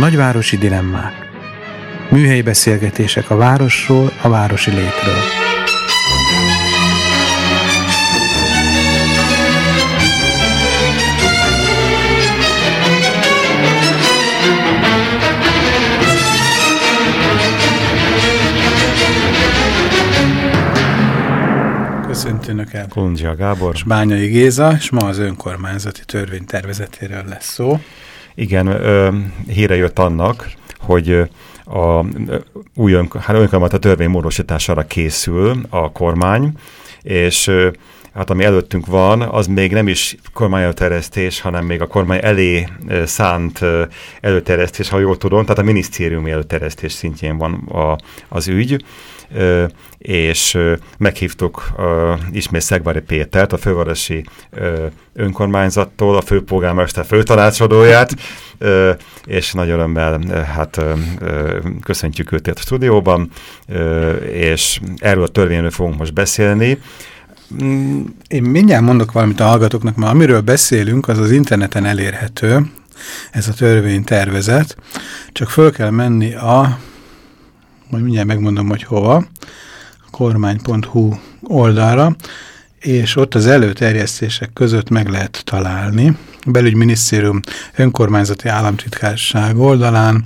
Nagyvárosi dilemmák. Műhelyi beszélgetések a városról, a városi létről. Köszöntőnök el. Kundzsia Gábor. És Bányai Géza, és ma az önkormányzati törvény tervezetéről lesz szó. Igen, ö, híre jött annak, hogy a új ön, hát önkormányzat a törvény módosítására készül a kormány, és hát ami előttünk van, az még nem is kormányelőterjesztés, hanem még a kormány elé szánt előterjesztés, ha jól tudom, tehát a minisztériumi előterjesztés szintjén van a, az ügy és meghívtuk ismét Szegvári Pétert, a fővárosi önkormányzattól, a főpolgármester főtanácsadóját, és nagy örömmel hát köszöntjük őt a stúdióban, és erről a törvényről fogunk most beszélni. Mm, én mindjárt mondok valamit a hallgatóknak, mert amiről beszélünk, az az interneten elérhető, ez a törvénytervezet, csak föl kell menni a majd mindjárt megmondom, hogy hova, kormány.hu oldalra, és ott az előterjesztések között meg lehet találni. A belügyminisztérium önkormányzati államtitkárság oldalán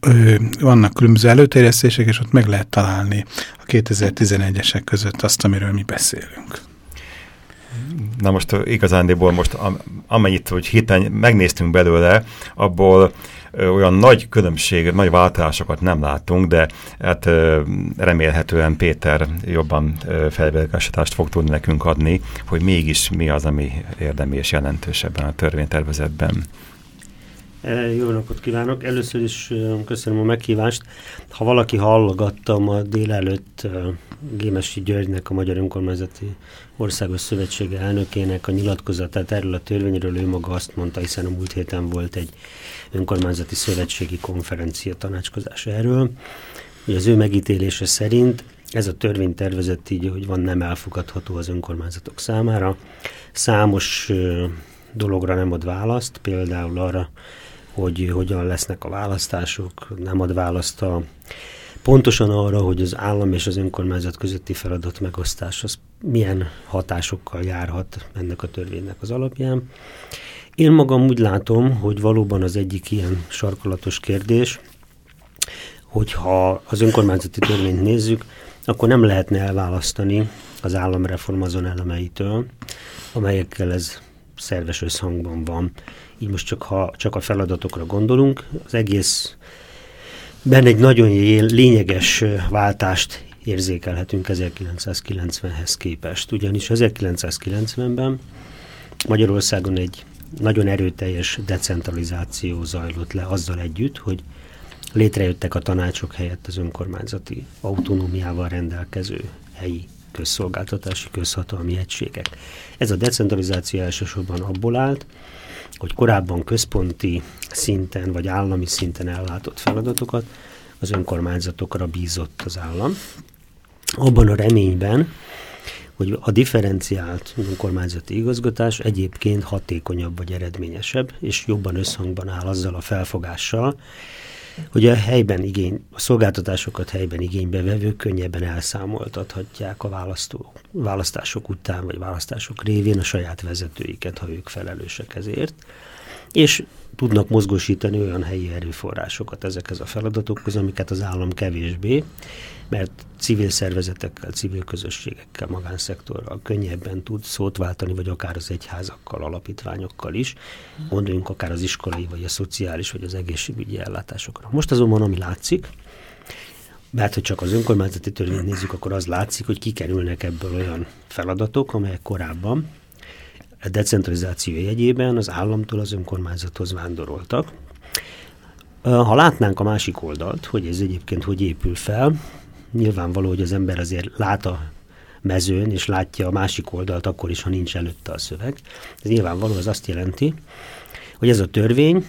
ö, vannak különböző előterjesztések, és ott meg lehet találni a 2011-esek között azt, amiről mi beszélünk. Na most igazándiból most amennyit, hogy héten megnéztünk belőle, abból olyan nagy különbség, nagy változásokat nem látunk, de hát remélhetően Péter jobban felvérgásítást fog tudni nekünk adni, hogy mégis mi az, ami érdemi és jelentős ebben a törvénytervezetben. Jó napot kívánok! Először is köszönöm a meghívást. Ha valaki hallogatta ma délelőtt Gémesi Györgynek, a Magyar Önkormányzati Országos Szövetsége elnökének a nyilatkozatát erről a törvényről, ő maga azt mondta, hiszen a múlt héten volt egy önkormányzati szövetségi konferencia tanácskozás erről, hogy az ő megítélése szerint ez a törvény tervezett így, hogy van nem elfogadható az önkormányzatok számára. Számos dologra nem ad választ, például arra, hogy hogyan lesznek a választások, nem ad választ a, pontosan arra, hogy az állam és az önkormányzat közötti feladat megosztás az milyen hatásokkal járhat ennek a törvénynek az alapján. Én magam úgy látom, hogy valóban az egyik ilyen sarkalatos kérdés, hogyha az önkormányzati törvényt nézzük, akkor nem lehetne elválasztani az államreform azon elemeitől, amelyekkel ez szerves összhangban van. Így most csak, ha csak a feladatokra gondolunk, az egész benne egy nagyon lényeges váltást érzékelhetünk 1990-hez képest. Ugyanis 1990-ben Magyarországon egy nagyon erőteljes decentralizáció zajlott le azzal együtt, hogy létrejöttek a tanácsok helyett az önkormányzati autonómiával rendelkező helyi közszolgáltatási közhatalmi egységek. Ez a decentralizáció elsősorban abból állt, hogy korábban központi szinten vagy állami szinten ellátott feladatokat az önkormányzatokra bízott az állam. Abban a reményben, hogy a differenciált önkormányzati igazgatás egyébként hatékonyabb vagy eredményesebb, és jobban összhangban áll azzal a felfogással, hogy a helyben igény, a szolgáltatásokat helyben igénybe vevők könnyebben elszámoltathatják a választó, választások után, vagy választások révén a saját vezetőiket, ha ők felelősek ezért. És tudnak mozgósítani olyan helyi erőforrásokat ezekhez a feladatokhoz, amiket az állam kevésbé, mert civil szervezetekkel, civil közösségekkel, magánszektorral könnyebben tud szót váltani, vagy akár az egyházakkal, alapítványokkal is. Gondoljunk akár az iskolai, vagy a szociális, vagy az egészségügyi ellátásokra. Most azonban, ami látszik, mert hogy csak az önkormányzati törvényt nézzük, akkor az látszik, hogy kikerülnek ebből olyan feladatok, amelyek korábban a decentralizáció jegyében az államtól az önkormányzathoz vándoroltak. Ha látnánk a másik oldalt, hogy ez egyébként hogy épül fel, nyilvánvaló, hogy az ember azért lát a mezőn, és látja a másik oldalt akkor is, ha nincs előtte a szöveg. Ez nyilvánvaló, az azt jelenti, hogy ez a törvény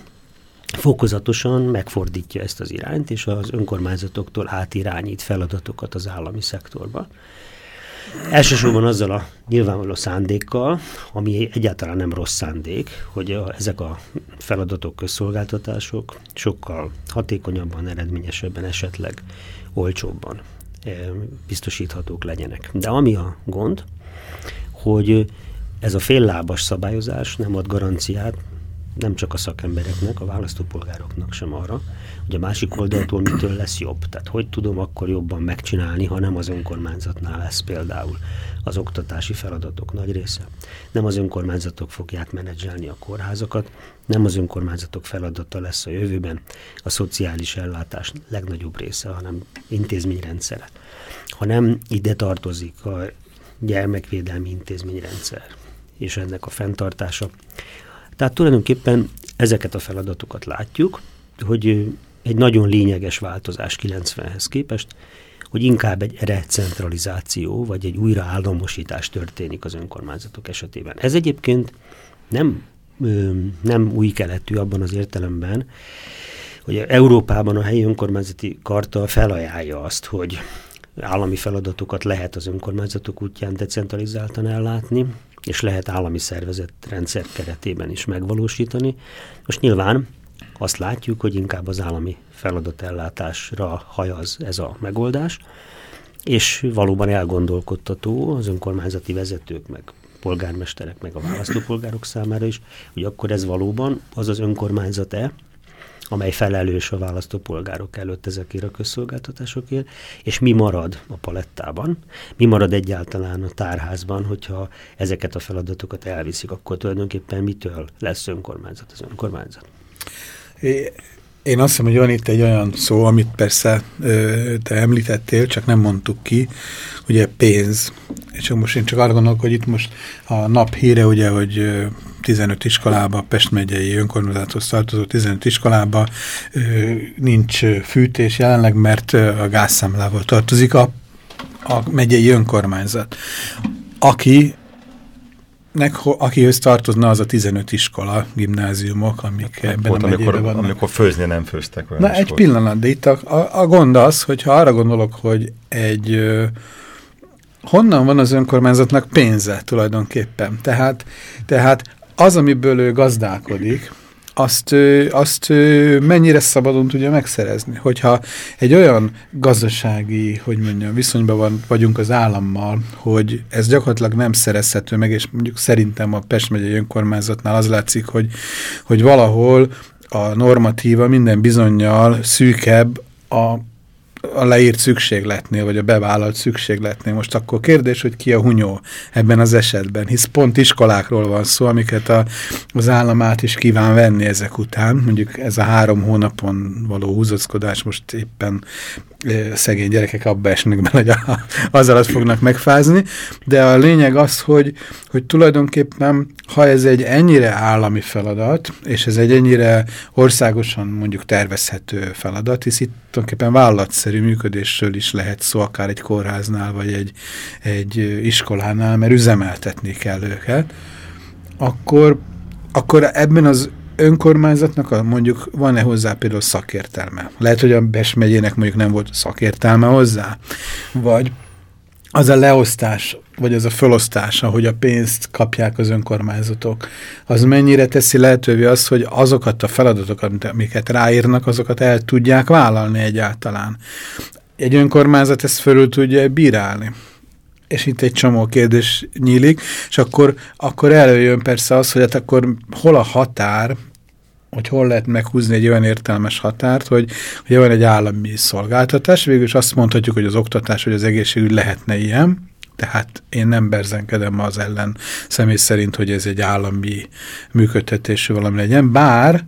fokozatosan megfordítja ezt az irányt, és az önkormányzatoktól átirányít feladatokat az állami szektorba. Elsősorban azzal a nyilvánvaló szándékkal, ami egyáltalán nem rossz szándék, hogy a, ezek a feladatok, közszolgáltatások sokkal hatékonyabban, eredményesebben, esetleg olcsóbban e, biztosíthatók legyenek. De ami a gond, hogy ez a féllábas szabályozás nem ad garanciát nem csak a szakembereknek, a választópolgároknak sem arra, hogy a másik oldaltól mitől lesz jobb. Tehát hogy tudom akkor jobban megcsinálni, ha nem az önkormányzatnál lesz például az oktatási feladatok nagy része. Nem az önkormányzatok fogják menedzselni a kórházakat, nem az önkormányzatok feladata lesz a jövőben a szociális ellátás legnagyobb része, hanem intézményrendszere. Ha nem ide tartozik a gyermekvédelmi intézményrendszer és ennek a fenntartása, tehát tulajdonképpen ezeket a feladatokat látjuk, hogy egy nagyon lényeges változás 90-hez képest, hogy inkább egy recentralizáció, vagy egy újraállamosítás történik az önkormányzatok esetében. Ez egyébként nem, nem új keletű abban az értelemben, hogy Európában a helyi önkormányzati karta felajánlja azt, hogy állami feladatokat lehet az önkormányzatok útján decentralizáltan ellátni, és lehet állami szervezet rendszer keretében is megvalósítani. Most nyilván azt látjuk, hogy inkább az állami feladatellátásra hajaz ez a megoldás, és valóban elgondolkodtató az önkormányzati vezetők, meg polgármesterek, meg a választópolgárok számára is, hogy akkor ez valóban az az önkormányzat-e, amely felelős a választópolgárok előtt ezekért a közszolgáltatásokért, és mi marad a palettában, mi marad egyáltalán a tárházban, hogyha ezeket a feladatokat elviszik, akkor tulajdonképpen mitől lesz önkormányzat az önkormányzat? Én azt hiszem, hogy van itt egy olyan szó, amit persze te említettél, csak nem mondtuk ki, ugye pénz. És most én csak arra gondolok, hogy itt most a nap híre, ugye, hogy 15 iskolába, Pest megyei önkormányzathoz tartozó 15 iskolába nincs fűtés jelenleg, mert a gázszámlával tartozik a, a megyei önkormányzat. Aki nek, akihez tartozna az a 15 iskola, gimnáziumok, amik hát, ebben volt, a amikor, vannak. Amikor főzni nem főztek. Na egy volt. pillanat, de itt a, a, a gond az, hogyha arra gondolok, hogy egy ö, honnan van az önkormányzatnak pénze tulajdonképpen. Tehát, tehát az, amiből ő gazdálkodik, azt, azt mennyire szabadon tudja megszerezni. Hogyha egy olyan gazdasági, hogy mondjam, viszonyban van, vagyunk az állammal, hogy ez gyakorlatilag nem szerezhető meg, és mondjuk szerintem a Pest megyei önkormányzatnál az látszik, hogy, hogy valahol a normatíva minden bizonyal szűkebb a a leírt szükségletnél, vagy a bevállalt szükségletnél. Most akkor kérdés, hogy ki a hunyó ebben az esetben, hisz pont iskolákról van szó, amiket a, az államát is kíván venni ezek után. Mondjuk ez a három hónapon való húzockodás most éppen szegény gyerekek abba esnek bele, hogy a, azzal azt fognak megfázni, de a lényeg az, hogy, hogy tulajdonképpen, ha ez egy ennyire állami feladat, és ez egy ennyire országosan mondjuk tervezhető feladat, hisz itt tulajdonképpen vállalatszerű működésről is lehet szó, akár egy kórháznál, vagy egy, egy iskolánál, mert üzemeltetni kell őket, akkor, akkor ebben az önkormányzatnak a, mondjuk van-e hozzá például szakértelme? Lehet, hogy a Bes megyének mondjuk nem volt szakértelme hozzá? Vagy az a leosztás, vagy az a felosztás, ahogy a pénzt kapják az önkormányzatok, az mennyire teszi lehetővé az, hogy azokat a feladatokat, amiket ráírnak, azokat el tudják vállalni egyáltalán. Egy önkormányzat ezt fölül tudja bírálni és itt egy csomó kérdés nyílik, és akkor, akkor előjön persze az, hogy hát akkor hol a határ, hogy hol lehet meghúzni egy olyan értelmes határt, hogy, hogy van egy állami szolgáltatás, végül is azt mondhatjuk, hogy az oktatás vagy az egészségügy lehetne ilyen, tehát én nem berzenkedem az ellen személy szerint, hogy ez egy állami működtetésű valami legyen, bár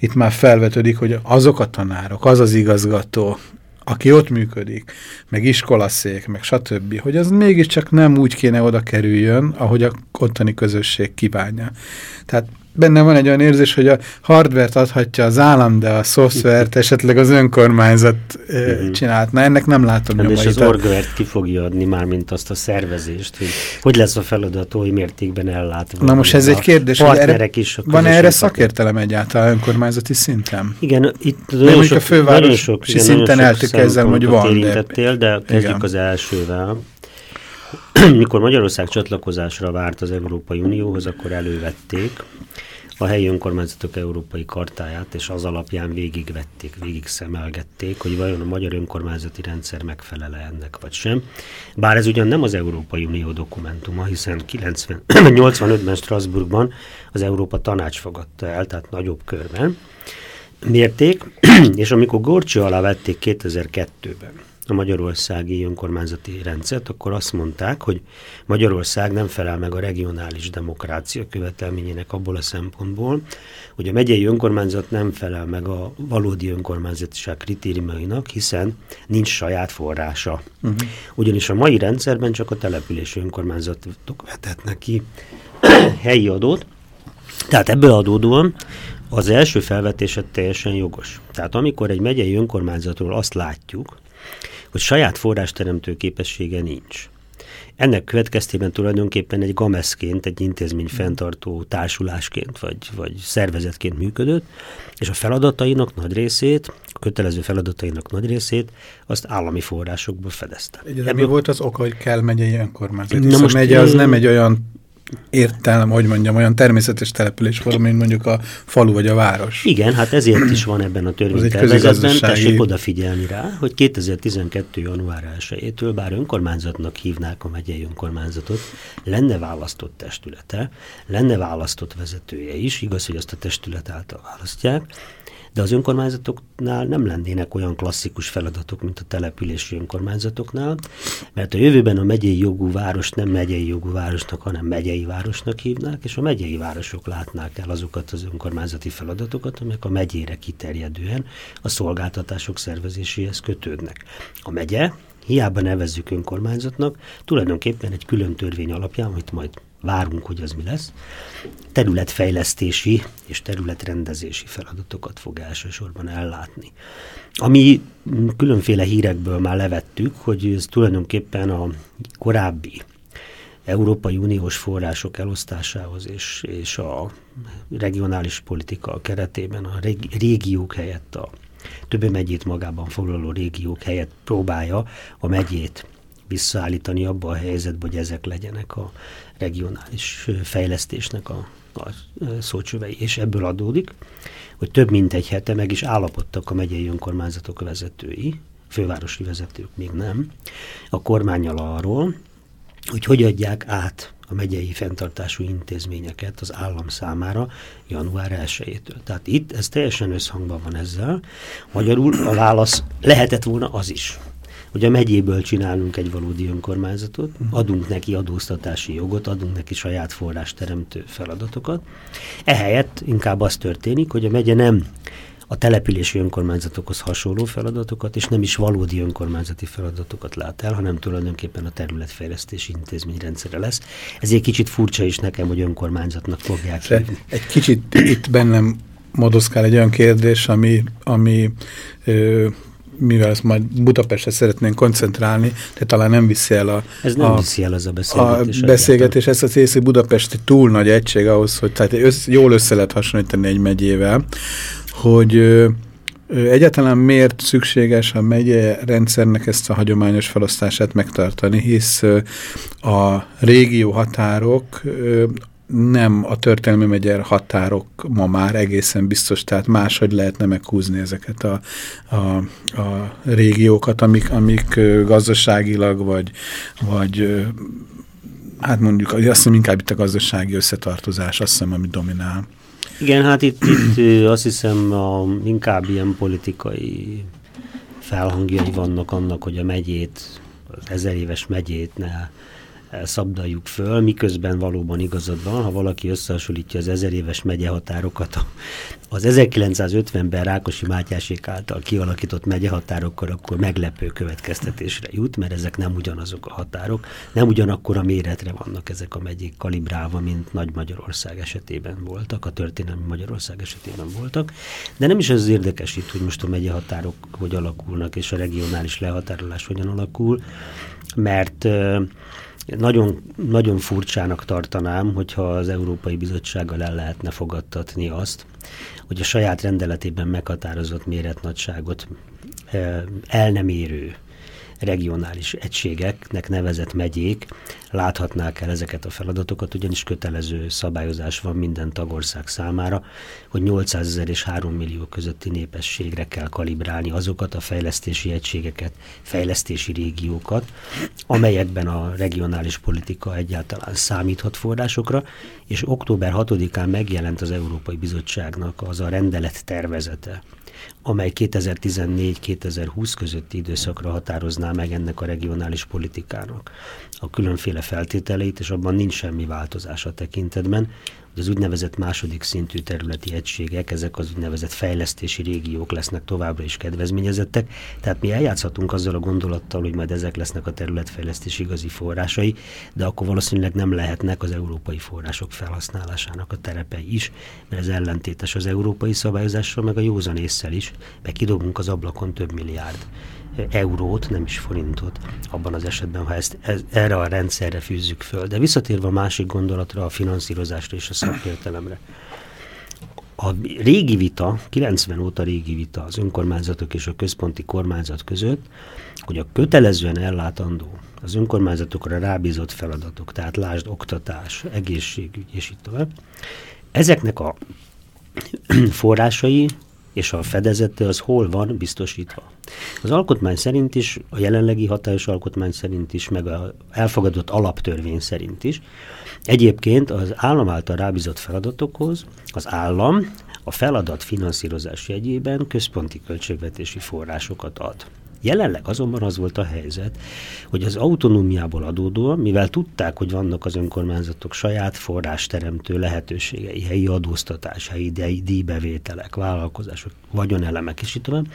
itt már felvetődik, hogy azok a tanárok, az az igazgató, aki ott működik, meg iskolaszék, meg stb., hogy az mégiscsak nem úgy kéne oda kerüljön, ahogy a ottani közösség kívánja. Tehát benne van egy olyan érzés, hogy a hardvert adhatja az állam, de a szoftvert esetleg az önkormányzat uh, csinálhatna. Ennek nem látom nyomait. És az orgvert ki fogja adni már, mint azt a szervezést, hogy hogy lesz a feladat oly mértékben ellátva. Na most ez egy kérdés, hogy erre, is van -e erre szakértelem egyáltalán önkormányzati szinten? Igen, itt nagyon sok, a fővárosi sok, igen, szinten eltük hogy van. De, de kezdjük igen. az elsővel. Mikor Magyarország csatlakozásra várt az Európai Unióhoz, akkor elővették a helyi önkormányzatok európai kartáját, és az alapján végigvették, végig szemelgették, hogy vajon a magyar önkormányzati rendszer megfelele ennek, vagy sem. Bár ez ugyan nem az Európai Unió dokumentuma, hiszen 85-ben Strasbourgban az Európa Tanács fogadta el, tehát nagyobb körben mérték, és amikor Gorcső alá vették 2002-ben, a magyarországi önkormányzati rendszert, akkor azt mondták, hogy Magyarország nem felel meg a regionális demokrácia követelményének abból a szempontból, hogy a megyei önkormányzat nem felel meg a valódi önkormányzatiság kritériumainak, hiszen nincs saját forrása. Uh-huh. Ugyanis a mai rendszerben csak a települési önkormányzatok vetetnek ki helyi adót, tehát ebből adódóan az első felvetése teljesen jogos. Tehát amikor egy megyei önkormányzatról azt látjuk, hogy saját forrásteremtő képessége nincs. Ennek következtében tulajdonképpen egy gameszként, egy intézmény fenntartó társulásként vagy, vagy szervezetként működött, és a feladatainak nagy részét, a kötelező feladatainak nagy részét azt állami forrásokból fedezte. Ebből... mi volt az oka, hogy kell megyei önkormányzat? Na most megye az nem egy olyan értelem, hogy mondjam, olyan természetes település forma, mint mondjuk a falu vagy a város. Igen, hát ezért is van ebben a törvénytervezetben, tessék odafigyelni rá, hogy 2012. január 1-től, bár önkormányzatnak hívnák a megyei önkormányzatot, lenne választott testülete, lenne választott vezetője is, igaz, hogy azt a testület által választják, de az önkormányzatoknál nem lennének olyan klasszikus feladatok, mint a települési önkormányzatoknál, mert a jövőben a megyei jogú város nem megyei jogú városnak, hanem megyei városnak hívnák, és a megyei városok látnák el azokat az önkormányzati feladatokat, amelyek a megyére kiterjedően a szolgáltatások szervezéséhez kötődnek. A megye hiába nevezzük önkormányzatnak, tulajdonképpen egy külön törvény alapján, amit majd várunk, hogy az mi lesz, területfejlesztési és területrendezési feladatokat fog elsősorban ellátni. Ami különféle hírekből már levettük, hogy ez tulajdonképpen a korábbi Európai Uniós források elosztásához és, és a regionális politika keretében a régiók helyett a többi megyét magában foglaló régiók helyett próbálja a megyét visszaállítani abba a helyzetbe, hogy ezek legyenek a regionális fejlesztésnek a, a szócsövei. És ebből adódik, hogy több mint egy hete meg is állapodtak a megyei önkormányzatok vezetői, fővárosi vezetők még nem, a kormányal arról, hogy hogy adják át a megyei fenntartású intézményeket az állam számára január 1-től. Tehát itt ez teljesen összhangban van ezzel. Magyarul a válasz lehetett volna az is, hogy a megyéből csinálunk egy valódi önkormányzatot, adunk neki adóztatási jogot, adunk neki saját forrás teremtő feladatokat. Ehelyett inkább az történik, hogy a megye nem a települési önkormányzatokhoz hasonló feladatokat, és nem is valódi önkormányzati feladatokat lát el, hanem tulajdonképpen a területfejlesztési intézményrendszere lesz. Ezért kicsit furcsa is nekem, hogy önkormányzatnak fogják Egy kicsit itt bennem modoszkál egy olyan kérdés, ami, ami ö, mivel ezt majd Budapestre szeretnénk koncentrálni, de talán nem viszi el a, Ez nem a, viszi el az a beszélgetés. A beszélgetés, ezt az észak Budapesti túl nagy egység ahhoz, hogy tehát össz, jól össze lehet hasonlítani egy megyével, hogy ö, Egyáltalán miért szükséges a megye rendszernek ezt a hagyományos felosztását megtartani, hisz a régió határok nem a történelmi megyer határok ma már egészen biztos, tehát máshogy lehetne meghúzni ezeket a, a, a régiókat, amik, amik gazdaságilag, vagy, vagy hát mondjuk azt hiszem inkább itt a gazdasági összetartozás, azt hiszem, ami dominál. Igen, hát itt, itt azt hiszem a, inkább ilyen politikai felhangjai vannak annak, hogy a megyét, az ezer éves megyét ne szabdaljuk föl, miközben valóban igazad van, ha valaki összehasonlítja az ezer éves megyehatárokat az 1950-ben Rákosi Mátyásék által kialakított megyehatárokkal, akkor meglepő következtetésre jut, mert ezek nem ugyanazok a határok, nem ugyanakkor a méretre vannak ezek a megyék kalibrálva, mint Nagy Magyarország esetében voltak, a történelmi Magyarország esetében voltak, de nem is az érdekes itt, hogy most a megyehatárok hogy alakulnak, és a regionális lehatárolás hogyan alakul, mert nagyon, nagyon furcsának tartanám, hogyha az Európai Bizottsággal el lehetne fogadtatni azt, hogy a saját rendeletében meghatározott méretnagyságot el nem érő regionális egységeknek nevezett megyék láthatnák el ezeket a feladatokat, ugyanis kötelező szabályozás van minden tagország számára, hogy 800 ezer és 3 millió közötti népességre kell kalibrálni azokat a fejlesztési egységeket, fejlesztési régiókat, amelyekben a regionális politika egyáltalán számíthat forrásokra, és október 6-án megjelent az Európai Bizottságnak az a rendelet tervezete, amely 2014-2020 közötti időszakra határozná meg ennek a regionális politikának. A különféle feltételeit, és abban nincs semmi változás a tekintetben hogy az úgynevezett második szintű területi egységek, ezek az úgynevezett fejlesztési régiók lesznek továbbra is kedvezményezettek. Tehát mi eljátszhatunk azzal a gondolattal, hogy majd ezek lesznek a területfejlesztés igazi forrásai, de akkor valószínűleg nem lehetnek az európai források felhasználásának a terepei is, mert ez ellentétes az európai szabályozással, meg a józan észsel is, meg kidobunk az ablakon több milliárd eurót, nem is forintot, abban az esetben, ha ezt ez, erre a rendszerre fűzzük föl. De visszatérve a másik gondolatra, a finanszírozásra és a szakértelemre. A régi vita, 90 óta régi vita az önkormányzatok és a központi kormányzat között, hogy a kötelezően ellátandó, az önkormányzatokra rábízott feladatok, tehát lásd oktatás, egészségügy és így tovább, ezeknek a forrásai és a fedezete az hol van biztosítva. Az alkotmány szerint is, a jelenlegi hatályos alkotmány szerint is, meg a elfogadott alaptörvény szerint is. Egyébként az állam által rábízott feladatokhoz az állam a feladat finanszírozás jegyében központi költségvetési forrásokat ad. Jelenleg azonban az volt a helyzet, hogy az autonómiából adódóan, mivel tudták, hogy vannak az önkormányzatok saját forrásteremtő lehetőségei, helyi adóztatás, helyi díjbevételek, vállalkozások, vagyonelemek és itt van,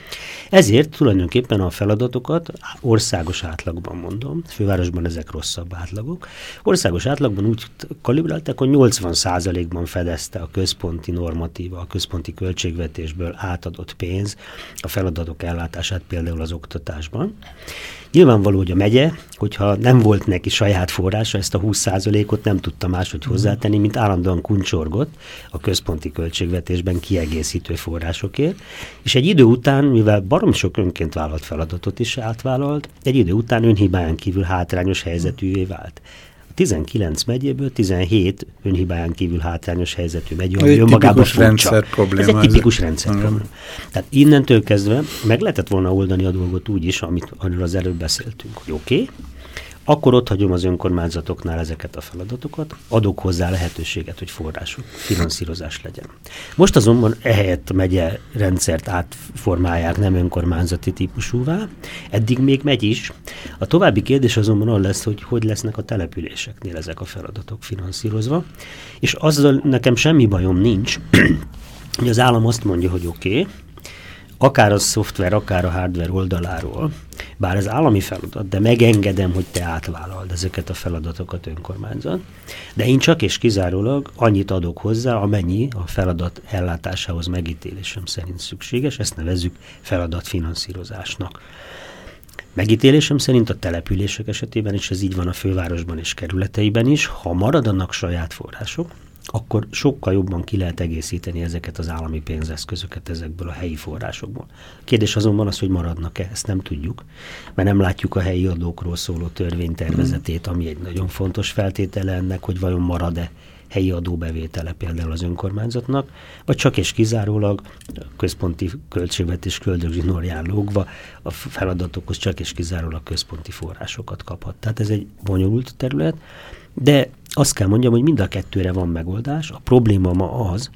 ezért tulajdonképpen a feladatokat országos átlagban mondom, fővárosban ezek rosszabb átlagok, országos átlagban úgy kalibrálták, hogy 80%-ban fedezte a központi normatíva, a központi költségvetésből átadott pénz a feladatok ellátását például az oktatás oktatásban. Nyilvánvaló, hogy a megye, hogyha nem volt neki saját forrása, ezt a 20%-ot nem tudta máshogy hozzátenni, mint állandóan kuncsorgott a központi költségvetésben kiegészítő forrásokért, és egy idő után, mivel barom sok önként vállalt feladatot is átvállalt, egy idő után önhibáján kívül hátrányos helyzetűvé vált. 19 megyéből 17 önhibáján kívül hátrányos helyzetű megy, ami önmagában rendszer probléma. Ez egy tipikus ez rendszer probléma. Tehát innentől kezdve meg lehetett volna oldani a dolgot úgy is, amit arról az előbb beszéltünk, hogy oké, okay, akkor ott hagyom az önkormányzatoknál ezeket a feladatokat, adok hozzá lehetőséget, hogy források, finanszírozás legyen. Most azonban ehelyett a megye rendszert átformálják nem önkormányzati típusúvá, eddig még megy is. A további kérdés azonban az lesz, hogy hogy lesznek a településeknél ezek a feladatok finanszírozva, és azzal nekem semmi bajom nincs, hogy az állam azt mondja, hogy oké, okay, akár a szoftver, akár a hardware oldaláról, bár ez állami feladat, de megengedem, hogy te átvállald ezeket a feladatokat önkormányzat, de én csak és kizárólag annyit adok hozzá, amennyi a feladat ellátásához megítélésem szerint szükséges, ezt nevezzük feladatfinanszírozásnak. Megítélésem szerint a települések esetében is ez így van a fővárosban és kerületeiben is, ha maradanak saját források, akkor sokkal jobban ki lehet egészíteni ezeket az állami pénzeszközöket ezekből a helyi forrásokból. Kérdés azonban az, hogy maradnak-e, ezt nem tudjuk, mert nem látjuk a helyi adókról szóló törvénytervezetét, ami egy nagyon fontos feltétele ennek, hogy vajon marad-e helyi adóbevétele például az önkormányzatnak, vagy csak és kizárólag központi költségvetés köldögzsinórján lógva a feladatokhoz csak és kizárólag központi forrásokat kaphat. Tehát ez egy bonyolult terület, de azt kell mondjam, hogy mind a kettőre van megoldás. A probléma ma az,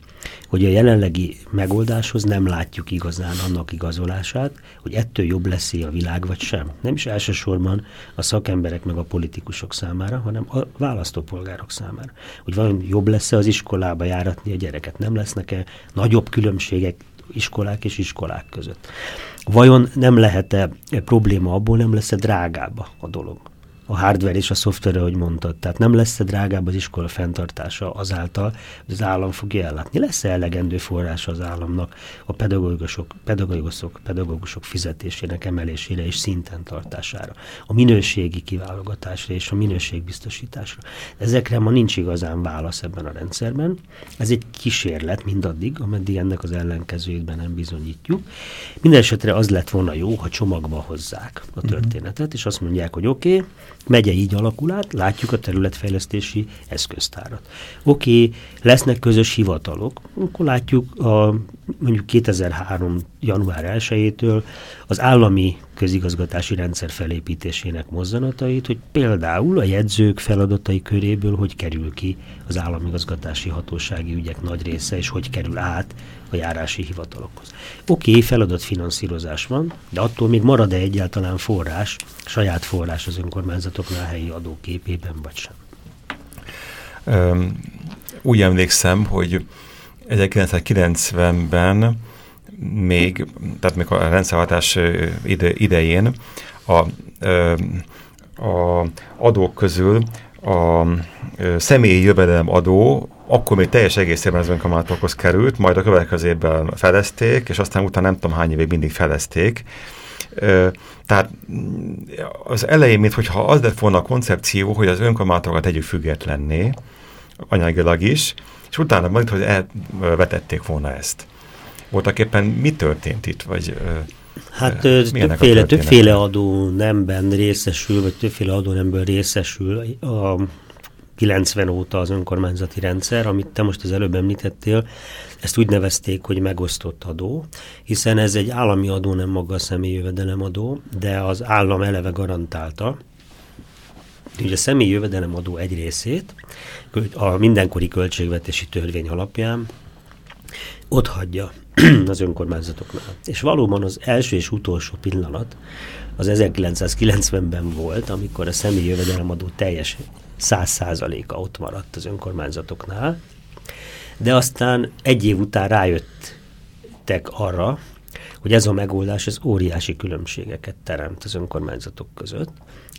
hogy a jelenlegi megoldáshoz nem látjuk igazán annak igazolását, hogy ettől jobb lesz a világ, vagy sem. Nem is elsősorban a szakemberek meg a politikusok számára, hanem a választópolgárok számára. Hogy vajon jobb lesz-e az iskolába járatni a gyereket, nem lesznek-e nagyobb különbségek iskolák és iskolák között. Vajon nem lehet-e probléma abból, nem lesz-e drágább a dolog? A hardware és a szoftver, ahogy mondtad. Tehát nem lesz -e drágább az iskola fenntartása azáltal, hogy az állam fogja ellátni. Lesz-e elegendő forrása az államnak a pedagógusok, pedagógusok, pedagógusok fizetésének emelésére és szinten tartására, a minőségi kiválogatásra és a minőségbiztosításra. Ezekre ma nincs igazán válasz ebben a rendszerben. Ez egy kísérlet mindaddig, ameddig ennek az ellenkezőjében nem bizonyítjuk. Mindenesetre az lett volna jó, ha csomagba hozzák a mhm. történetet, és azt mondják, hogy oké, okay, megye így alakul át, látjuk a területfejlesztési eszköztárat. Oké, lesznek közös hivatalok, akkor látjuk a, mondjuk 2003. január 1-től az állami közigazgatási rendszer felépítésének mozzanatait, hogy például a jegyzők feladatai köréből hogy kerül ki az államigazgatási hatósági ügyek nagy része, és hogy kerül át a járási hivatalokhoz. Oké, okay, feladatfinanszírozás van, de attól még marad-e egyáltalán forrás, saját forrás az önkormányzatoknál helyi adóképében, vagy sem? Um, úgy emlékszem, hogy 1990-ben még, tehát még a rendszerhatás ide, idején a, a adók közül a személyi jövedelem adó akkor még teljes egészében az önkormányzatokhoz került, majd a következő évben felezték, és aztán utána nem tudom hány évig mindig felezték. Tehát az elején, mintha az lett volna a koncepció, hogy az önkormányzatokat tegyük függetlenné, anyagilag is, és utána majd, hogy elvetették volna ezt. Voltak éppen mi történt itt, vagy Hát többféle, többféle adó nemben részesül, vagy többféle adó nemből részesül a 90 óta az önkormányzati rendszer, amit te most az előbb említettél, ezt úgy nevezték, hogy megosztott adó, hiszen ez egy állami adó, nem maga a személyi jövedelemadó, de az állam eleve garantálta, hogy a személyi jövedelemadó egy részét a mindenkori költségvetési törvény alapján ott hagyja az önkormányzatoknál. És valóban az első és utolsó pillanat az 1990-ben volt, amikor a személyi jövedelemadó teljes száz százaléka ott maradt az önkormányzatoknál, de aztán egy év után rájöttek arra, hogy ez a megoldás ez óriási különbségeket teremt az önkormányzatok között,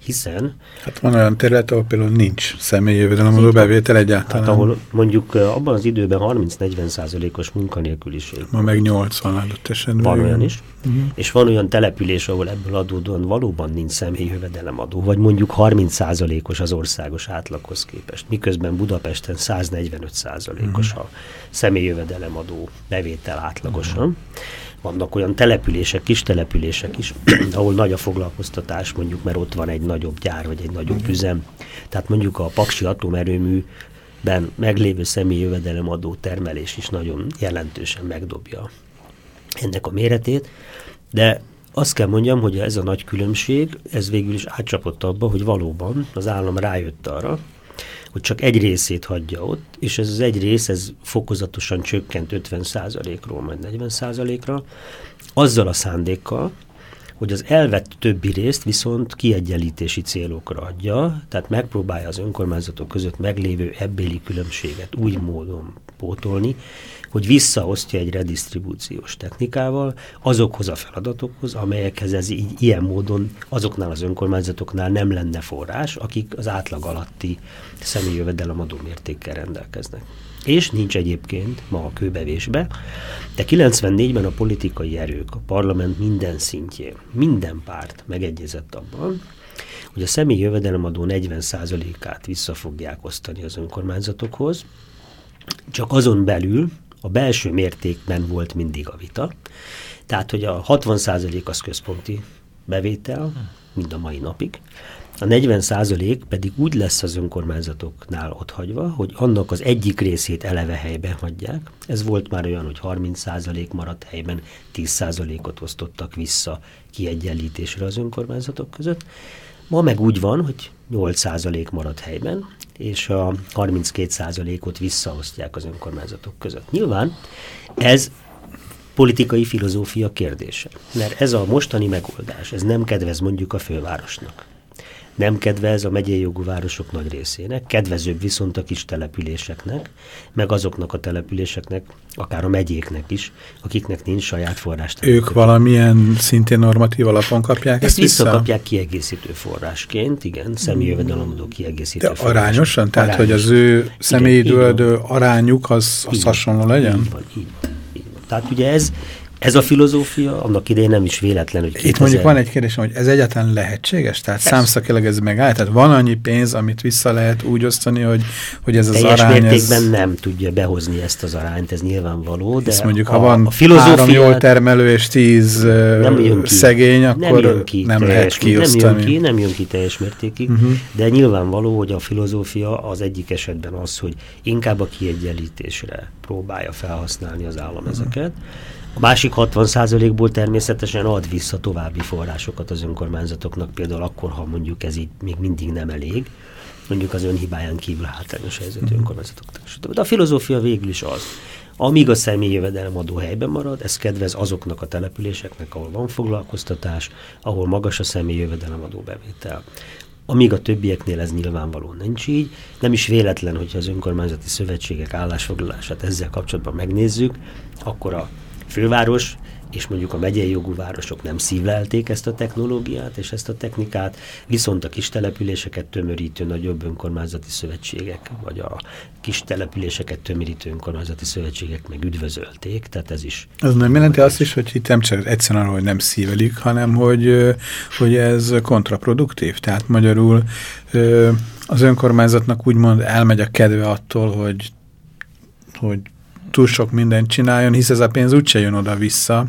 hiszen... Hát van olyan terület, ahol például nincs személyi jövedelemadó bevétel egyáltalán. Hát ahol mondjuk abban az időben 30-40 százalékos munkanélküliség. Ma meg 80 adott esetben. Van olyan is. Uh mhm. -huh. És van olyan település, ahol ebből adódóan valóban nincs személyi jövedelemadó, vagy mondjuk 30 százalékos az országos átlaghoz képest, miközben Budapesten 145 százalékos uh mhm. -huh. a személyi jövedelemadó bevétel átlagosan. Uh mhm. -huh vannak olyan települések, kis települések is, ahol nagy a foglalkoztatás, mondjuk, mert ott van egy nagyobb gyár, vagy egy nagyobb üzem. Tehát mondjuk a Paksi atomerőműben meglévő személyi jövedelemadó termelés is nagyon jelentősen megdobja ennek a méretét, de azt kell mondjam, hogy ez a nagy különbség, ez végül is átcsapott abba, hogy valóban az állam rájött arra, hogy csak egy részét hagyja ott, és ez az egy rész, ez fokozatosan csökkent 50%-ról, majd 40%-ra, azzal a szándékkal, hogy az elvett többi részt viszont kiegyenlítési célokra adja, tehát megpróbálja az önkormányzatok között meglévő ebbéli különbséget úgy módon pótolni, hogy visszaosztja egy redistribúciós technikával azokhoz a feladatokhoz, amelyekhez ez így ilyen módon azoknál az önkormányzatoknál nem lenne forrás, akik az átlag alatti személyi jövedelemadó mértékkel rendelkeznek. És nincs egyébként ma a kőbevésbe, de 94-ben a politikai erők, a parlament minden szintjén, minden párt megegyezett abban, hogy a személyi jövedelemadó 40%-át vissza fogják osztani az önkormányzatokhoz, csak azon belül, a belső mértékben volt mindig a vita. Tehát, hogy a 60% az központi bevétel, mind a mai napig. A 40 százalék pedig úgy lesz az önkormányzatoknál otthagyva, hogy annak az egyik részét eleve helyben hagyják. Ez volt már olyan, hogy 30 százalék maradt helyben, 10 százalékot osztottak vissza kiegyenlítésre az önkormányzatok között. Ma meg úgy van, hogy 8 százalék maradt helyben, és a 32 százalékot visszaosztják az önkormányzatok között. Nyilván ez politikai filozófia kérdése, mert ez a mostani megoldás, ez nem kedvez mondjuk a fővárosnak nem kedvez a megyei jogú városok nagy részének, kedvezőbb viszont a kis településeknek, meg azoknak a településeknek, akár a megyéknek is, akiknek nincs saját forrás. Ők valamilyen szintén normatív alapon kapják ezt, ezt visszakapják vissza? kiegészítő forrásként, igen, személyi jövedelemadó kiegészítő De arányosan? Tehát, Arányos. hogy az ő személyi arányuk az, az hasonló legyen? Így van, így, így van. Tehát ugye ez, ez a filozófia annak idején nem is véletlen, hogy 2000... Itt mondjuk van egy kérdés, hogy ez egyáltalán lehetséges? Tehát ez. számszakilag ez megáll? Tehát van annyi pénz, amit vissza lehet úgy osztani, hogy, hogy ez az Teljes arány... mértékben ez... nem tudja behozni ezt az arányt, ez nyilvánvaló, de Hisz mondjuk, a, ha van a filozófiát... három jól termelő és tíz nem jön ki. szegény, akkor nem, jön ki nem lehet kiosztani. Nem jön ki, nem jön ki teljes mértékig, uh mhm. -huh. de nyilvánvaló, hogy a filozófia az egyik esetben az, hogy inkább a kiegyenlítésre próbálja felhasználni az állam uh mhm. -huh. ezeket, a másik 60%-ból természetesen ad vissza további forrásokat az önkormányzatoknak, például akkor, ha mondjuk ez így még mindig nem elég, mondjuk az önhibáján kívül hátrányos helyzetű önkormányzatoknak. De a filozófia végül is az, amíg a személyi jövedelem adó helyben marad, ez kedvez azoknak a településeknek, ahol van foglalkoztatás, ahol magas a személyi jövedelem adó bevétel. Amíg a többieknél ez nyilvánvalóan nincs így, nem is véletlen, hogyha az önkormányzati szövetségek állásfoglalását ezzel kapcsolatban megnézzük, akkor a főváros és mondjuk a megyei jogú városok nem szívlelték ezt a technológiát és ezt a technikát, viszont a kis településeket tömörítő nagyobb önkormányzati szövetségek, vagy a kis településeket tömörítő önkormányzati szövetségek meg üdvözölték, tehát ez is. Ez nem jelenti azt is, hogy itt nem csak egyszerűen arról, hogy nem szívelik, hanem hogy, hogy ez kontraproduktív, tehát magyarul az önkormányzatnak úgymond elmegy a kedve attól, hogy hogy túl sok mindent csináljon, hisz ez a pénz úgyse jön oda-vissza.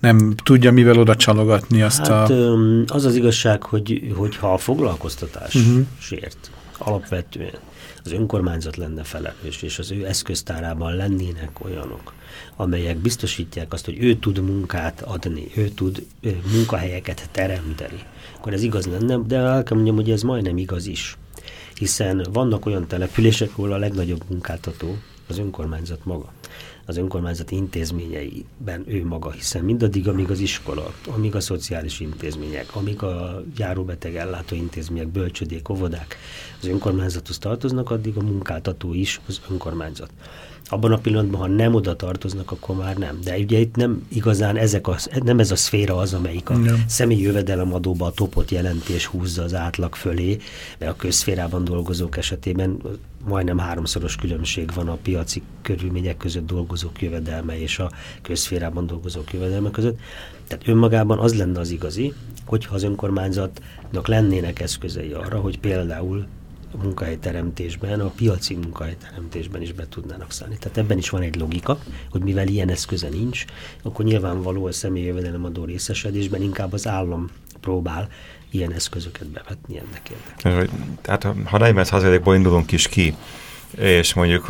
Nem tudja, mivel oda csalogatni azt hát, a... Az az igazság, hogy, hogyha a foglalkoztatásért uh -huh. alapvetően az önkormányzat lenne felelős, és az ő eszköztárában lennének olyanok, amelyek biztosítják azt, hogy ő tud munkát adni, ő tud munkahelyeket teremteni, akkor ez igaz lenne, de el kell mondjam, hogy ez majdnem igaz is. Hiszen vannak olyan települések, ahol a legnagyobb munkáltató az önkormányzat maga az önkormányzati intézményeiben ő maga, hiszen mindaddig, amíg az iskola, amíg a szociális intézmények, amíg a járóbeteg ellátó intézmények, bölcsödék, óvodák az önkormányzathoz tartoznak, addig a munkáltató is az önkormányzat. Abban a pillanatban, ha nem oda tartoznak, akkor már nem. De ugye itt nem igazán ezek a, nem ez a szféra az, amelyik a nem. személyi jövedelemadóba a topot jelentés húzza az átlag fölé, mert a közszférában dolgozók esetében majdnem háromszoros különbség van a piaci körülmények között dolgozók jövedelme és a közszférában dolgozók jövedelme között. Tehát önmagában az lenne az igazi, hogyha az önkormányzatnak lennének eszközei arra, hogy például munkahelyteremtésben, a piaci munkahelyteremtésben is be tudnának szállni. Tehát ebben is van egy logika, hogy mivel ilyen eszköze nincs, akkor nyilvánvaló a személyi adó részesedésben inkább az állam próbál ilyen eszközöket bevetni ennek érdekében. Tehát ha 40%-ból indulunk is ki, és mondjuk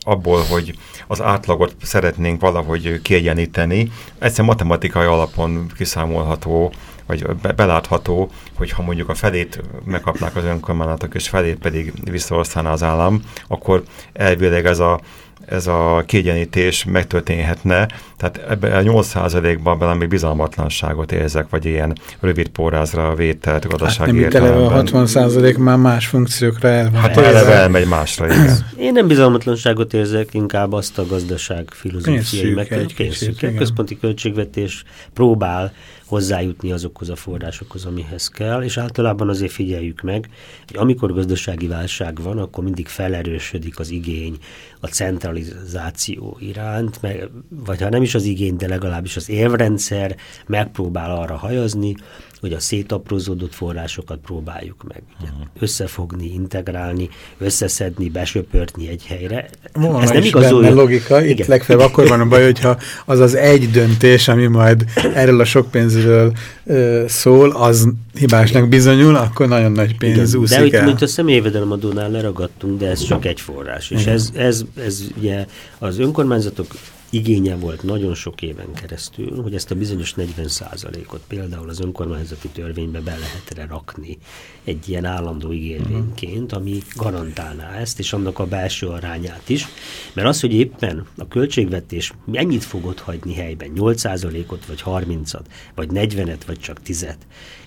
abból, hogy az átlagot szeretnénk valahogy kiegyeníteni, egyszer matematikai alapon kiszámolható, vagy be, belátható, hogy ha mondjuk a felét megkapnák az önkormányzatok, és felét pedig visszaosztaná az állam, akkor elvileg ez a ez a kiegyenítés megtörténhetne, tehát ebben a 8%-ban bele még bizalmatlanságot érzek, vagy ilyen rövid pórázra vételt gazdasági hát nem értelemben. a 60% már más funkciókra elmegy. Hát eleve elmegy másra, igen. Én nem bizalmatlanságot érzek, inkább azt a gazdaság filozófiai meg, készülke. Központi költségvetés próbál hozzájutni azokhoz a forrásokhoz, amihez kell, és általában azért figyeljük meg, hogy amikor gazdasági válság van, akkor mindig felerősödik az igény a centralizáció iránt, vagy ha nem is az igény, de legalábbis az évrendszer megpróbál arra hajazni, hogy a szétaprózódott forrásokat próbáljuk meg ugye, uh-huh. összefogni, integrálni, összeszedni, besöpörtni egy helyre. Van Ez nem igazolja. logika, itt Igen. legfeljebb akkor van a baj, hogyha az az egy döntés, ami majd erről a sok pénzről ö, szól, az hibásnak bizonyul, akkor nagyon nagy pénz Igen, úszik De el. mint a személyvédelemadónál leragadtunk, de ez csak egy forrás. És ez, ez, ez ugye az önkormányzatok igénye volt nagyon sok éven keresztül, hogy ezt a bizonyos 40%-ot például az önkormányzati törvénybe be lehetre rakni egy ilyen állandó igényként, ami garantálná ezt, és annak a belső arányát is. Mert az, hogy éppen a költségvetés mennyit fogod hagyni helyben, 8%-ot, vagy 30-at, vagy 40-et, vagy csak 10-et,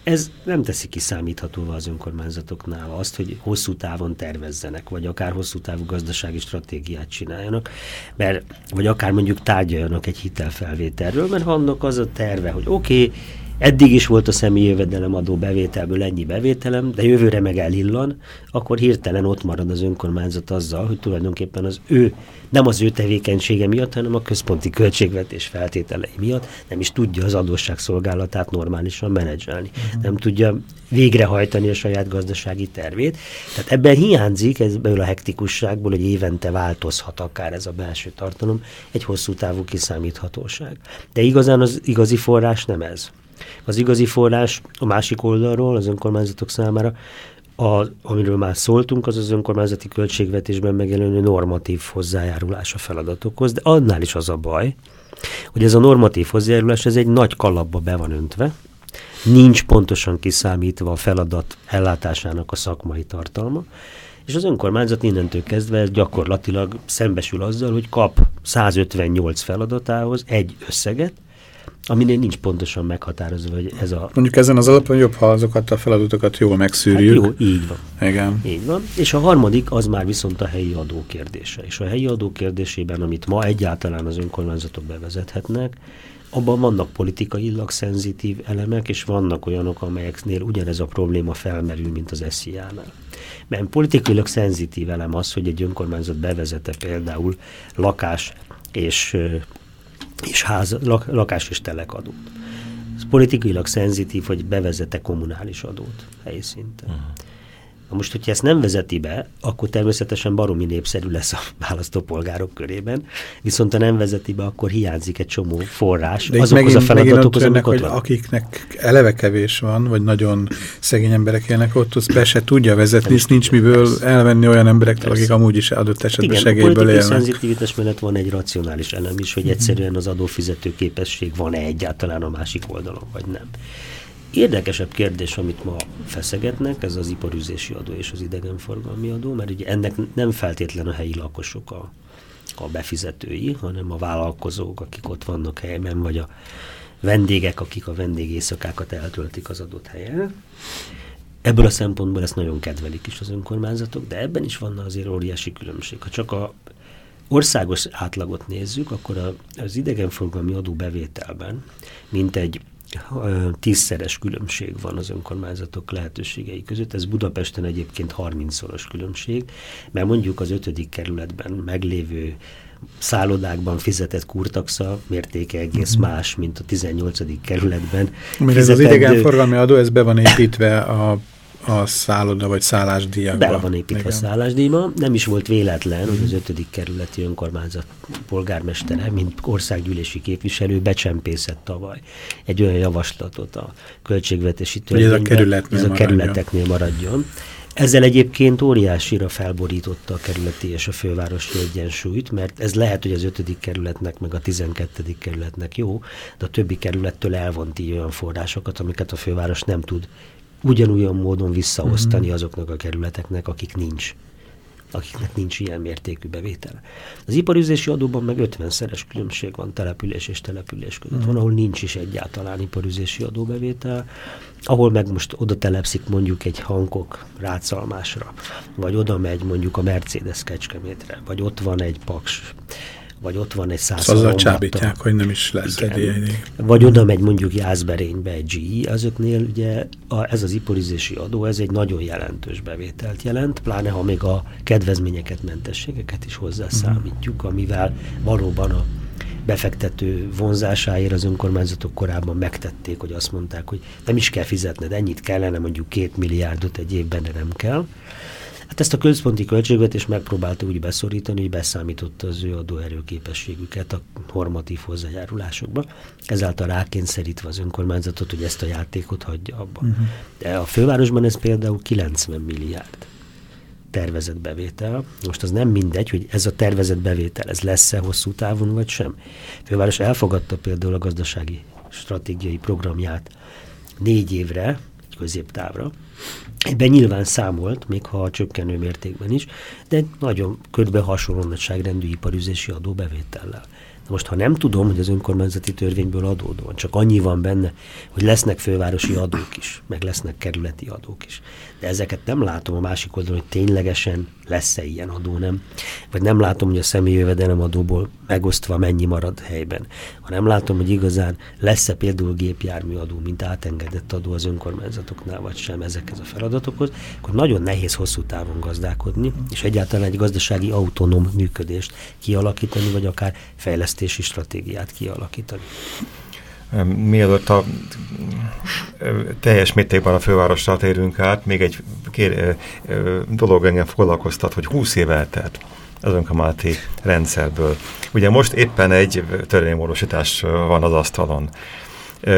ez nem teszi kiszámíthatóvá az önkormányzatoknál azt, hogy hosszú távon tervezzenek, vagy akár hosszú távú gazdasági stratégiát csináljanak, mert, vagy akár mondjuk tárgyaljanak egy hitelfelvételről, mert annak az a terve, hogy oké, okay, eddig is volt a személyi jövedelemadó bevételből ennyi bevételem, de jövőre meg elillan, akkor hirtelen ott marad az önkormányzat azzal, hogy tulajdonképpen az ő, nem az ő tevékenysége miatt, hanem a központi költségvetés feltételei miatt nem is tudja az adósságszolgálatát normálisan menedzselni. Uh-huh. Nem tudja végrehajtani a saját gazdasági tervét. Tehát ebben hiányzik, ebből a hektikusságból, hogy évente változhat akár ez a belső tartalom, egy hosszú távú kiszámíthatóság. De igazán az igazi forrás nem ez. Az igazi forrás a másik oldalról, az önkormányzatok számára, a, amiről már szóltunk, az az önkormányzati költségvetésben megjelenő normatív hozzájárulás a feladatokhoz, de annál is az a baj, hogy ez a normatív hozzájárulás ez egy nagy kalapba be van öntve, nincs pontosan kiszámítva a feladat ellátásának a szakmai tartalma, és az önkormányzat innentől kezdve gyakorlatilag szembesül azzal, hogy kap 158 feladatához egy összeget, aminél nincs pontosan meghatározva, hogy ez a... Mondjuk ezen az alapon jobb, ha azokat a feladatokat jól megszűrjük. Hát jó, így van. Igen. Így van. És a harmadik az már viszont a helyi adó kérdése. És a helyi adó kérdésében, amit ma egyáltalán az önkormányzatok bevezethetnek, abban vannak politikailag szenzitív elemek, és vannak olyanok, amelyeknél ugyanez a probléma felmerül, mint az SZIA-nál. Mert politikailag szenzitív elem az, hogy egy önkormányzat bevezete például lakás és és ház, lak, lakás és telekadót. Ez politikailag szenzitív, hogy bevezete kommunális adót helyi szinten. Uh-huh. Na most, hogyha ezt nem vezeti be, akkor természetesen baromi népszerű lesz a választópolgárok körében, viszont ha nem vezeti be, akkor hiányzik egy csomó forrás De azokhoz megint, a feladatokhoz, amik hogy van. akiknek eleve kevés van, vagy nagyon szegény emberek élnek ott, az be se tudja vezetni, és nincs miből persze. elvenni olyan emberektől, persze. akik amúgy is adott esetben Igen, segélyből élnek. A szenzitivitás mellett van egy racionális elem is, hogy egyszerűen az adófizető képesség van-e egyáltalán a másik oldalon, vagy nem. Érdekesebb kérdés, amit ma feszegetnek, ez az iparüzési adó és az idegenforgalmi adó, mert ugye ennek nem feltétlen a helyi lakosok a, a befizetői, hanem a vállalkozók, akik ott vannak helyben, vagy a vendégek, akik a vendégészakákat eltöltik az adott helyen. Ebből a szempontból ezt nagyon kedvelik is az önkormányzatok, de ebben is van azért óriási különbség. Ha csak a országos átlagot nézzük, akkor az idegenforgalmi adó bevételben mint egy tízszeres különbség van az önkormányzatok lehetőségei között. Ez Budapesten egyébként 30-szoros különbség, mert mondjuk az ötödik kerületben meglévő szállodákban fizetett kurtaxa mértéke egész uh-huh. más, mint a 18. kerületben. Mert ez az idegenforgalmi adó, ez be van építve a a szálloda vagy szállásdíjakba. Bele van építve a szállásdíjba. Nem is volt véletlen, hogy az ötödik kerületi önkormányzat polgármestere, mint országgyűlési képviselő becsempészett tavaly egy olyan javaslatot a költségvetési törvényben, ez a, kerületnél ez a kerületeknél maradjon. Ezzel egyébként óriásira felborította a kerületi és a fővárosi egyensúlyt, mert ez lehet, hogy az ötödik kerületnek, meg a tizenkettedik kerületnek jó, de a többi kerülettől elvont így olyan forrásokat, amiket a főváros nem tud ugyanolyan módon visszaosztani mm-hmm. azoknak a kerületeknek, akik nincs akiknek nincs ilyen mértékű bevétel. Az iparüzési adóban meg 50-szeres különbség van település és település között. Mm. Van, ahol nincs is egyáltalán iparüzési adóbevétel, ahol meg most oda telepszik mondjuk egy Hankok rácalmásra, vagy oda megy mondjuk a Mercedes Kecskemétre, vagy ott van egy Paks vagy ott van egy száz Azzal csábítják, hogy nem is lesz egy Vagy oda megy mondjuk Jászberénybe egy GE, azoknél ugye a, ez az iporizési adó, ez egy nagyon jelentős bevételt jelent, pláne ha még a kedvezményeket, mentességeket is hozzászámítjuk, amivel valóban a befektető vonzásáért az önkormányzatok korábban megtették, hogy azt mondták, hogy nem is kell fizetned, ennyit kellene, mondjuk két milliárdot egy évben, de nem kell. Hát ezt a központi költségvetés megpróbálta úgy beszorítani, hogy beszámította az ő adóerőképességüket a normatív hozzájárulásokba, ezáltal rákényszerítve az önkormányzatot, hogy ezt a játékot hagyja abba. Uh-huh. De a fővárosban ez például 90 milliárd tervezett bevétel. Most az nem mindegy, hogy ez a tervezett bevétel, ez lesz-e hosszú távon, vagy sem. A főváros elfogadta például a gazdasági stratégiai programját négy évre, középtávra. Ebben nyilván számolt, még ha a csökkenő mértékben is, de egy nagyon körbe hasonló nagyságrendű iparüzési adóbevétellel. De most, ha nem tudom, hogy az önkormányzati törvényből adódóan, csak annyi van benne, hogy lesznek fővárosi adók is, meg lesznek kerületi adók is. De ezeket nem látom a másik oldalon, hogy ténylegesen lesz-e ilyen adó, nem? Vagy nem látom, hogy a személyi jövedelem adóból megosztva mennyi marad helyben. Ha nem látom, hogy igazán lesz-e például gépjárműadó, mint átengedett adó az önkormányzatoknál, vagy sem ezekhez a feladatokhoz, akkor nagyon nehéz hosszú távon gazdálkodni, és egyáltalán egy gazdasági autonóm működést kialakítani, vagy akár fejlesztési stratégiát kialakítani mielőtt a teljes mértékben a fővárosra térünk át, még egy kér, dolog engem foglalkoztat, hogy 20 év eltelt az önkormányzati rendszerből. Ugye most éppen egy törvénymódosítás van az asztalon.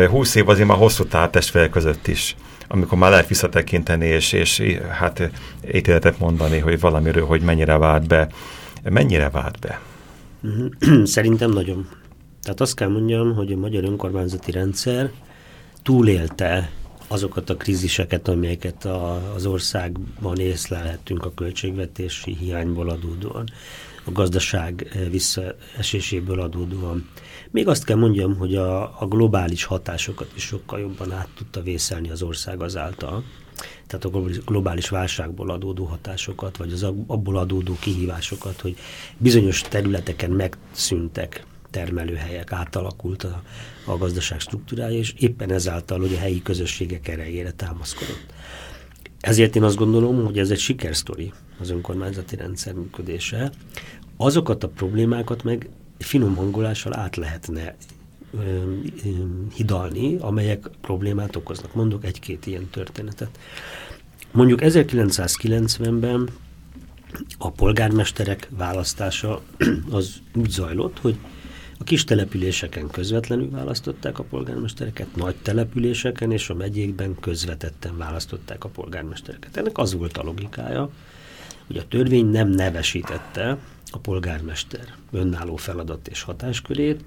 20 év azért már hosszú testvérek között is amikor már lehet visszatekinteni, és, és hát ítéletet mondani, hogy valamiről, hogy mennyire vált be. Mennyire vált be? Szerintem nagyon. Tehát azt kell mondjam, hogy a magyar önkormányzati rendszer túlélte azokat a kríziseket, amelyeket a, az országban észlelhetünk a költségvetési hiányból adódóan, a gazdaság eh, visszaeséséből adódóan. Még azt kell mondjam, hogy a, a globális hatásokat is sokkal jobban át tudta vészelni az ország azáltal, tehát a globális válságból adódó hatásokat, vagy az abból adódó kihívásokat, hogy bizonyos területeken megszűntek termelőhelyek, átalakult a, a gazdaság struktúrája, és éppen ezáltal, hogy a helyi közösségek erejére támaszkodott. Ezért én azt gondolom, hogy ez egy sikersztori az önkormányzati rendszer működése. Azokat a problémákat meg finom hangolással át lehetne ö, ö, hidalni, amelyek problémát okoznak. Mondok egy-két ilyen történetet. Mondjuk 1990-ben a polgármesterek választása az úgy zajlott, hogy a kis településeken közvetlenül választották a polgármestereket, nagy településeken és a megyékben közvetetten választották a polgármestereket. Ennek az volt a logikája, hogy a törvény nem nevesítette a polgármester önálló feladat és hatáskörét,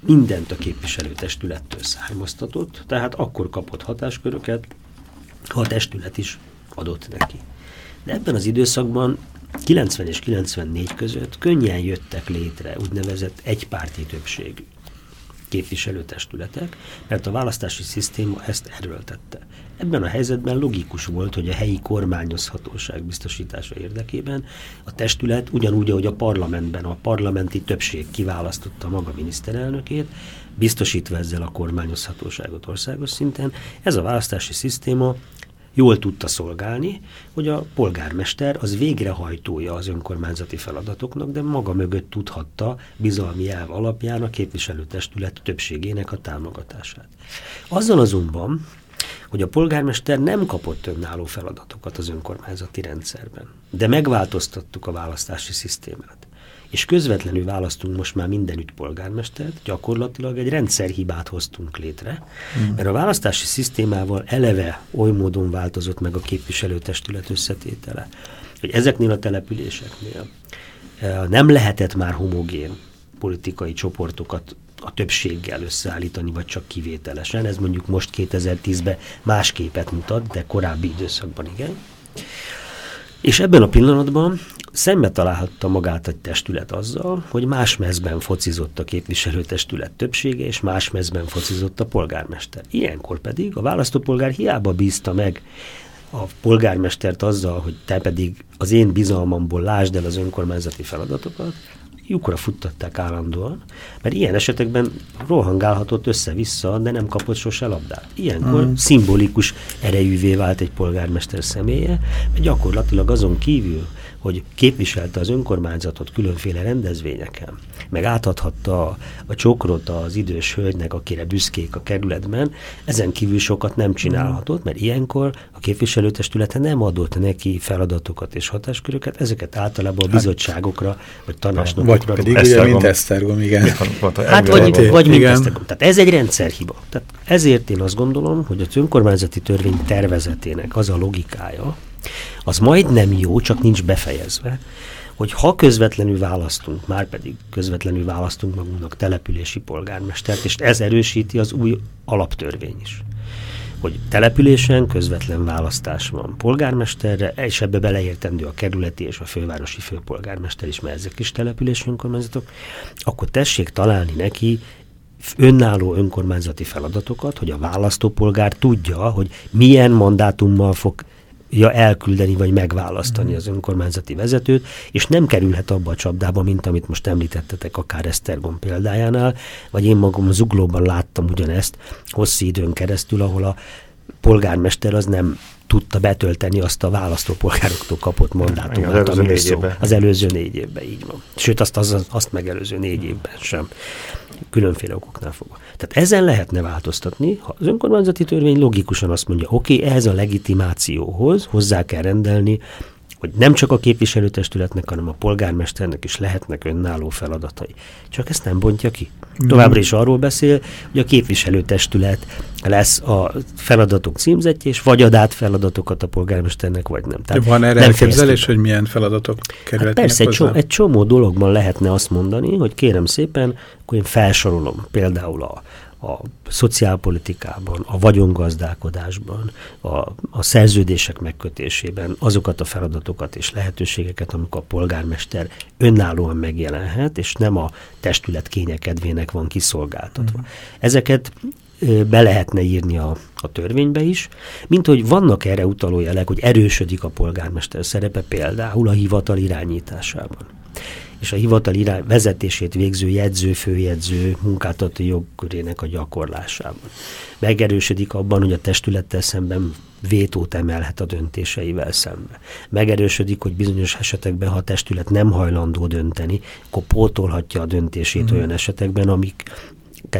mindent a képviselőtestülettől származtatott, tehát akkor kapott hatásköröket, ha a testület is adott neki. De ebben az időszakban 90 és 94 között könnyen jöttek létre úgynevezett egypárti többségű képviselőtestületek, mert a választási szisztéma ezt erőltette. Ebben a helyzetben logikus volt, hogy a helyi kormányozhatóság biztosítása érdekében a testület ugyanúgy, ahogy a parlamentben a parlamenti többség kiválasztotta maga miniszterelnökét, biztosítva ezzel a kormányozhatóságot országos szinten, ez a választási szisztéma jól tudta szolgálni, hogy a polgármester az végrehajtója az önkormányzati feladatoknak, de maga mögött tudhatta bizalmi elv alapján a képviselőtestület többségének a támogatását. Azzal azonban, hogy a polgármester nem kapott önálló feladatokat az önkormányzati rendszerben, de megváltoztattuk a választási szisztémát és közvetlenül választunk most már mindenütt polgármestert, gyakorlatilag egy rendszerhibát hoztunk létre, mm. mert a választási szisztémával eleve oly módon változott meg a képviselőtestület összetétele, hogy ezeknél a településeknél e, nem lehetett már homogén politikai csoportokat a többséggel összeállítani, vagy csak kivételesen. Ez mondjuk most 2010-ben más képet mutat, de korábbi időszakban igen. És ebben a pillanatban szembe találhatta magát egy testület azzal, hogy más mezben focizott a képviselőtestület többsége, és más mezben focizott a polgármester. Ilyenkor pedig a választópolgár hiába bízta meg a polgármestert azzal, hogy te pedig az én bizalmamból lásd el az önkormányzati feladatokat, lyukra futtatták állandóan, mert ilyen esetekben rohangálhatott össze-vissza, de nem kapott sose labdát. Ilyenkor mm. szimbolikus erejűvé vált egy polgármester személye, mert gyakorlatilag azon kívül, hogy képviselte az önkormányzatot különféle rendezvényeken, meg átadhatta a, a csokrot az idős hölgynek, akire büszkék a kerületben, ezen kívül sokat nem csinálhatott, mert ilyenkor a képviselőtestülete nem adott neki feladatokat és hatásköröket, ezeket általában a hát- bizottságokra, vagy tanácsnokokra. Vagy pedig ugye, mint Esztergom, igen. Hát vagy, vagy mint Esztergom. Tehát ez egy rendszerhiba. Tehát ezért én azt gondolom, hogy az önkormányzati törvény tervezetének az a logikája, az majdnem jó, csak nincs befejezve, hogy ha közvetlenül választunk, már pedig közvetlenül választunk magunknak települési polgármestert, és ez erősíti az új alaptörvény is hogy településen közvetlen választás van polgármesterre, és ebbe beleértendő a kerületi és a fővárosi főpolgármester is, mert ezek is települési önkormányzatok, akkor tessék találni neki önálló önkormányzati feladatokat, hogy a választópolgár tudja, hogy milyen mandátummal fog ja elküldeni vagy megválasztani mm. az önkormányzati vezetőt, és nem kerülhet abba a csapdába, mint amit most említettetek akár Esztergom példájánál, vagy én magam Zuglóban láttam ugyanezt hosszú időn keresztül, ahol a polgármester az nem tudta betölteni azt a választópolgároktól kapott mandátumot, az, előző négy az előző négy évben, így van. Sőt, azt, az, azt megelőző négy évben sem. Különféle okoknál fogva. Tehát ezen lehetne változtatni, ha az önkormányzati törvény logikusan azt mondja, oké, okay, ehhez a legitimációhoz hozzá kell rendelni hogy nem csak a képviselőtestületnek, hanem a polgármesternek is lehetnek önálló feladatai. Csak ezt nem bontja ki. Továbbra is arról beszél, hogy a képviselőtestület lesz a feladatok címzetje, és vagy ad át feladatokat a polgármesternek, vagy nem. Tehát Van erre elképzelés, hogy milyen feladatok kerülhetnek hát Persze, egy, csomó, egy csomó dologban lehetne azt mondani, hogy kérem szépen, akkor én felsorolom például a, a szociálpolitikában, a vagyongazdálkodásban, a, a szerződések megkötésében azokat a feladatokat és lehetőségeket, amikor a polgármester önállóan megjelenhet, és nem a testület kényekedvének van kiszolgáltatva. Mm. Ezeket be lehetne írni a, a törvénybe is, mint hogy vannak erre utaló jelek, hogy erősödik a polgármester szerepe például a hivatal irányításában és a hivatal irány, vezetését végző jegyző, főjegyző munkáltató jogkörének a gyakorlásában. Megerősödik abban, hogy a testülettel szemben vétót emelhet a döntéseivel szembe. Megerősödik, hogy bizonyos esetekben, ha a testület nem hajlandó dönteni, akkor pótolhatja a döntését mm. olyan esetekben, amik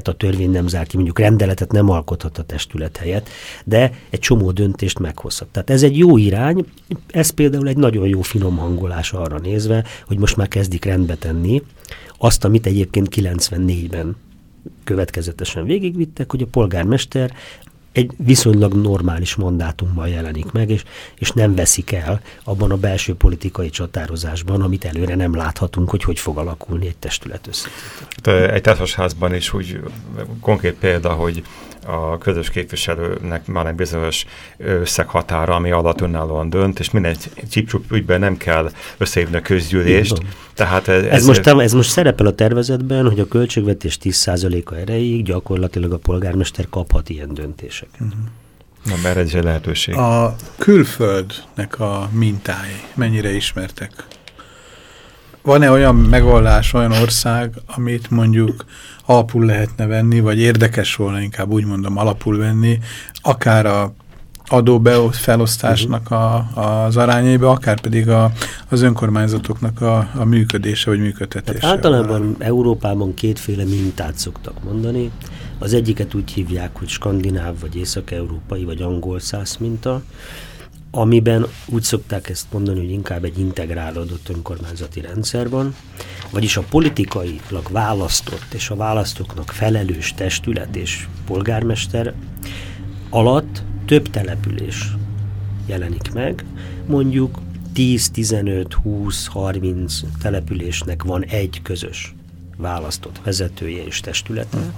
tehát a törvény nem zár ki, mondjuk rendeletet nem alkothat a testület helyett, de egy csomó döntést meghozhat. Tehát ez egy jó irány, ez például egy nagyon jó finom hangolás arra nézve, hogy most már kezdik rendbe tenni azt, amit egyébként 94-ben következetesen végigvittek, hogy a polgármester egy viszonylag normális mandátummal jelenik meg, és, és nem veszik el abban a belső politikai csatározásban, amit előre nem láthatunk, hogy hogy fog alakulni egy testület összetétel. Egy társasházban is úgy konkrét példa, hogy a közös képviselőnek már egy bizonyos összeghatára, ami alatt önállóan dönt, és minden csipcsup ügyben nem kell összehívni a közgyűlést. Tehát ez, ez, most, ez most szerepel a tervezetben, hogy a költségvetés 10%-a erejéig gyakorlatilag a polgármester kaphat ilyen döntéseket. Uh-huh. Na, mert ez egy lehetőség. A külföldnek a mintái mennyire ismertek? Van-e olyan megoldás, olyan ország, amit mondjuk alapul lehetne venni, vagy érdekes volna inkább úgy mondom alapul venni, akár a adó felosztásnak a, az arányaiba, akár pedig a, az önkormányzatoknak a, a működése vagy működtetése. Hát általában Európában kétféle mintát szoktak mondani. Az egyiket úgy hívják, hogy skandináv, vagy észak-európai, vagy angol száz minta amiben úgy szokták ezt mondani, hogy inkább egy integrálódott önkormányzati rendszer van, vagyis a politikailag választott és a választóknak felelős testület és polgármester alatt több település jelenik meg, mondjuk 10, 15, 20, 30 településnek van egy közös választott vezetője és testülete.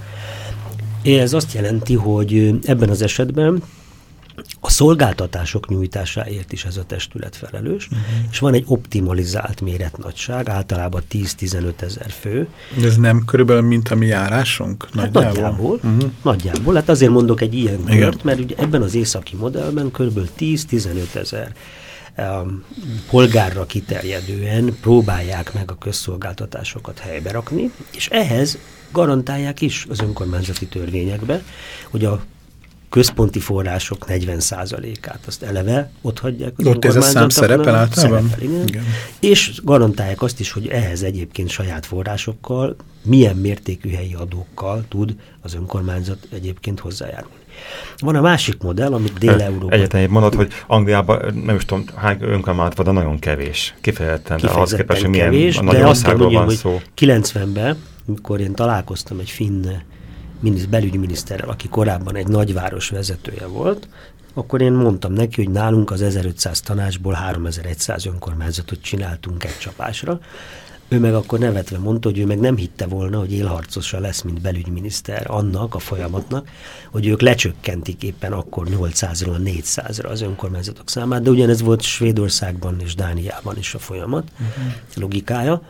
Ez azt jelenti, hogy ebben az esetben a szolgáltatások nyújtásáért is ez a testület felelős, uh-huh. és van egy optimalizált méretnagyság, általában 10-15 ezer fő. De ez nem körülbelül mint a mi járásunk? Hát nagyjából. Nagyjából, uh-huh. nagyjából. Hát azért mondok egy ilyen kört, mert ugye ebben az északi modellben körülbelül 10-15 ezer polgárra kiterjedően próbálják meg a közszolgáltatásokat helybe rakni, és ehhez garantálják is az önkormányzati törvényekbe, hogy a központi források 40%-át, azt eleve ott hagyják az Ott ez a szám szerepel általában? Szerepel, igen. igen. És garantálják azt is, hogy ehhez egyébként saját forrásokkal, milyen mértékű helyi adókkal tud az önkormányzat egyébként hozzájárulni. Van a másik modell, amit Dél-Európa... Egyetlen mondod, hogy Angliában nem is tudom hány önkormányzat van, de nagyon kevés. Kifejezetten, de ahhoz képest, hogy milyen kevés, nagy országról van szó. 90-ben, amikor én találkoztam egy finn belügyminiszterrel, aki korábban egy nagyváros vezetője volt, akkor én mondtam neki, hogy nálunk az 1500 tanácsból 3100 önkormányzatot csináltunk egy csapásra. Ő meg akkor nevetve mondta, hogy ő meg nem hitte volna, hogy élharcosa lesz, mint belügyminiszter annak a folyamatnak, hogy ők lecsökkentik éppen akkor 800-ról 400-ra az önkormányzatok számát, de ugyanez volt Svédországban és Dániában is a folyamat uh-huh. logikája.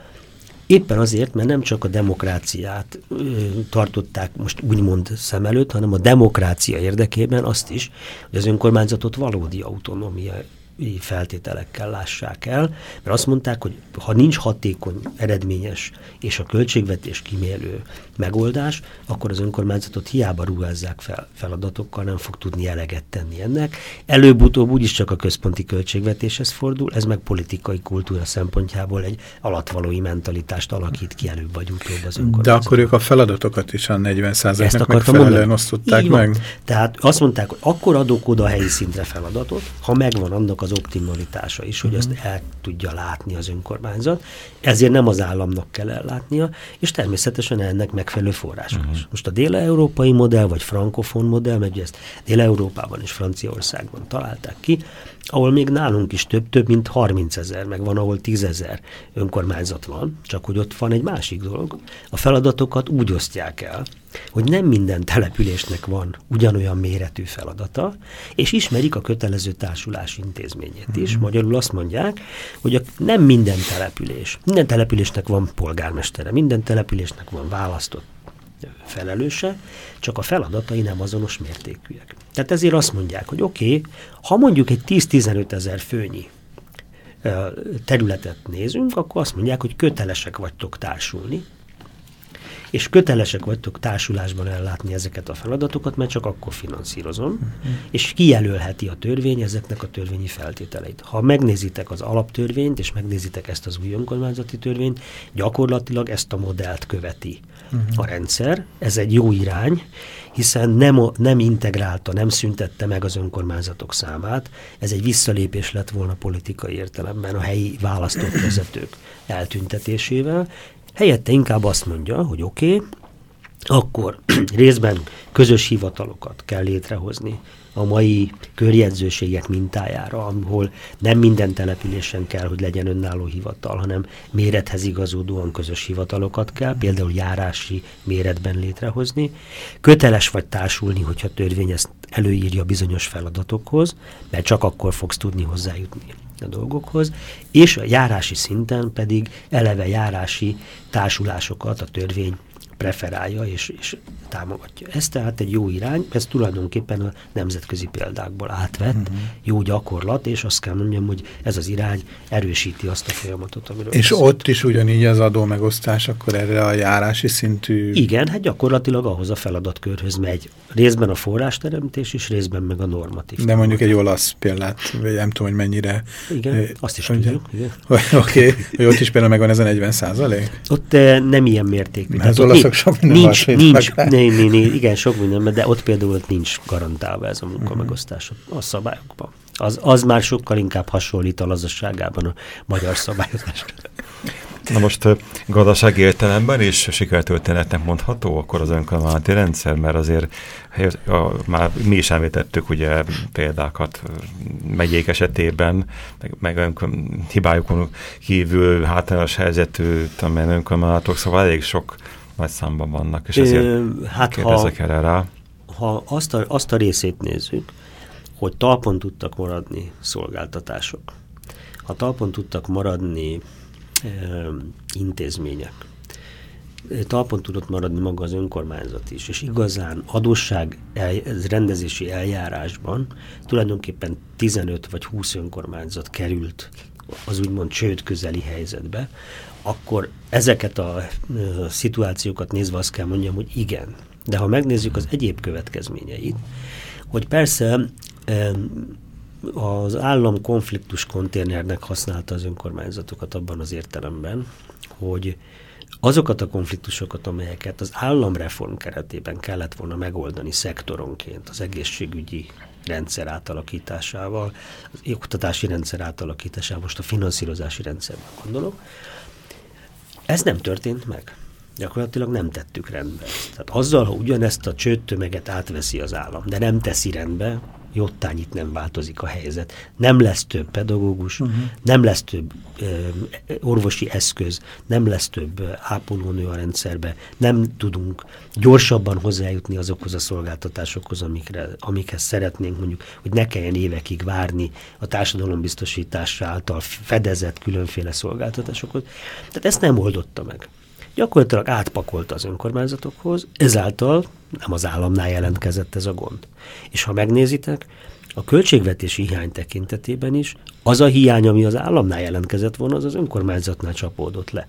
Éppen azért, mert nem csak a demokráciát ö, tartották most úgymond szem előtt, hanem a demokrácia érdekében azt is, hogy az önkormányzatot valódi autonómia feltételekkel lássák el, mert azt mondták, hogy ha nincs hatékony, eredményes és a költségvetés kimélő megoldás, akkor az önkormányzatot hiába ruházzák fel feladatokkal, nem fog tudni eleget tenni ennek. Előbb-utóbb úgyis csak a központi költségvetéshez fordul, ez meg politikai kultúra szempontjából egy alatvalói mentalitást alakít ki előbb vagy utóbb az önkormányzat. De akkor ők a feladatokat is a 40 nek megfelelően osztották meg? Tehát azt mondták, hogy akkor adok oda a helyi szintre feladatot, ha megvan annak az optimalitása is, hogy azt el tudja látni az önkormányzat, ezért nem az államnak kell ellátnia, és természetesen ennek megfelelő források uh-huh. Most a dél-európai modell, vagy frankofon modell, mert ezt Dél-Európában és Franciaországban találták ki, ahol még nálunk is több, több mint 30 ezer, meg van, ahol 10 ezer önkormányzat van, csak hogy ott van egy másik dolog. A feladatokat úgy osztják el, hogy nem minden településnek van ugyanolyan méretű feladata, és ismerik a kötelező társulás intézményét is. Mm. Magyarul azt mondják, hogy a, nem minden település, minden településnek van polgármestere, minden településnek van választott felelőse, csak a feladatai nem azonos mértékűek. Tehát ezért azt mondják, hogy oké, okay, ha mondjuk egy 10-15 ezer főnyi területet nézünk, akkor azt mondják, hogy kötelesek vagytok társulni, és kötelesek vagytok társulásban ellátni ezeket a feladatokat, mert csak akkor finanszírozom, uh-huh. és kijelölheti a törvény ezeknek a törvényi feltételeit. Ha megnézitek az alaptörvényt, és megnézitek ezt az új önkormányzati törvényt, gyakorlatilag ezt a modellt követi uh-huh. a rendszer. Ez egy jó irány, hiszen nem, nem integrálta, nem szüntette meg az önkormányzatok számát. Ez egy visszalépés lett volna politikai értelemben a helyi választott vezetők eltüntetésével, Helyette inkább azt mondja, hogy oké, okay, akkor részben közös hivatalokat kell létrehozni a mai körjegyzőségek mintájára, ahol nem minden településen kell, hogy legyen önálló hivatal, hanem mérethez igazodóan közös hivatalokat kell, például járási méretben létrehozni. Köteles vagy társulni, hogyha törvény ezt előírja bizonyos feladatokhoz, mert csak akkor fogsz tudni hozzájutni a dolgokhoz, és a járási szinten pedig eleve járási társulásokat a törvény preferálja és, és támogatja. Ez tehát egy jó irány, ez tulajdonképpen a nemzetközi példákból átvett uh-huh. jó gyakorlat, és azt kell mondjam, hogy ez az irány erősíti azt a folyamatot, amiről És beszélt. ott is ugyanígy az adó megosztás akkor erre a járási szintű... Igen, hát gyakorlatilag ahhoz a feladatkörhöz megy. Részben a forrásteremtés is, részben meg a normatív. De mondjuk egy olasz példát, vagy nem tudom, hogy mennyire... Igen, azt is tudjuk. Oké, okay, hogy ott is például megvan ez a 40 százalék? Ott eh, nem ilyen mértékű. Mert az olaszok sok minden nincs, nincs, né, né, né, igen, sok minden, de ott például ott nincs garantálva ez a munkamegosztás a szabályokban. Az, az már sokkal inkább hasonlít a lazasságában a magyar szabályozásra. Na most gazdasági értelemben is sikertörténetnek mondható akkor az önkormányzati rendszer, mert azért a, már mi is említettük ugye példákat megyék esetében, meg, meg hibájukon kívül hátrányos helyzetű önkormányzatok, szóval elég sok nagy számban vannak, és ezért Ö, hát kérdezek ha, erre rá. Ha azt a, azt a részét nézzük, hogy talpon tudtak maradni szolgáltatások, ha talpon tudtak maradni e, intézmények, talpon tudott maradni maga az önkormányzat is, és igazán adósság el, rendezési eljárásban tulajdonképpen 15 vagy 20 önkormányzat került az úgymond csőd közeli helyzetbe, akkor ezeket a szituációkat nézve azt kell mondjam, hogy igen. De ha megnézzük az egyéb következményeit, hogy persze az állam konfliktus konténernek használta az önkormányzatokat abban az értelemben, hogy azokat a konfliktusokat, amelyeket az államreform keretében kellett volna megoldani szektoronként, az egészségügyi rendszer átalakításával, az oktatási rendszer átalakításával, most a finanszírozási rendszerben gondolok, ez nem történt meg. Gyakorlatilag nem tettük rendbe. Tehát azzal, ha ugyanezt a csőttömeget átveszi az állam, de nem teszi rendbe, jottányit nem változik a helyzet. Nem lesz több pedagógus, uh-huh. nem lesz több ö, orvosi eszköz, nem lesz több ápolónő a rendszerbe, nem tudunk gyorsabban hozzájutni azokhoz a szolgáltatásokhoz, amikre, amikhez szeretnénk mondjuk, hogy ne kelljen évekig várni a társadalombiztosítás által fedezett különféle szolgáltatásokhoz. Tehát ezt nem oldotta meg gyakorlatilag átpakolta az önkormányzatokhoz, ezáltal nem az államnál jelentkezett ez a gond. És ha megnézitek, a költségvetési hiány tekintetében is az a hiány, ami az államnál jelentkezett volna, az az önkormányzatnál csapódott le.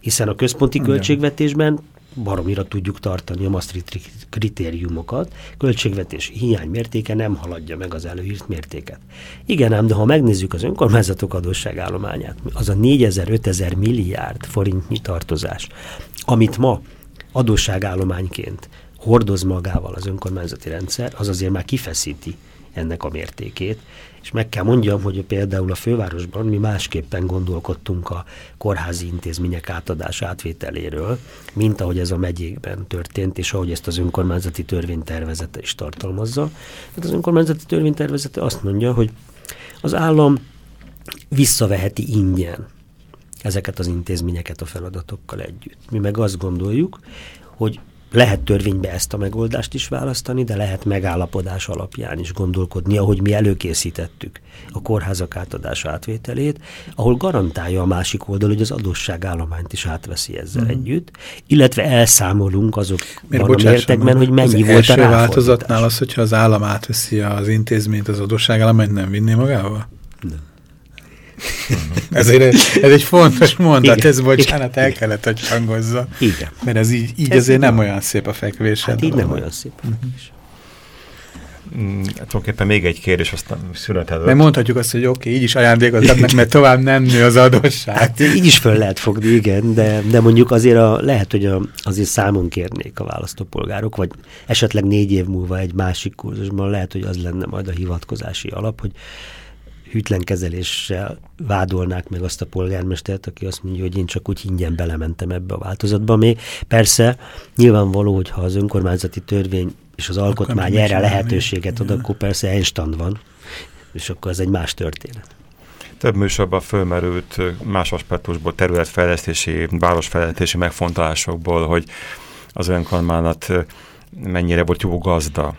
Hiszen a központi költségvetésben baromira tudjuk tartani a Maastricht kritériumokat, költségvetési hiány mértéke nem haladja meg az előírt mértéket. Igen ám, de ha megnézzük az önkormányzatok adósságállományát, az a 4000-5000 milliárd forintnyi tartozás, amit ma adósságállományként hordoz magával az önkormányzati rendszer, az azért már kifeszíti ennek a mértékét, és meg kell mondjam, hogy például a fővárosban mi másképpen gondolkodtunk a kórházi intézmények átadás átvételéről, mint ahogy ez a megyékben történt, és ahogy ezt az önkormányzati törvénytervezete is tartalmazza. Tehát az önkormányzati törvénytervezete azt mondja, hogy az állam visszaveheti ingyen ezeket az intézményeket a feladatokkal együtt. Mi meg azt gondoljuk, hogy lehet törvénybe ezt a megoldást is választani, de lehet megállapodás alapján is gondolkodni, ahogy mi előkészítettük a kórházak átadása átvételét, ahol garantálja a másik oldal, hogy az adósságállományt is átveszi ezzel uh-huh. együtt, illetve elszámolunk azokban a mértekben, hogy mennyi volt a változatnál az, hogyha az állam átveszi az intézményt, az adósságállományt nem vinné magával? Nem. Ezért ez egy fontos mondat, Igen. ez bocsánat, el kellett, hogy hangozza. Igen. Mert ez így, így ez azért nem olyan szép a fekvés. Hát így nem olyan szép a fekvés. Mm, tulajdonképpen még egy kérdés, aztán szünet előtt. Mert mondhatjuk azt, hogy oké, okay, így is ajándékozhatnak, mert tovább nem nő az adósság. Hát így is föl lehet fogni, igen, de, de mondjuk azért a, lehet, hogy a, azért számon kérnék a választópolgárok, vagy esetleg négy év múlva egy másik kurzusban lehet, hogy az lenne majd a hivatkozási alap, hogy hűtlen kezeléssel vádolnák meg azt a polgármestert, aki azt mondja, hogy én csak úgy ingyen belementem ebbe a változatba. Még persze nyilvánvaló, hogy ha az önkormányzati törvény és az alkotmány erre lehetőséget ad, akkor persze Einstein van, és akkor ez egy más történet. Több műsorban fölmerült más aspektusból, területfejlesztési, városfejlesztési megfontolásokból, hogy az önkormányzat mennyire volt jó gazda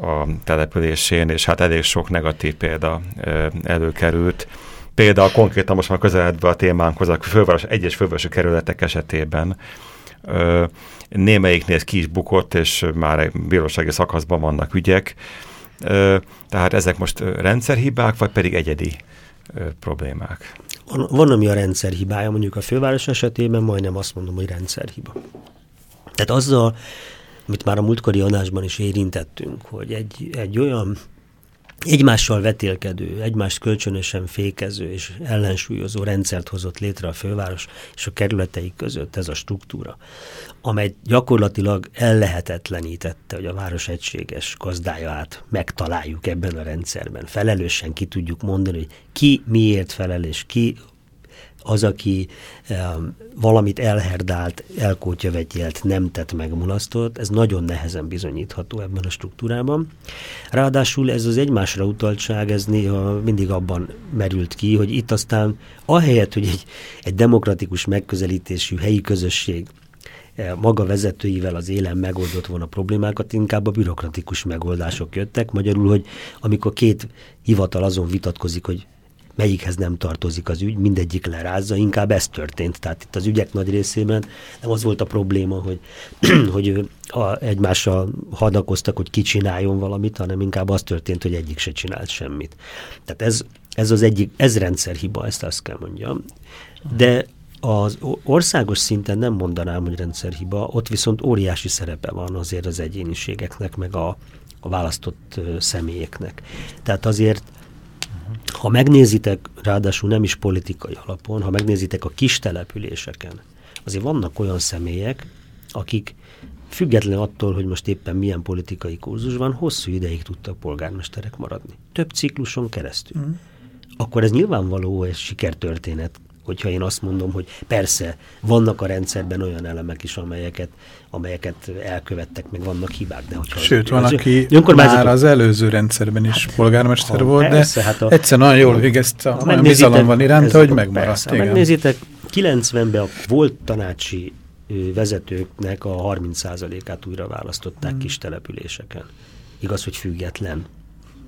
a településén, és hát elég sok negatív példa előkerült. Például konkrétan most már közeledve a témánkhoz, a főváros, egyes fővárosi kerületek esetében némelyiknél ki is bukott, és már bírósági szakaszban vannak ügyek. Tehát ezek most rendszerhibák, vagy pedig egyedi problémák? Van, van, ami a rendszerhibája, mondjuk a főváros esetében majdnem azt mondom, hogy rendszerhiba. Tehát azzal, amit már a múltkori adásban is érintettünk, hogy egy, egy olyan egymással vetélkedő, egymást kölcsönösen fékező és ellensúlyozó rendszert hozott létre a főváros és a kerületeik között ez a struktúra, amely gyakorlatilag ellehetetlenítette, hogy a város egységes gazdáját megtaláljuk ebben a rendszerben. Felelősen ki tudjuk mondani, hogy ki miért felel, és ki az, aki valamit elherdált, elkótyavetyelt, nem tett meg, mulasztott, ez nagyon nehezen bizonyítható ebben a struktúrában. Ráadásul ez az egymásra utaltság, ez néha mindig abban merült ki, hogy itt aztán ahelyett, hogy egy, egy demokratikus megközelítésű helyi közösség e, maga vezetőivel az élen megoldott volna problémákat, inkább a bürokratikus megoldások jöttek. Magyarul, hogy amikor két hivatal azon vitatkozik, hogy melyikhez nem tartozik az ügy, mindegyik lerázza, inkább ez történt. Tehát itt az ügyek nagy részében nem az volt a probléma, hogy, hogy a, egymással hadakoztak, hogy ki csináljon valamit, hanem inkább az történt, hogy egyik se csinált semmit. Tehát ez, ez az egyik, ez rendszerhiba, ezt azt kell mondjam. De az országos szinten nem mondanám, hogy rendszerhiba, ott viszont óriási szerepe van azért az egyéniségeknek, meg a a választott személyeknek. Tehát azért ha megnézitek, ráadásul nem is politikai alapon, ha megnézitek a kis településeken, azért vannak olyan személyek, akik független attól, hogy most éppen milyen politikai kurzus van, hosszú ideig tudtak polgármesterek maradni. Több cikluson keresztül. Mm. Akkor ez nyilvánvaló egy sikertörténet, hogyha én azt mondom, hogy persze vannak a rendszerben olyan elemek is, amelyeket, amelyeket elkövettek, meg vannak hibák. De hogyha Sőt, van, az, aki már az előző rendszerben is hát, polgármester ha, volt, persze, de hát a, egyszer nagyon jól végezte, olyan bizalom van iránta, hogy megmaradt. Persze, ha megnézitek, 90-ben a volt tanácsi vezetőknek a 30%-át újra választották hmm. kis településeken. Igaz, hogy független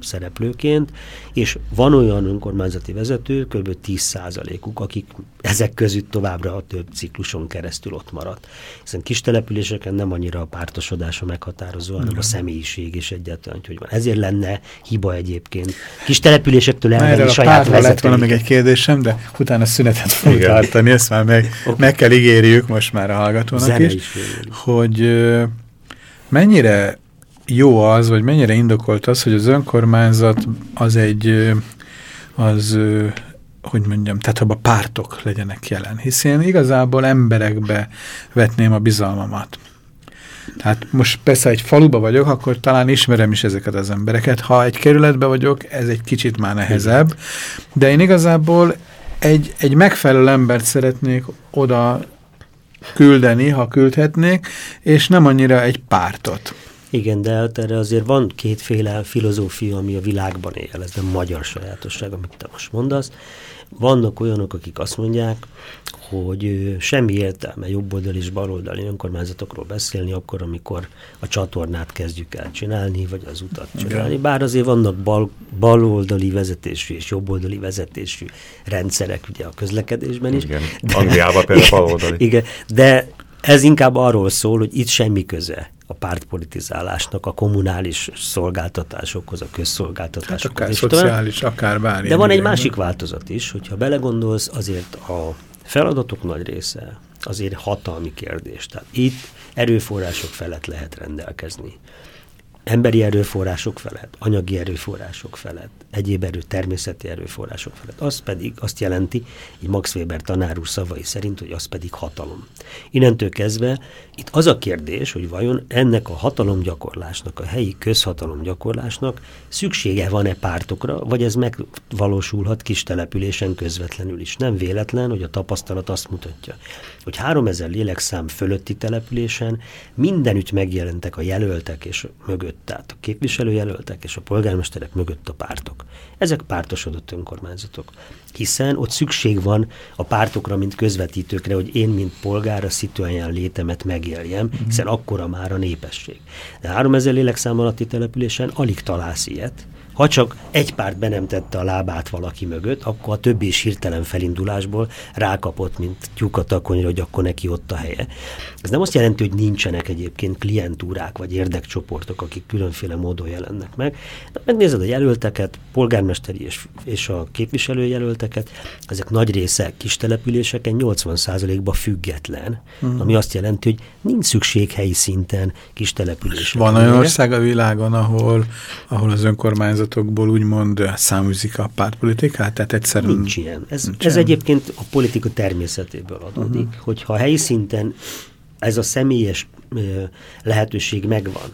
szereplőként, és van olyan önkormányzati vezető, kb. 10%-uk, akik ezek között továbbra a több cikluson keresztül ott maradt. Hiszen kis településeken nem annyira a pártosodás a meghatározó, hanem a személyiség is egyáltalán, hogy van. Ezért lenne hiba egyébként. Kis településektől elvenni a saját vezetőiket. lett volna még egy kérdésem, de utána szünetet fogunk tartani, ezt már meg, okay. meg kell ígérjük most már a hallgatónak Zene is, is hogy mennyire jó az, vagy mennyire indokolt az, hogy az önkormányzat az egy, az, hogy mondjam, tehát hogy a pártok legyenek jelen. Hiszen igazából emberekbe vetném a bizalmamat. Tehát most persze egy faluba vagyok, akkor talán ismerem is ezeket az embereket. Ha egy kerületbe vagyok, ez egy kicsit már nehezebb. De én igazából egy, egy megfelelő embert szeretnék oda küldeni, ha küldhetnék, és nem annyira egy pártot. Igen, de hát erre azért van kétféle filozófia, ami a világban él, ez nem magyar sajátosság, amit te most mondasz. Vannak olyanok, akik azt mondják, hogy semmi értelme jobboldali és baloldali önkormányzatokról beszélni akkor, amikor a csatornát kezdjük el csinálni, vagy az utat csinálni. Bár azért vannak bal, baloldali vezetésű és jobboldali vezetésű rendszerek ugye a közlekedésben is. Igen. De, Angliában például baloldali. Igen, de ez inkább arról szól, hogy itt semmi köze a pártpolitizálásnak a kommunális szolgáltatásokhoz, a közszolgáltatásokhoz. Hát akár szociális, akár bármi. De van egy másik változat is, hogyha belegondolsz, azért a feladatok nagy része azért hatalmi kérdés. Tehát itt erőforrások felett lehet rendelkezni emberi erőforrások felett, anyagi erőforrások felett, egyéb erő, természeti erőforrások felett. Az pedig azt jelenti, így Max Weber tanár úr szavai szerint, hogy az pedig hatalom. Innentől kezdve itt az a kérdés, hogy vajon ennek a hatalomgyakorlásnak, a helyi közhatalomgyakorlásnak szüksége van-e pártokra, vagy ez megvalósulhat kis településen közvetlenül is. Nem véletlen, hogy a tapasztalat azt mutatja, hogy 3000 lélekszám fölötti településen mindenütt megjelentek a jelöltek és mögött, tehát a képviselőjelöltek és a polgármesterek mögött a pártok. Ezek pártosodott önkormányzatok. Hiszen ott szükség van a pártokra, mint közvetítőkre, hogy én, mint polgár a szituáján létemet megéljem, mhm. hiszen akkora már a népesség. De 3000 lélekszám alatti településen alig találsz ilyet, ha csak egy párt be nem tette a lábát valaki mögött, akkor a többi is hirtelen felindulásból rákapott, mint tyúk a takonyra, hogy akkor neki ott a helye. Ez nem azt jelenti, hogy nincsenek egyébként klientúrák vagy érdekcsoportok, akik különféle módon jelennek meg. De megnézed a jelölteket, polgármesteri és, és a képviselőjelölteket, ezek nagy része kis településeken 80%-ba független, uh-huh. ami azt jelenti, hogy nincs szükség helyi szinten kis településeken. Van olyan ország a világon, ahol, ahol az önkormányzat pártokból úgymond száműzik a pártpolitikát? Tehát egyszerűen... Nincs ilyen. Ez, nincs ez ilyen. egyébként a politika természetéből adódik, uh-huh. hogyha helyi szinten ez a személyes lehetőség megvan,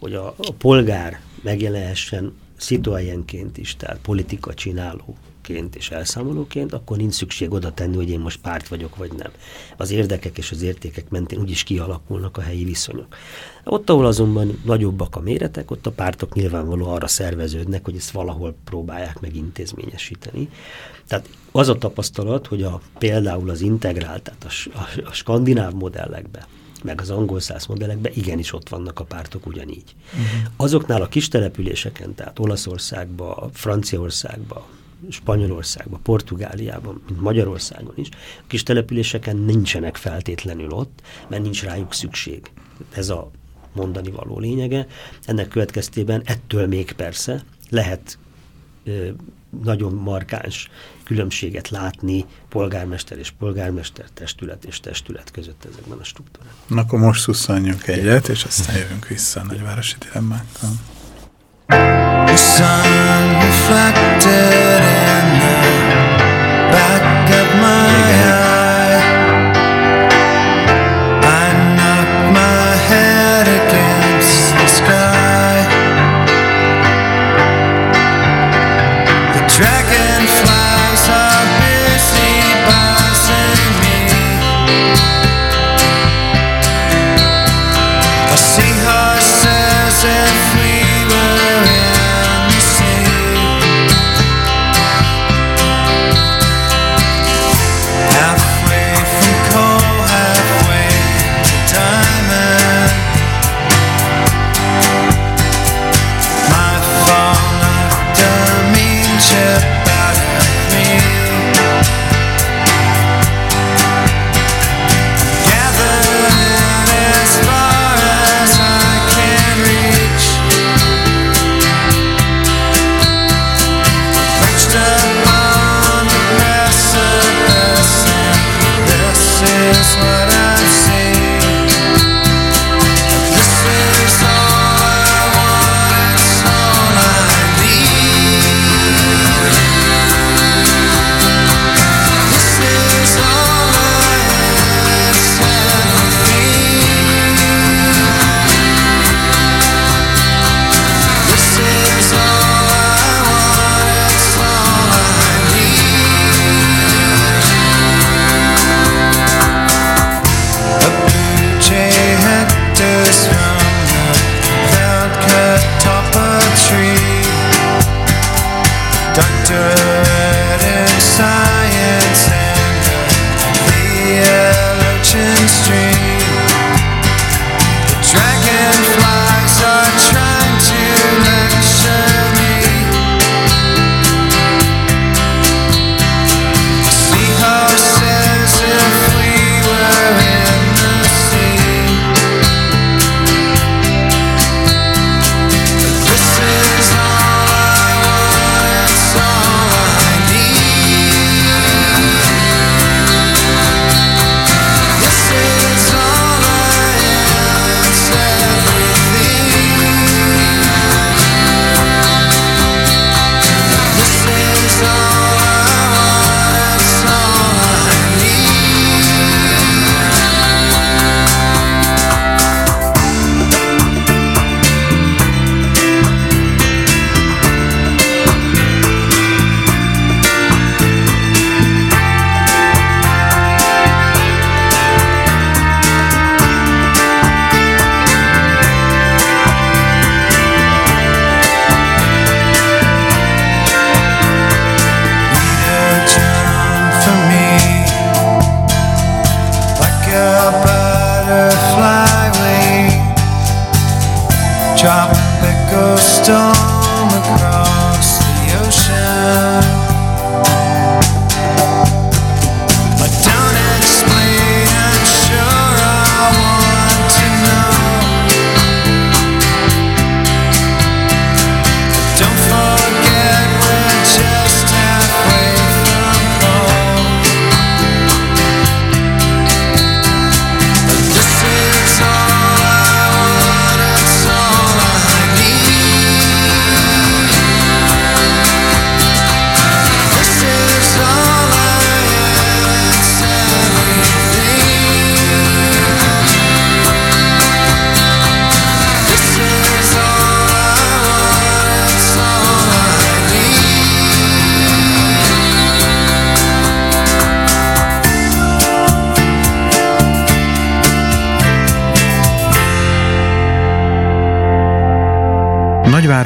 hogy a, a polgár megjelenhessen szituájenként is, tehát politika csináló elszámolóként és elszámolóként, akkor nincs szükség oda tenni, hogy én most párt vagyok, vagy nem. Az érdekek és az értékek mentén úgyis kialakulnak a helyi viszonyok. Ott, ahol azonban nagyobbak a méretek, ott a pártok nyilvánvaló arra szerveződnek, hogy ezt valahol próbálják meg intézményesíteni. Tehát az a tapasztalat, hogy a, például az integrált, tehát a, a, a skandináv modellekben, meg az angol száz modellekben igenis ott vannak a pártok ugyanígy. Uh-huh. Azoknál a kis településeken, tehát Olaszországba, Franciaországba, Spanyolországban, Portugáliában, mint Magyarországon is, a kis településeken nincsenek feltétlenül ott, mert nincs rájuk szükség. Ez a mondani való lényege. Ennek következtében ettől még persze lehet ö, nagyon markáns különbséget látni polgármester és polgármester, testület és testület között ezekben a struktúrákban. Na akkor most szusszanjunk egyet, és aztán jövünk vissza a nagyvárosi dilemmákkal. back of my head.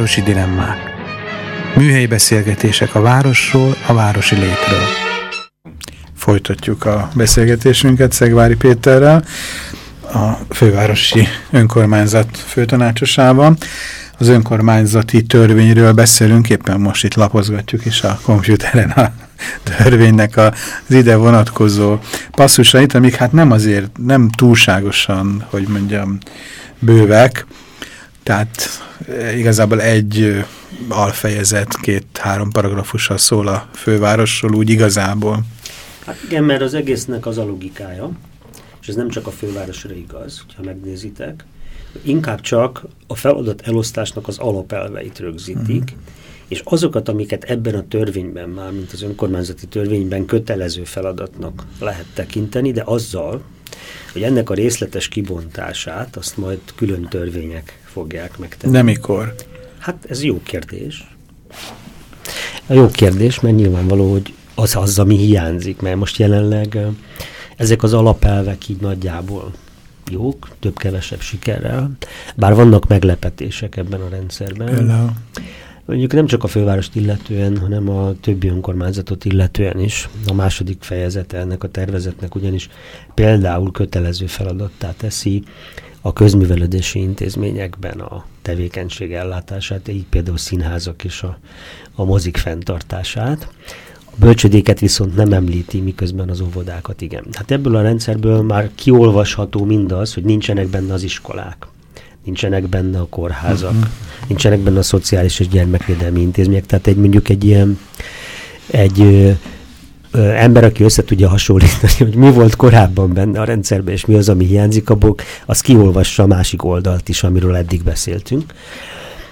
Nagyvárosi dilemmák. Műhelyi beszélgetések a városról, a városi létről. Folytatjuk a beszélgetésünket Szegvári Péterrel, a fővárosi önkormányzat főtanácsosában. Az önkormányzati törvényről beszélünk, éppen most itt lapozgatjuk is a komputeren a törvénynek az ide vonatkozó passzusait, amik hát nem azért, nem túlságosan, hogy mondjam, bővek, tehát eh, igazából egy alfejezet, két-három paragrafussal szól a fővárosról, úgy igazából. Hát igen, mert az egésznek az a logikája, és ez nem csak a fővárosra igaz, ha megnézitek, inkább csak a feladat elosztásnak az alapelveit rögzítik, uh-huh. és azokat, amiket ebben a törvényben már, mint az önkormányzati törvényben kötelező feladatnak lehet tekinteni, de azzal, hogy ennek a részletes kibontását azt majd külön törvények fogják megtenni. De mikor? Hát ez jó kérdés. A jó kérdés, mert nyilvánvaló, hogy az az, ami hiányzik, mert most jelenleg ezek az alapelvek így nagyjából jók, több-kevesebb sikerrel, bár vannak meglepetések ebben a rendszerben. Például? Mondjuk nem csak a fővárost illetően, hanem a többi önkormányzatot illetően is. A második fejezete ennek a tervezetnek ugyanis például kötelező feladattá teszi a közművelődési intézményekben a tevékenység ellátását, így például színházak és a, a mozik fenntartását. A bölcsödéket viszont nem említi, miközben az óvodákat igen. Hát ebből a rendszerből már kiolvasható mindaz, hogy nincsenek benne az iskolák, nincsenek benne a kórházak, uh-huh. nincsenek benne a szociális és gyermekvédelmi intézmények. Tehát egy mondjuk egy ilyen egy ö, ö, ember, aki össze tudja hasonlítani, hogy mi volt korábban benne a rendszerben, és mi az, ami hiányzik abból, az kiolvassa a másik oldalt is, amiről eddig beszéltünk.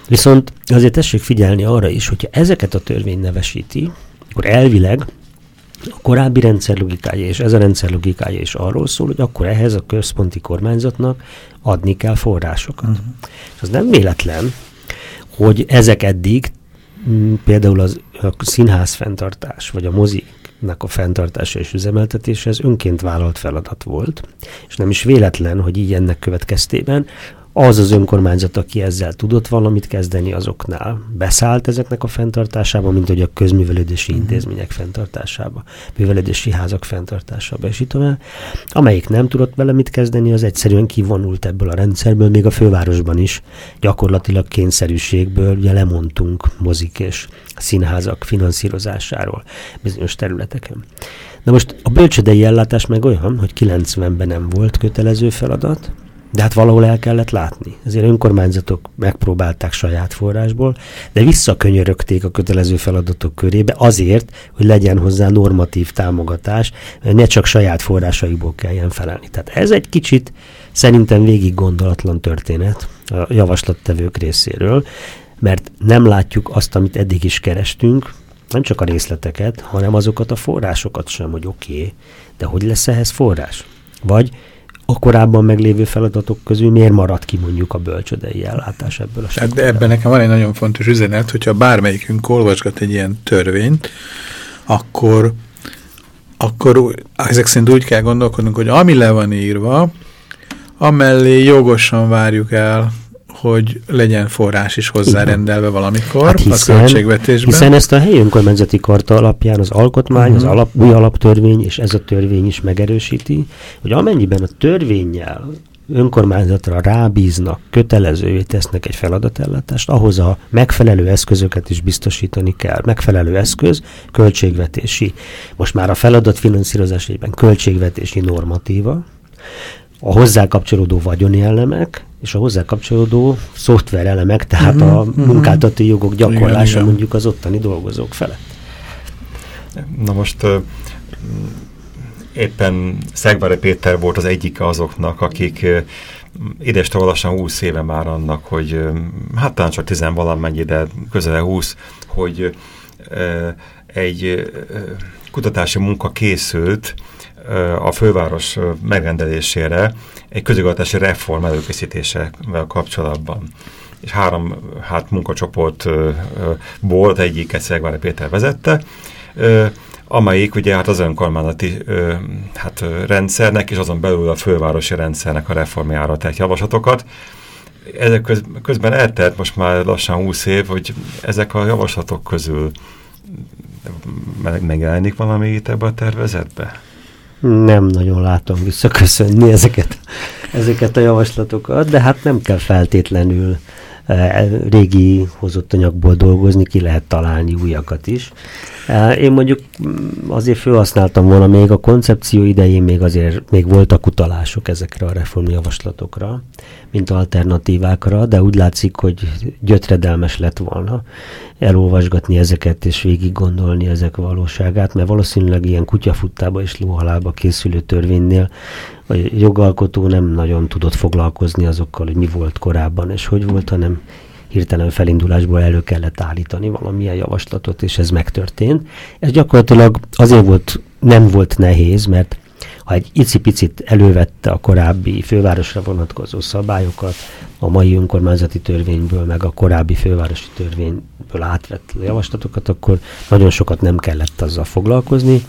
Viszont azért tessék figyelni arra is, hogyha ezeket a törvény nevesíti, akkor elvileg a korábbi rendszer logikája és ez a rendszer logikája is arról szól, hogy akkor ehhez a központi kormányzatnak adni kell forrásokat. Uh-huh. És az nem véletlen, hogy ezek eddig m, például az, a színház fenntartás, vagy a moziknak a fenntartása és üzemeltetése, ez önként vállalt feladat volt, és nem is véletlen, hogy így ennek következtében az az önkormányzat, aki ezzel tudott valamit kezdeni, azoknál beszállt ezeknek a fenntartásába, mint hogy a közművelődési uh-huh. intézmények fenntartásába, művelődési házak fenntartásába, és itt tovább. Amelyik nem tudott vele mit kezdeni, az egyszerűen kivonult ebből a rendszerből, még a fővárosban is gyakorlatilag kényszerűségből ugye lemondtunk mozik és színházak finanszírozásáról bizonyos területeken. Na most a bölcsödei ellátás meg olyan, hogy 90-ben nem volt kötelező feladat, de hát valahol el kellett látni. Ezért önkormányzatok megpróbálták saját forrásból, de visszakönyörögték a kötelező feladatok körébe azért, hogy legyen hozzá normatív támogatás, ne csak saját forrásaikból kelljen felelni. Tehát ez egy kicsit szerintem végig gondolatlan történet a javaslattevők részéről, mert nem látjuk azt, amit eddig is kerestünk, nem csak a részleteket, hanem azokat a forrásokat sem, hogy oké, okay, de hogy lesz ehhez forrás? Vagy a korábban meglévő feladatok közül miért maradt ki mondjuk a bölcsödei ellátás ebből a hát de ebben nekem van egy nagyon fontos üzenet, hogyha bármelyikünk olvasgat egy ilyen törvényt, akkor, akkor ezek szerint úgy kell gondolkodnunk, hogy ami le van írva, amellé jogosan várjuk el hogy legyen forrás is hozzárendelve valamikor hát hiszen, a költségvetésben. Hiszen ezt a helyi önkormányzati karta alapján az alkotmány, uh -huh. az mhm. alap, új alaptörvény, és ez a törvény is megerősíti, hogy amennyiben a törvényjel önkormányzatra rábíznak, kötelezővé tesznek egy feladatellátást, ahhoz a megfelelő eszközöket is biztosítani kell. Megfelelő eszköz, költségvetési, most már a feladat finanszírozásében költségvetési normatíva, a hozzá kapcsolódó vagyoni elemek, és a hozzá kapcsolódó szoftverelemek, tehát uh-huh, a uh-huh. munkáltatói jogok gyakorlása igen, igen. mondjuk az ottani dolgozók felett. Na most uh, éppen Szegvári Péter volt az egyik azoknak, akik uh, lassan 20 éve már annak, hogy uh, hát talán csak 10 valamennyi, de közel 20, hogy egy kutatási munka készült a főváros megrendelésére egy közigazgatási reform előkészítésével kapcsolatban. És három hát, munkacsoportból, egyiket Szegvári Péter vezette, amelyik ugye hát az önkormányzati hát, rendszernek és azon belül a fővárosi rendszernek a reformjára tett javaslatokat. Ezek köz, közben eltelt most már lassan 20 év, hogy ezek a javaslatok közül megjelenik valami itt ebbe a tervezetbe? Nem nagyon látom visszaköszönni ezeket, ezeket a javaslatokat, de hát nem kell feltétlenül e, régi hozott anyagból dolgozni, ki lehet találni újakat is. Én mondjuk mm, azért felhasználtam volna még a koncepció idején még azért még voltak utalások ezekre a reformjavaslatokra, mint alternatívákra, de úgy látszik, hogy gyötredelmes lett volna elolvasgatni ezeket és végig gondolni ezek valóságát, mert valószínűleg ilyen kutyafuttába és lóhalálba készülő törvénynél a jogalkotó nem nagyon tudott foglalkozni azokkal, hogy mi volt korábban és hogy volt, hanem hirtelen felindulásból elő kellett állítani valamilyen javaslatot, és ez megtörtént. Ez gyakorlatilag azért volt, nem volt nehéz, mert ha egy icipicit elővette a korábbi fővárosra vonatkozó szabályokat, a mai önkormányzati törvényből, meg a korábbi fővárosi törvényből átvett javaslatokat, akkor nagyon sokat nem kellett azzal foglalkozni.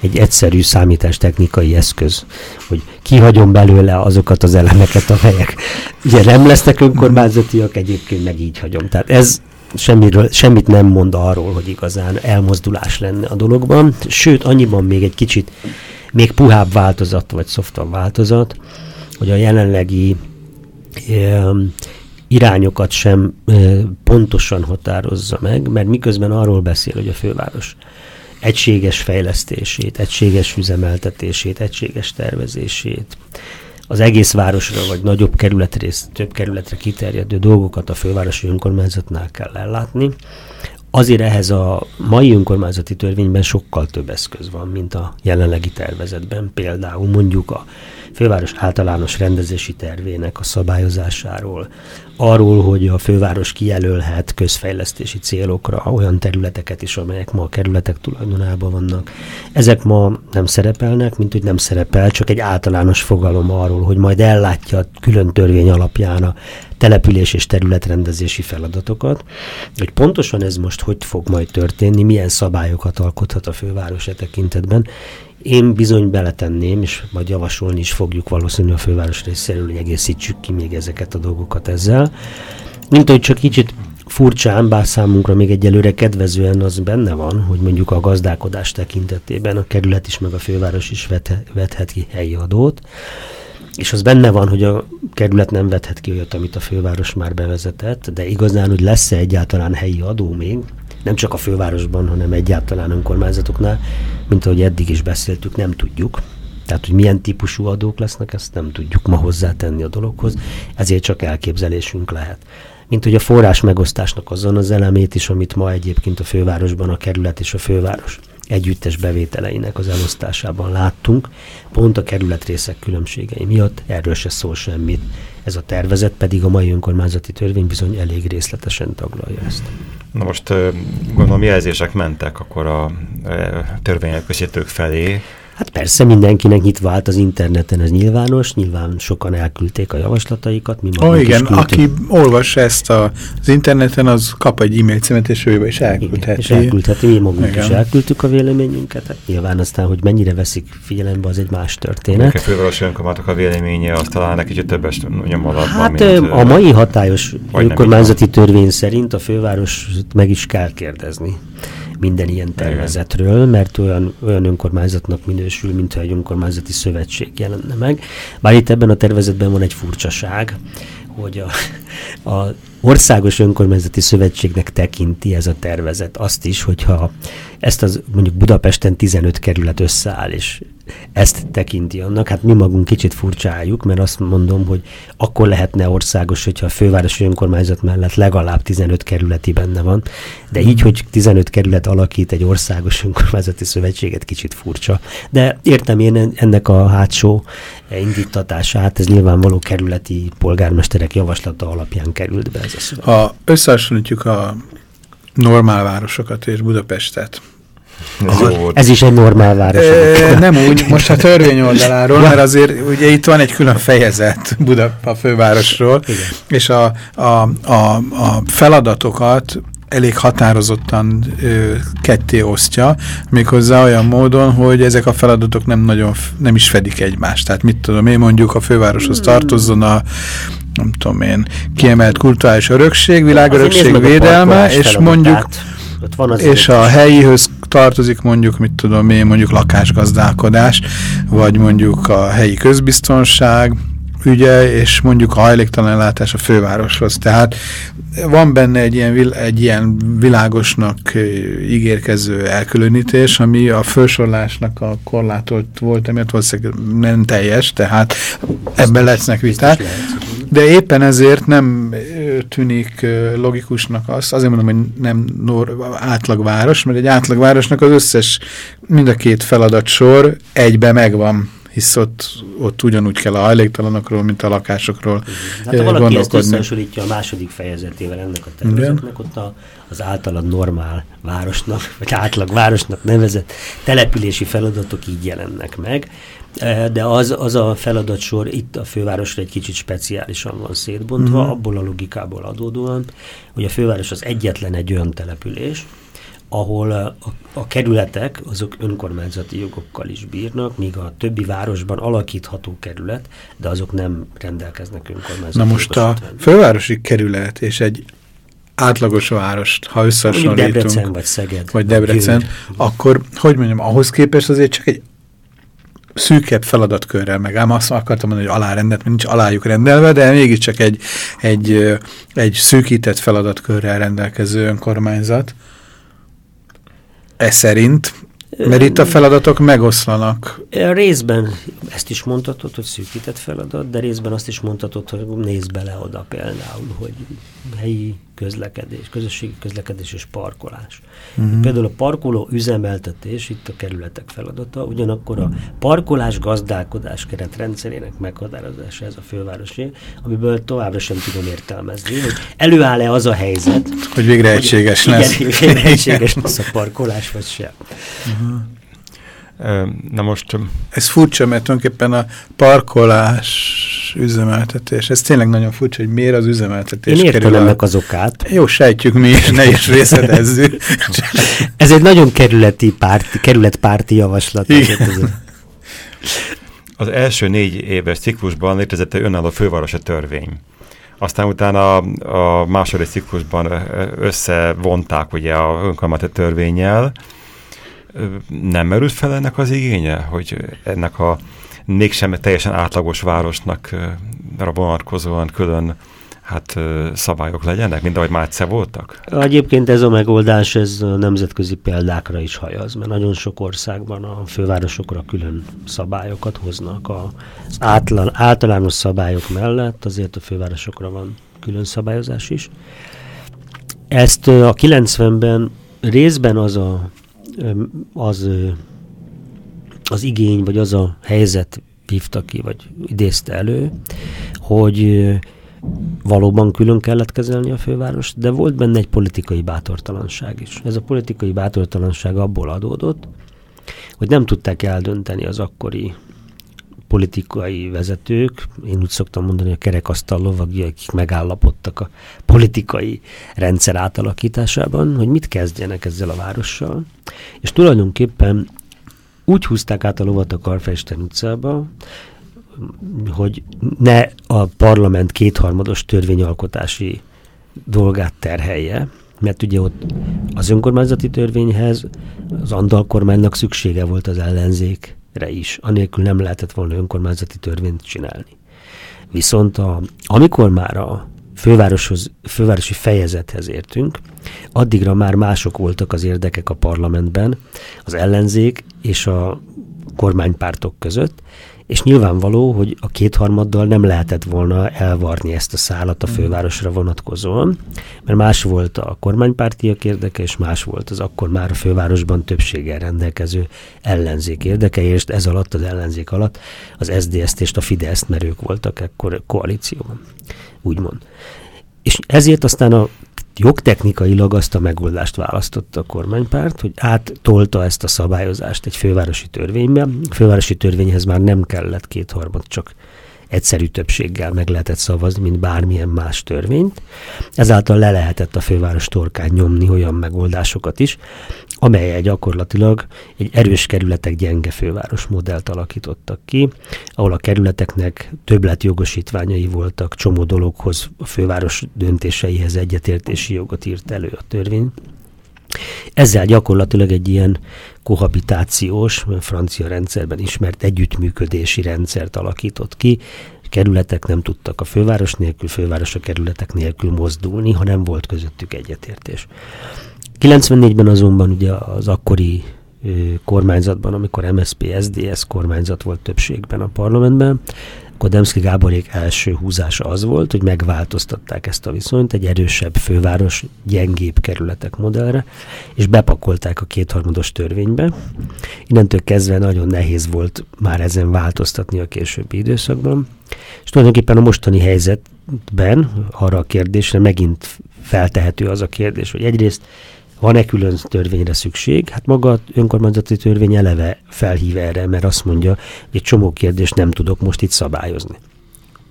Egy egyszerű számítástechnikai eszköz, hogy kihagyom belőle azokat az elemeket, amelyek ugye nem lesznek önkormányzatiak, egyébként meg így hagyom. Tehát ez semmiről, semmit nem mond arról, hogy igazán elmozdulás lenne a dologban, sőt, annyiban még egy kicsit még puhább változat, vagy szoftabb változat, hogy a jelenlegi e, irányokat sem pontosan határozza meg, mert miközben arról beszél, hogy a főváros egységes fejlesztését, egységes üzemeltetését, egységes tervezését, az egész városra vagy nagyobb kerületrész, több kerületre kiterjedő dolgokat a fővárosi önkormányzatnál kell ellátni. Azért ehhez a mai önkormányzati törvényben sokkal több eszköz van, mint a jelenlegi tervezetben. Például mondjuk a főváros általános rendezési tervének a szabályozásáról, arról, hogy a főváros kijelölhet közfejlesztési célokra olyan területeket is, amelyek ma a kerületek tulajdonában vannak. Ezek ma nem szerepelnek, mint hogy nem szerepel, csak egy általános fogalom arról, hogy majd ellátja külön törvény alapján a település és területrendezési feladatokat, hogy pontosan ez most hogy fog majd történni, milyen szabályokat alkothat a főváros e tekintetben, én bizony beletenném, és majd javasolni is fogjuk valószínűleg a főváros részéről, hogy egészítsük ki még ezeket a dolgokat ezzel. Mint hogy csak kicsit furcsán, bár számunkra még egyelőre kedvezően az benne van, hogy mondjuk a gazdálkodás tekintetében a kerület is, meg a főváros is vethet ki helyi adót, és az benne van, hogy a kerület nem vethet ki olyat, amit a főváros már bevezetett, de igazán, hogy lesz-e egyáltalán helyi adó még, nem csak a fővárosban, hanem egyáltalán önkormányzatoknál, mint ahogy eddig is beszéltük, nem tudjuk. Tehát, hogy milyen típusú adók lesznek, ezt nem tudjuk ma hozzátenni a dologhoz, ezért csak elképzelésünk lehet. Mint hogy a forrás megosztásnak azon az elemét is, amit ma egyébként a fővárosban a kerület és a főváros együttes bevételeinek az elosztásában láttunk, pont a kerületrészek különbségei miatt erről se szól semmit. Ez a tervezet pedig a mai önkormányzati törvény bizony elég részletesen taglalja ezt. Na most gondolom jelzések mentek akkor a törvényelkösítők felé, Hát persze mindenkinek nyitva állt az interneten, ez nyilvános, nyilván sokan elküldték a javaslataikat. Mi oh, igen, aki olvas ezt a, az interneten, az kap egy e-mail címet, és ő is elküldheti. Igen, és elküldheti, mi magunk igen. is elküldtük a véleményünket. Hát nyilván aztán, hogy mennyire veszik figyelembe, az egy más történet. A fővárosi önkormányzatok a véleménye, az talán egy kicsit többes nyomalatban, Hát mint, a mai hatályos önkormányzati törvény szerint a főváros meg is kell kérdezni minden ilyen tervezetről, mert olyan, olyan önkormányzatnak minősül, mintha egy önkormányzati szövetség jelenne meg. Bár itt ebben a tervezetben van egy furcsaság, hogy a, a országos önkormányzati szövetségnek tekinti ez a tervezet azt is, hogyha ezt az mondjuk Budapesten 15 kerület összeáll, és ezt tekinti annak. Hát mi magunk kicsit furcsáljuk, mert azt mondom, hogy akkor lehetne országos, hogyha a fővárosi önkormányzat mellett legalább 15 kerületi benne van, de így, hogy 15 kerület alakít egy országos önkormányzati szövetséget, kicsit furcsa. De értem én ennek a hátsó indítatását, ez nyilvánvaló kerületi polgármesterek javaslata alapján került be ez a szöveg. Ha összehasonlítjuk a normál városokat és Budapestet, ez, ez is egy normál város. E, nem úgy, most a törvény oldaláról, ja. mert azért ugye itt van egy külön fejezet Buda a fővárosról, Igen. és a, a, a, a feladatokat elég határozottan ö, ketté osztja, méghozzá olyan módon, hogy ezek a feladatok nem nagyon, nem is fedik egymást. Tehát mit tudom én, mondjuk a fővároshoz hmm. tartozzon a nem tudom én, kiemelt kulturális örökség, világörökség védelme, és mondjuk ott van az és a helyihöz tartozik mondjuk, mit tudom én, mondjuk lakásgazdálkodás, vagy mondjuk a helyi közbiztonság, ügye, és mondjuk a hajléktalan ellátás a fővároshoz. Tehát van benne egy ilyen, egy ilyen világosnak ígérkező elkülönítés, ami a felsorlásnak a korlátolt volt, emiatt valószínűleg nem teljes, tehát ebben lesznek viták. De éppen ezért nem tűnik logikusnak az, azért mondom, hogy nem átlagváros, mert egy átlagvárosnak az összes, mind a két feladatsor egybe megvan hisz ott, ott ugyanúgy kell a hajléktalanokról, mint a lakásokról Hát ha valaki ezt összehasonlítja a második fejezetével ennek a tervezetnek, ott a, az általad normál városnak, vagy átlag városnak nevezett települési feladatok így jelennek meg, de az, az a feladatsor itt a fővárosra egy kicsit speciálisan van szétbontva, mm. abból a logikából adódóan, hogy a főváros az egyetlen egy olyan település, ahol a, a kerületek azok önkormányzati jogokkal is bírnak, míg a többi városban alakítható kerület, de azok nem rendelkeznek önkormányzati Na most a fővárosi kerület és egy átlagos várost, ha összehasonlítunk, Debrecen vagy Szeged, vagy Debrecen, akkor, hogy mondjam, ahhoz képest azért csak egy szűkebb feladatkörrel, meg ám azt akartam mondani, hogy alárendet, mert nincs alájuk rendelve, de mégiscsak egy, egy, egy szűkített feladatkörrel rendelkező önkormányzat, e szerint, mert itt a feladatok megoszlanak. Részben ezt is mondhatod, hogy szűkített feladat, de részben azt is mondhatod, hogy nézd bele oda például, hogy helyi közlekedés, közösségi közlekedés és parkolás. Uh-huh. Például a parkoló üzemeltetés itt a kerületek feladata, ugyanakkor a parkolás gazdálkodás keretrendszerének meghatározása ez a fővárosi, amiből továbbra sem tudom értelmezni, hogy előáll-e az a helyzet, hogy végre egységes hogy, lesz. Igen, végre egységes lesz a parkolás, vagy sem. Uh-huh. Na most... Ez furcsa, mert tulajdonképpen a parkolás üzemeltetés, ez tényleg nagyon furcsa, hogy miért az üzemeltetés Én értem ennek az okát. Jó, sejtjük mi is, ne is részletezzük. ez egy nagyon kerületi párti, kerületpárti javaslat. Az első négy éves ciklusban létezett egy önálló fővárosi törvény. Aztán utána a, a második ciklusban összevonták ugye a önkormányzati törvényel, nem merült fel ennek az igénye, hogy ennek a mégsem teljesen átlagos városnak vonatkozóan külön hát szabályok legyenek, mint ahogy már egyszer voltak? Egyébként ez a megoldás, ez nemzetközi példákra is hajaz, mert nagyon sok országban a fővárosokra külön szabályokat hoznak. Az átlan, általános szabályok mellett azért a fővárosokra van külön szabályozás is. Ezt a 90-ben részben az a az, az igény, vagy az a helyzet hívta ki, vagy idézte elő, hogy valóban külön kellett kezelni a fővárost, de volt benne egy politikai bátortalanság is. Ez a politikai bátortalanság abból adódott, hogy nem tudták eldönteni az akkori politikai vezetők, én úgy szoktam mondani, a kerekasztal lovagjai, akik megállapodtak a politikai rendszer átalakításában, hogy mit kezdjenek ezzel a várossal. És tulajdonképpen úgy húzták át a lovat a Karfesten utcába, hogy ne a parlament kétharmados törvényalkotási dolgát terhelje, mert ugye ott az önkormányzati törvényhez az Andal kormánynak szüksége volt az ellenzék re is, anélkül nem lehetett volna önkormányzati törvényt csinálni. Viszont a, amikor már a fővároshoz, fővárosi fejezethez értünk, addigra már mások voltak az érdekek a parlamentben, az ellenzék és a kormánypártok között, és nyilvánvaló, hogy a kétharmaddal nem lehetett volna elvarni ezt a szállat a hmm. fővárosra vonatkozóan, mert más volt a kormánypártiak érdeke, és más volt az akkor már a fővárosban többséggel rendelkező ellenzék érdeke, és ez alatt, az ellenzék alatt az SZDSZ-t és a Fideszt, mert ők voltak ekkor koalícióban, úgymond. És ezért aztán a jogtechnikailag azt a megoldást választotta a kormánypárt, hogy áttolta ezt a szabályozást egy fővárosi törvénybe. A fővárosi törvényhez már nem kellett kétharmad, csak egyszerű többséggel meg lehetett szavazni, mint bármilyen más törvényt. Ezáltal le lehetett a főváros torkán nyomni olyan megoldásokat is, amelyel gyakorlatilag egy erős kerületek gyenge főváros modellt alakítottak ki, ahol a kerületeknek többletjogosítványai voltak, csomó dologhoz, a főváros döntéseihez egyetértési jogot írt elő a törvény. Ezzel gyakorlatilag egy ilyen kohabitációs, francia rendszerben ismert együttműködési rendszert alakított ki, kerületek nem tudtak a főváros nélkül, főváros a kerületek nélkül mozdulni, ha nem volt közöttük egyetértés. 94-ben azonban ugye az akkori kormányzatban, amikor MSZP-SZDSZ kormányzat volt többségben a parlamentben, akkor Demszki Gáborék első húzása az volt, hogy megváltoztatták ezt a viszonyt egy erősebb főváros, gyengébb kerületek modellre, és bepakolták a kétharmados törvénybe. Innentől kezdve nagyon nehéz volt már ezen változtatni a későbbi időszakban. És tulajdonképpen a mostani helyzetben arra a kérdésre megint feltehető az a kérdés, hogy egyrészt van-e külön törvényre szükség? Hát maga a önkormányzati törvény eleve felhív erre, mert azt mondja, hogy egy csomó kérdést nem tudok most itt szabályozni.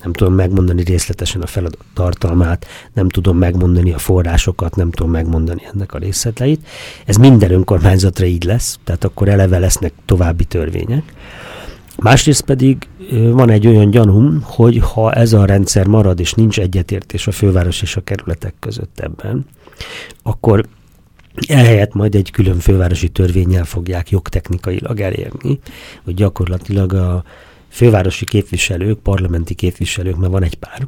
Nem tudom megmondani részletesen a feladat tartalmát, nem tudom megmondani a forrásokat, nem tudom megmondani ennek a részleteit. Ez minden önkormányzatra így lesz, tehát akkor eleve lesznek további törvények. Másrészt pedig van egy olyan gyanúm, hogy ha ez a rendszer marad, és nincs egyetértés a főváros és a kerületek között ebben, akkor Ehelyett majd egy külön fővárosi törvényel fogják jogtechnikailag elérni, hogy gyakorlatilag a fővárosi képviselők, parlamenti képviselők, mert van egy pár,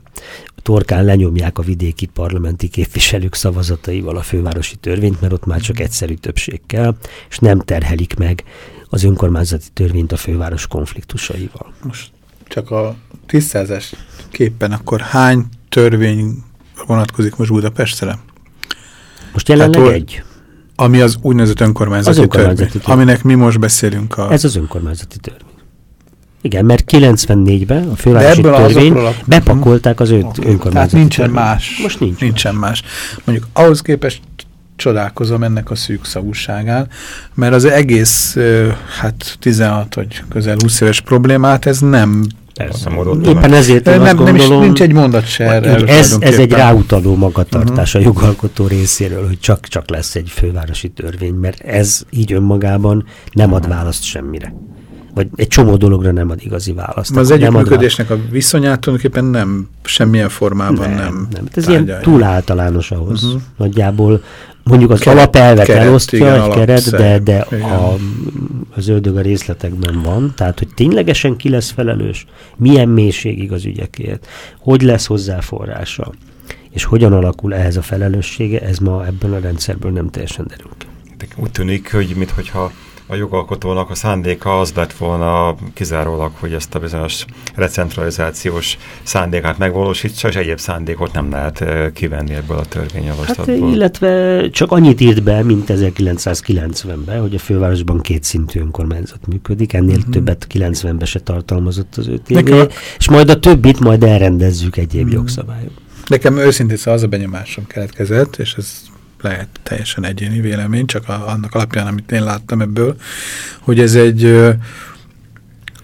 torkán lenyomják a vidéki parlamenti képviselők szavazataival a fővárosi törvényt, mert ott már csak egyszerű többség kell, és nem terhelik meg az önkormányzati törvényt a főváros konfliktusaival. Most csak a tisztázás képpen akkor hány törvény vonatkozik most Budapestre? Most jelenleg hát, egy. Ami az úgynevezett önkormányzati, az önkormányzati törvény, törvény, aminek mi most beszélünk. A... Ez az önkormányzati törvény. Igen, mert 94-ben a fővárosi törvény a... bepakolták az ön, önkormányzati Tehát nincsen törvény. más. Most nincs Nincsen más. más. Mondjuk ahhoz képest csodálkozom ennek a szűk szavúságán, mert az egész, hát 16 vagy közel 20 éves problémát ez nem Persze, Éppen ezért nem, azt gondolom, nem is, nincs egy mondat se erre. Ez, ez egy ráutaló magatartás uh -huh. a jogalkotó részéről, hogy csak-csak lesz egy fővárosi törvény, mert ez így önmagában nem ad választ semmire. Vagy egy csomó dologra nem ad igazi választ. Az együttműködésnek a viszonyát tulajdonképpen nem, semmilyen formában nem. Nem, nem. Ez ilyen túl általános ahhoz. Uh -huh. Nagyjából mondjuk az keret, alapelvet keret, elosztja igen, egy keret, de, de a, az ördög a részletekben van. Tehát, hogy ténylegesen ki lesz felelős, milyen mélységig az ügyekért, hogy lesz hozzá forrása, és hogyan alakul ehhez a felelőssége, ez ma ebben a rendszerből nem teljesen derül ki. Úgy tűnik, hogy mintha a jogalkotónak a szándéka az lett volna kizárólag, hogy ezt a bizonyos recentralizációs szándékát megvalósítsa, és egyéb szándékot nem lehet kivenni ebből a törvényjavaslatból. Hát, illetve csak annyit írt be, mint 1990-ben, hogy a fővárosban kétszintű önkormányzat működik, ennél mm-hmm. többet 90-ben se tartalmazott az ő tévé, és majd a többit majd elrendezzük egyéb mm-hmm. jogszabályok. Nekem őszintén szóval az a benyomásom keletkezett, és ez lehet teljesen egyéni vélemény, csak a, annak alapján, amit én láttam ebből, hogy ez egy ö,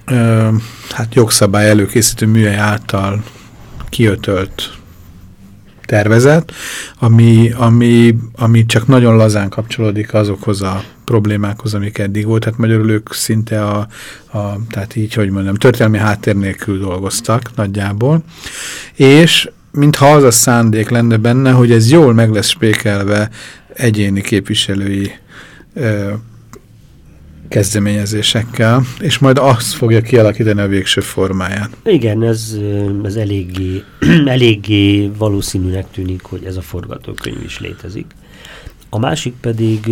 ö, hát jogszabály előkészítő műhely által kiötölt tervezet, ami, ami, ami csak nagyon lazán kapcsolódik azokhoz a problémákhoz, amik eddig volt. Tehát magyarul ők szinte a, a tehát így, hogy mondjam, történelmi háttér nélkül dolgoztak nagyjából, és mintha az a szándék lenne benne, hogy ez jól meg lesz spékelve egyéni képviselői ö, kezdeményezésekkel, és majd azt fogja kialakítani a végső formáját. Igen, ez, ez eléggé, eléggé valószínűnek tűnik, hogy ez a forgatókönyv is létezik. A másik pedig,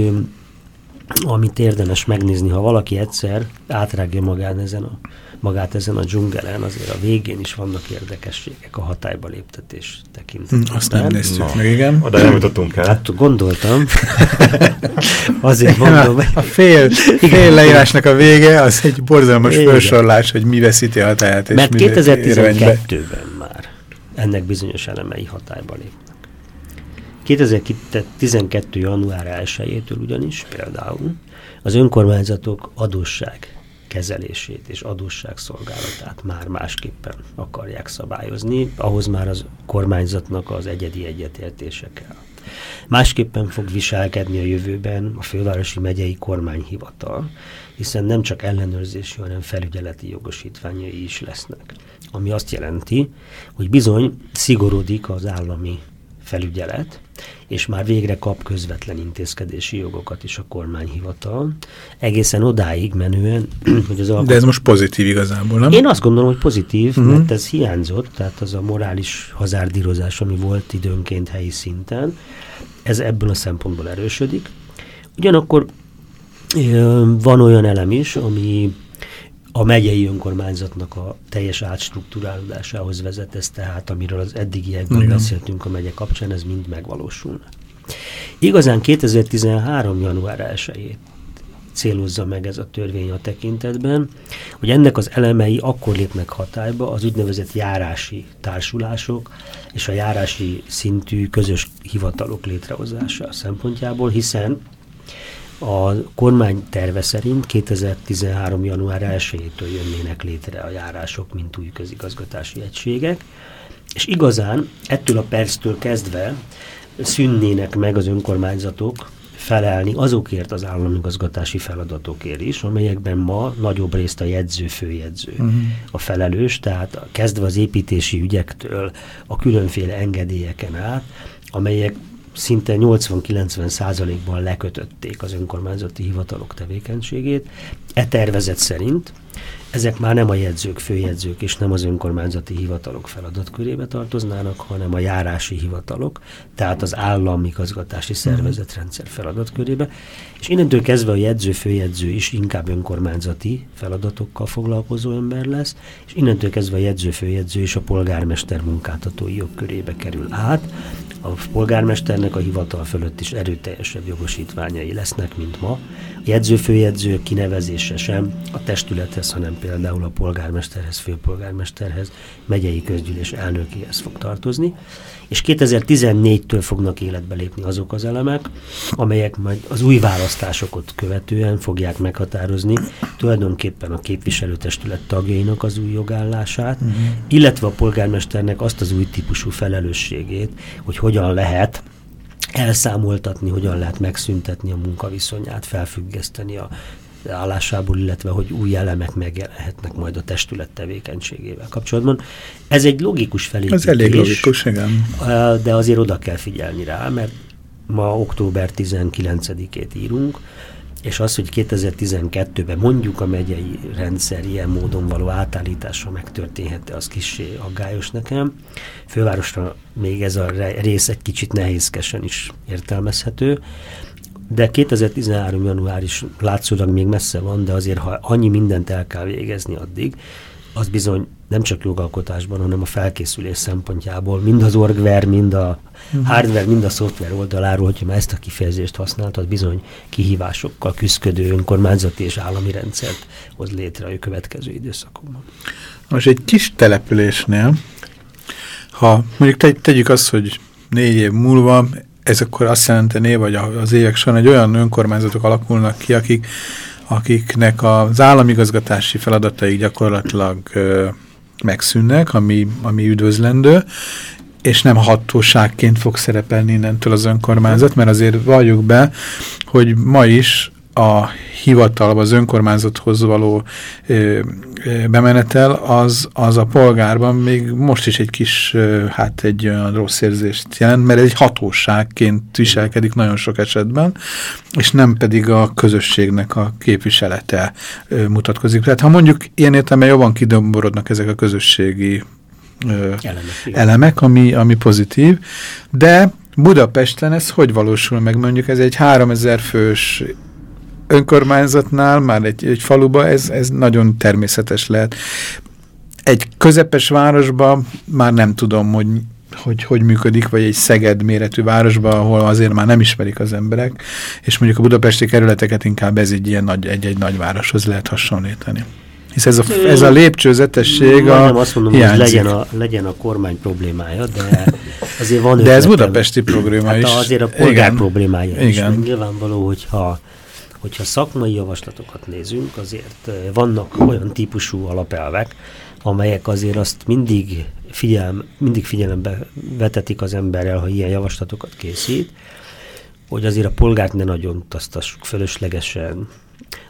amit érdemes megnézni, ha valaki egyszer átrágja magán ezen a magát ezen a dzsungelen, azért a végén is vannak érdekességek a hatályba léptetés tekintetében. Hm, azt nem néztük meg, igen. Oda nem jutottunk el. Hát gondoltam. azért mondom. A, a fél, fél leírásnak a vége az egy borzalmas igen. felsorlás, hogy mi veszíti a hatályát. Mert 2012-ben már ennek bizonyos elemei hatályba lépnek. 2012. január 1-től ugyanis például az önkormányzatok adósság kezelését és adósságszolgálatát már másképpen akarják szabályozni, ahhoz már az kormányzatnak az egyedi egyetértése kell. Másképpen fog viselkedni a jövőben a fővárosi megyei kormányhivatal, hiszen nem csak ellenőrzési, hanem felügyeleti jogosítványai is lesznek. Ami azt jelenti, hogy bizony szigorodik az állami felügyelet, és már végre kap közvetlen intézkedési jogokat is a kormányhivatal. Egészen odáig menően, hogy az alkot... De ez most pozitív igazából, nem? Én azt gondolom, hogy pozitív, uh-huh. mert ez hiányzott, tehát az a morális hazárdírozás, ami volt időnként helyi szinten, ez ebből a szempontból erősödik. Ugyanakkor van olyan elem is, ami a megyei önkormányzatnak a teljes átstruktúrálódásához vezet ez, tehát amiről az eddigiekben Igen. beszéltünk a megye kapcsán, ez mind megvalósul. Igazán 2013. január 1-ét célozza meg ez a törvény a tekintetben, hogy ennek az elemei akkor lépnek hatályba az úgynevezett járási társulások és a járási szintű közös hivatalok létrehozása szempontjából, hiszen a kormány terve szerint 2013. január 1-től jönnének létre a járások, mint új közigazgatási egységek, és igazán ettől a perctől kezdve szűnnének meg az önkormányzatok felelni azokért az államigazgatási feladatokért is, amelyekben ma nagyobb részt a jegyző, főjegyző uh-huh. a felelős, tehát kezdve az építési ügyektől a különféle engedélyeken át, amelyek szinte 80-90 százalékban lekötötték az önkormányzati hivatalok tevékenységét. E tervezet szerint ezek már nem a jegyzők, főjegyzők és nem az önkormányzati hivatalok feladatkörébe tartoznának, hanem a járási hivatalok, tehát az államigazgatási szervezetrendszer feladatkörébe. És innentől kezdve a jegyző, főjegyző is inkább önkormányzati feladatokkal foglalkozó ember lesz, és innentől kezdve a jegyző, főjegyző is a polgármester munkáltatói jogkörébe kerül át, a polgármesternek a hivatal fölött is erőteljesebb jogosítványai lesznek, mint ma. Jegyzőfőjegyző kinevezése sem a testülethez, hanem például a polgármesterhez, főpolgármesterhez, megyei közgyűlés elnökéhez fog tartozni és 2014-től fognak életbe lépni azok az elemek, amelyek majd az új választásokat követően fogják meghatározni tulajdonképpen a képviselőtestület tagjainak az új jogállását, uh-huh. illetve a polgármesternek azt az új típusú felelősségét, hogy hogyan lehet elszámoltatni, hogyan lehet megszüntetni a munkaviszonyát, felfüggeszteni a állásából, illetve hogy új elemek megjelenhetnek majd a testület tevékenységével kapcsolatban. Ez egy logikus felépítés. Ez elég logikus, igen. De azért oda kell figyelni rá, mert ma október 19-ét írunk, és az, hogy 2012-ben mondjuk a megyei rendszer ilyen módon való átállítása megtörténhet, az kicsi aggályos nekem. Fővárosra még ez a rész egy kicsit nehézkesen is értelmezhető, de 2013. január is látszólag még messze van, de azért, ha annyi mindent el kell végezni addig, az bizony nem csak jogalkotásban, hanem a felkészülés szempontjából, mind az orgver, mind a uh-huh. hardware, mind a szoftver oldaláról, hogyha már ezt a kifejezést használtad, bizony kihívásokkal küzdködő önkormányzati és állami rendszert hoz létre a következő időszakokban. Most egy kis településnél, ha mondjuk te, tegyük azt, hogy négy év múlva ez akkor azt jelenteni, vagy az évek során egy olyan önkormányzatok alakulnak ki, akik, akiknek az államigazgatási feladatai gyakorlatilag megszűnnek, ami, ami üdvözlendő, és nem hatóságként fog szerepelni innentől az önkormányzat, mert azért valljuk be, hogy ma is a hivatalba, az önkormányzathoz való ö, ö, bemenetel, az, az a polgárban még most is egy kis, ö, hát egy olyan rossz érzést jelent, mert egy hatóságként viselkedik nagyon sok esetben, és nem pedig a közösségnek a képviselete ö, mutatkozik. Tehát ha mondjuk ilyen értelemben jobban kidomborodnak ezek a közösségi ö, elemek, elemek ami, ami pozitív, de Budapesten ez hogy valósul meg? Mondjuk ez egy 3000 fős önkormányzatnál, már egy, egy faluba ez, ez nagyon természetes lehet. Egy közepes városban már nem tudom, hogy hogy, hogy működik, vagy egy Szeged méretű városban, ahol azért már nem ismerik az emberek, és mondjuk a budapesti kerületeket inkább ez egy ilyen nagy, egy-egy nagyvároshoz lehet hasonlítani. Hisz ez a, ez a lépcsőzetesség a nem azt mondom, hiányzik. hogy legyen a, legyen a kormány problémája, de azért van De ez budapesti probléma hát is. azért a polgár Igen. problémája Igen. is. Nyilvánvaló, hogyha hogyha szakmai javaslatokat nézünk, azért vannak olyan típusú alapelvek, amelyek azért azt mindig, figyelm, mindig figyelembe vetetik az emberrel, ha ilyen javaslatokat készít, hogy azért a polgárt ne nagyon utaztassuk fölöslegesen,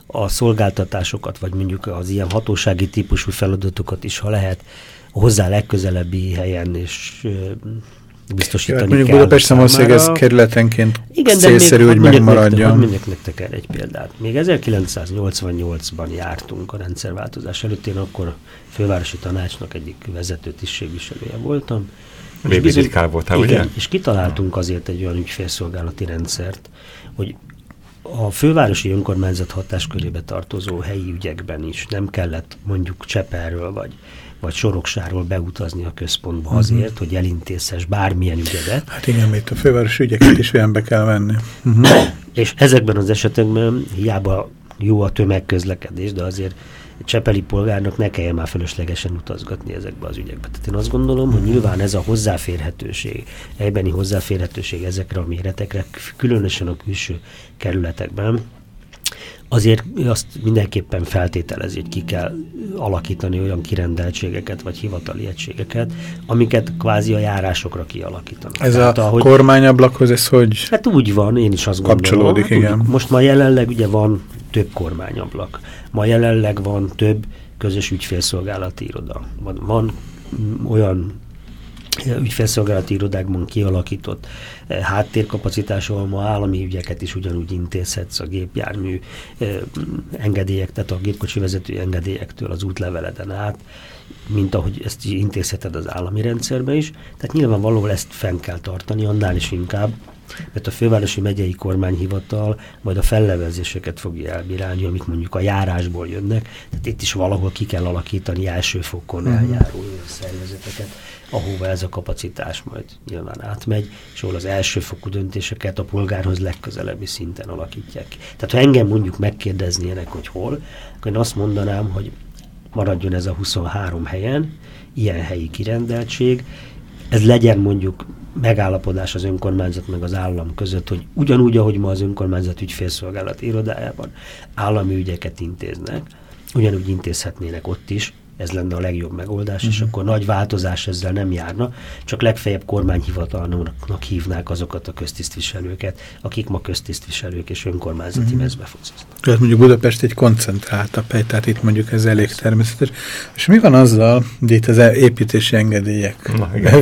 a szolgáltatásokat, vagy mondjuk az ilyen hatósági típusú feladatokat is, ha lehet, hozzá legközelebbi helyen és biztosítani Jó, hát mondjuk kell Budapesten valószínűleg ez kerületenként Igen, de célszerű, még, hogy nektek, megmaradjon. hadd mondjak nektek el egy példát. Még 1988-ban jártunk a rendszerváltozás előtt, én akkor fővárosi tanácsnak egyik vezető tisztségviselője voltam. Bizony- titkár voltál, igen, ugye? és kitaláltunk azért egy olyan ügyfélszolgálati rendszert, hogy a fővárosi önkormányzat hatáskörébe tartozó helyi ügyekben is nem kellett mondjuk Cseperről vagy, vagy Soroksáról beutazni a központba azért, hogy elintézhess bármilyen ügyedet, Hát igen, itt a főváros ügyeket is be kell venni. Uh-huh. és ezekben az esetekben hiába jó a tömegközlekedés, de azért csepeli polgárnak ne kelljen már fölöslegesen utazgatni ezekbe az ügyekbe. Tehát én azt gondolom, hogy nyilván ez a hozzáférhetőség, helybeni hozzáférhetőség ezekre a méretekre, különösen a külső kerületekben, azért azt mindenképpen feltételezi, hogy ki kell alakítani olyan kirendeltségeket vagy hivatali egységeket, amiket kvázi a járásokra kialakítanak. Ez Tehát a ahogy- kormányablakhoz, ez hogy Hát úgy van, én is azt gondolom. Kapcsolódik, Tudjuk, igen. Most ma jelenleg ugye van több kormányablak. Ma jelenleg van több közös ügyfélszolgálati iroda. Van, van olyan ügyfélszolgálati irodákban kialakított eh, háttérkapacitás, ahol ma állami ügyeket is ugyanúgy intézhetsz a gépjármű eh, engedélyek, tehát a gépkocsi vezető engedélyektől az útleveleden át, mint ahogy ezt intézheted az állami rendszerbe is. Tehát nyilvánvalóan ezt fenn kell tartani, annál is inkább, mert a fővárosi megyei kormányhivatal majd a fellevezéseket fogja elbírálni, amik mondjuk a járásból jönnek, tehát itt is valahol ki kell alakítani első fokon eljáró olyan szervezeteket, ahova ez a kapacitás majd nyilván átmegy, és ahol az elsőfokú döntéseket a polgárhoz legközelebbi szinten alakítják ki. Tehát ha engem mondjuk megkérdeznének, hogy hol, akkor én azt mondanám, hogy maradjon ez a 23 helyen, ilyen helyi kirendeltség, ez legyen mondjuk megállapodás az önkormányzat meg az állam között, hogy ugyanúgy, ahogy ma az önkormányzat ügyfélszolgálat irodájában állami ügyeket intéznek, ugyanúgy intézhetnének ott is, ez lenne a legjobb megoldás, uh-huh. és akkor nagy változás ezzel nem járna, csak legfeljebb kormányhivatalnak hívnák azokat a köztisztviselőket, akik ma köztisztviselők és önkormányzati uh-huh. mezbe fociznak. Tehát mondjuk Budapest egy koncentráltabb hely, tehát itt mondjuk ez elég természetes. És mi van azzal, hogy itt az építési engedélyek Na, igen,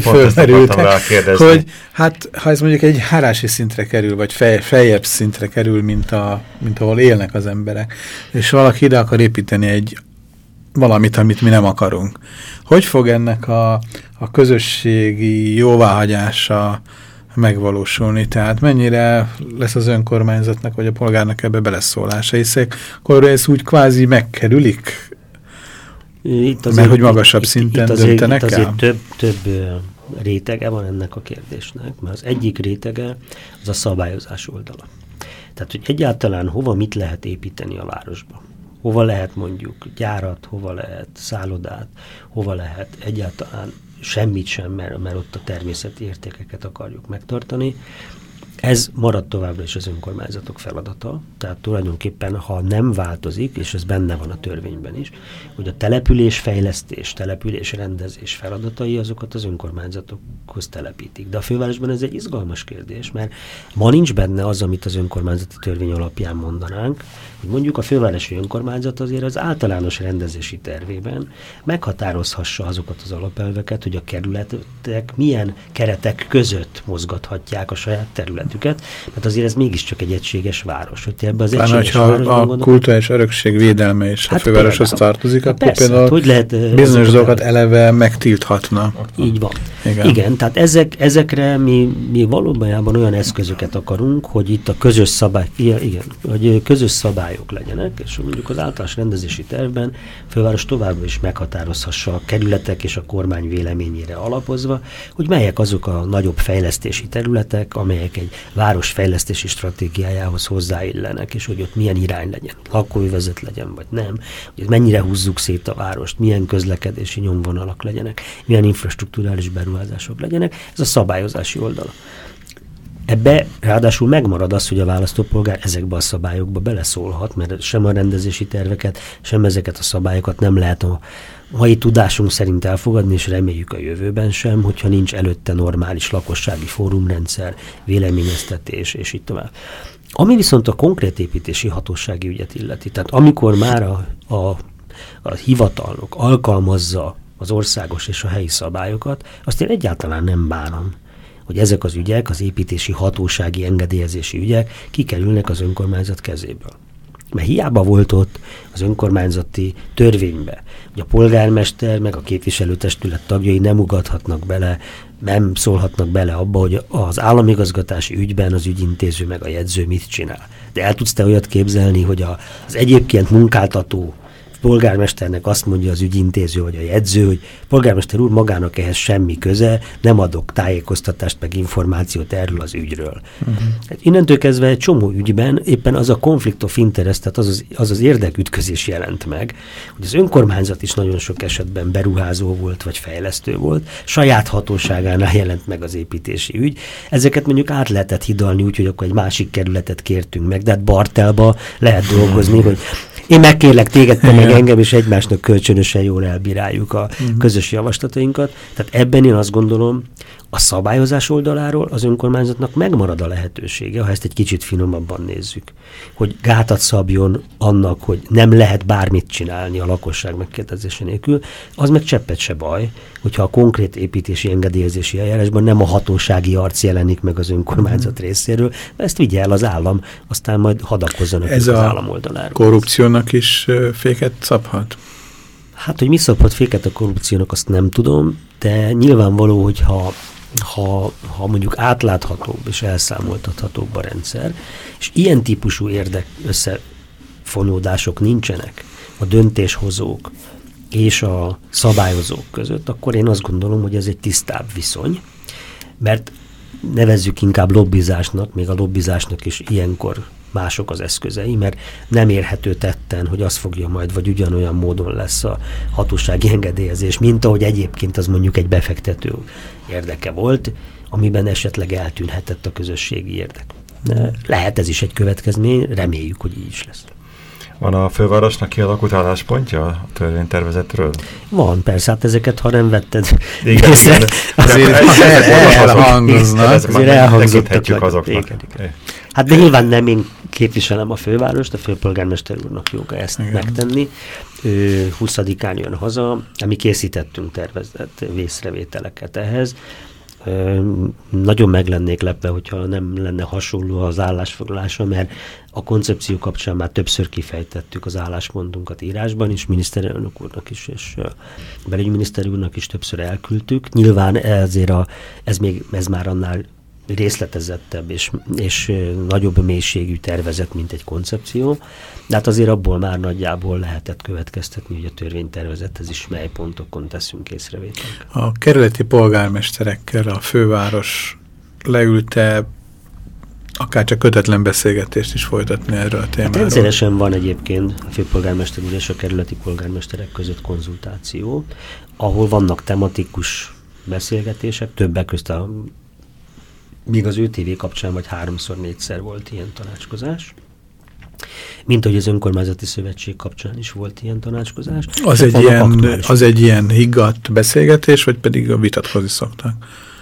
rákérdezni. hogy hát ha ez mondjuk egy hárási szintre kerül, vagy fej, feljebb szintre kerül, mint, a, mint ahol élnek az emberek, és valaki ide akar építeni egy valamit, amit mi nem akarunk. Hogy fog ennek a, a közösségi jóváhagyása megvalósulni? Tehát mennyire lesz az önkormányzatnak vagy a polgárnak ebbe beleszólása, hiszen akkor ez úgy kvázi megkerülik? Itt Mert hogy magasabb szinten itt azért, döntenek itt azért el? több, több rétege van ennek a kérdésnek, mert az egyik rétege az a szabályozás oldala. Tehát, hogy egyáltalán hova mit lehet építeni a városban. Hova lehet mondjuk gyárat, hova lehet szállodát, hova lehet egyáltalán semmit sem, mert, mert ott a természeti értékeket akarjuk megtartani. Ez marad továbbra is az önkormányzatok feladata, tehát tulajdonképpen, ha nem változik, és ez benne van a törvényben is, hogy a település fejlesztés, település rendezés feladatai azokat az önkormányzatokhoz telepítik. De a fővárosban ez egy izgalmas kérdés, mert ma nincs benne az, amit az önkormányzati törvény alapján mondanánk, hogy mondjuk a fővárosi önkormányzat azért az általános rendezési tervében meghatározhassa azokat az alapelveket, hogy a kerületek milyen keretek között mozgathatják a saját területüket, mert azért ez mégiscsak egy egységes város. Hogy ebbe az Pláne, egységes hogyha városban a kulturális örökség védelme és Hát a fővároshoz például. tartozik, Hát akkor persze, például hát hogy lehet, bizonyos dolgokat el- eleve megtilthatna. Így van. Igen. Igen, tehát ezek, ezekre mi, mi valóban olyan eszközöket akarunk, hogy itt a közös szabály, igen, hogy közös szabályok legyenek, és mondjuk az általános rendezési tervben főváros továbbra is meghatározhassa a kerületek és a kormány véleményére alapozva, hogy melyek azok a nagyobb fejlesztési területek, amelyek egy város fejlesztési stratégiájához hozzáillenek, és hogy ott milyen irány legyen, lakóövezet legyen, vagy nem, hogy mennyire húzzuk szét a várost, milyen közlekedési nyomvonalak legyenek, milyen infrastruktúrális beruházások legyenek, ez a szabályozási oldala. Ebbe ráadásul megmarad az, hogy a választópolgár ezekbe a szabályokba beleszólhat, mert sem a rendezési terveket, sem ezeket a szabályokat nem lehet a mai tudásunk szerint elfogadni, és reméljük a jövőben sem, hogyha nincs előtte normális lakossági fórumrendszer, véleményeztetés, és így tovább. Ami viszont a konkrét építési hatósági ügyet illeti, tehát amikor már a, a, a hivatalnok alkalmazza az országos és a helyi szabályokat, azt én egyáltalán nem bánom hogy ezek az ügyek, az építési hatósági engedélyezési ügyek kikerülnek az önkormányzat kezéből. Mert hiába volt ott az önkormányzati törvénybe, hogy a polgármester meg a képviselőtestület tagjai nem ugathatnak bele, nem szólhatnak bele abba, hogy az államigazgatási ügyben az ügyintéző meg a jegyző mit csinál. De el tudsz te olyat képzelni, hogy az egyébként munkáltató polgármesternek azt mondja az ügyintéző vagy a jegyző, hogy polgármester úr magának ehhez semmi köze, nem adok tájékoztatást meg információt erről az ügyről. Uh-huh. Hát innentől kezdve egy csomó ügyben éppen az a konflikt of interest, tehát az az, az az érdekütközés jelent meg, hogy az önkormányzat is nagyon sok esetben beruházó volt, vagy fejlesztő volt, saját hatóságánál jelent meg az építési ügy. Ezeket mondjuk át lehetett hidalni úgy, hogy akkor egy másik kerületet kértünk meg, de hát Bartelba lehet dolgozni, hogy én megkérlek téged, te meg engem, és egymásnak kölcsönösen jól elbíráljuk a uh-huh. közös javaslatainkat. Tehát ebben én azt gondolom, a szabályozás oldaláról az önkormányzatnak megmarad a lehetősége, ha ezt egy kicsit finomabban nézzük, hogy gátat szabjon annak, hogy nem lehet bármit csinálni a lakosság megkérdezése nélkül, az meg cseppet se baj, hogyha a konkrét építési engedélyezési eljárásban nem a hatósági arc jelenik meg az önkormányzat részéről, ezt vigye el az állam, aztán majd hadakozzanak Ez az állam oldaláról. korrupciónak is féket szabhat? Hát, hogy mi szabhat féket a korrupciónak, azt nem tudom, de nyilvánvaló, hogyha ha, ha mondjuk átláthatóbb és elszámoltathatóbb a rendszer, és ilyen típusú érdek összefonódások nincsenek a döntéshozók és a szabályozók között, akkor én azt gondolom, hogy ez egy tisztább viszony, mert nevezzük inkább lobbizásnak, még a lobbizásnak is ilyenkor mások az eszközei, mert nem érhető tetten, hogy az fogja majd, vagy ugyanolyan módon lesz a hatósági engedélyezés, mint ahogy egyébként az mondjuk egy befektető érdeke volt, amiben esetleg eltűnhetett a közösségi érdek. De lehet ez is egy következmény, reméljük, hogy így is lesz. Van a fővárosnak kialakult álláspontja a törvénytervezetről? Van, persze, hát ezeket, ha nem vetted igen, észre, igen. azért elhangoznak. Azért elhangzottak. azoknak. Hát de nyilván nem én képviselem a fővárost, a főpolgármester úrnak joga ezt Igen. megtenni. Ő 20-án jön haza, mi készítettünk tervezett vészrevételeket ehhez. Nagyon meg lennék lepve, hogyha nem lenne hasonló az állásfoglalása, mert a koncepció kapcsán már többször kifejtettük az álláspontunkat írásban is, miniszterelnök úrnak is, és belügyminiszter úrnak is többször elküldtük. Nyilván ezért a, ez, még, ez már annál részletezettebb és, és nagyobb mélységű tervezet, mint egy koncepció, de hát azért abból már nagyjából lehetett következtetni, hogy a törvénytervezethez is mely pontokon teszünk észrevételeket. A kerületi polgármesterekkel a főváros leülte akár csak kötetlen beszélgetést is folytatni erről a témáról. Hát rendszeresen van egyébként a főpolgármester úr és a kerületi polgármesterek között konzultáció, ahol vannak tematikus beszélgetések, többek között a míg az ÖTV kapcsán vagy háromszor, négyszer volt ilyen tanácskozás. Mint hogy az önkormányzati szövetség kapcsán is volt ilyen tanácskozás. Az, egy ilyen, az egy ilyen higgadt beszélgetés, vagy pedig a vitatkozni szoktak?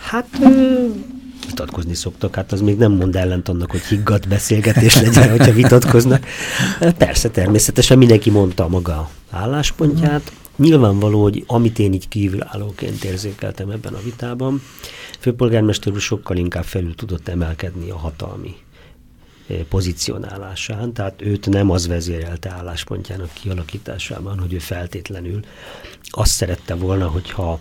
Hát vitatkozni szoktak, hát az még nem mond ellent annak, hogy higgadt beszélgetés legyen, hogyha vitatkoznak. Persze, természetesen mindenki mondta maga álláspontját. Nyilvánvaló, hogy amit én így kívülállóként érzékeltem ebben a vitában, főpolgármester úr sokkal inkább felül tudott emelkedni a hatalmi eh, pozícionálásán, tehát őt nem az vezérelte álláspontjának kialakításában, hogy ő feltétlenül azt szerette volna, hogyha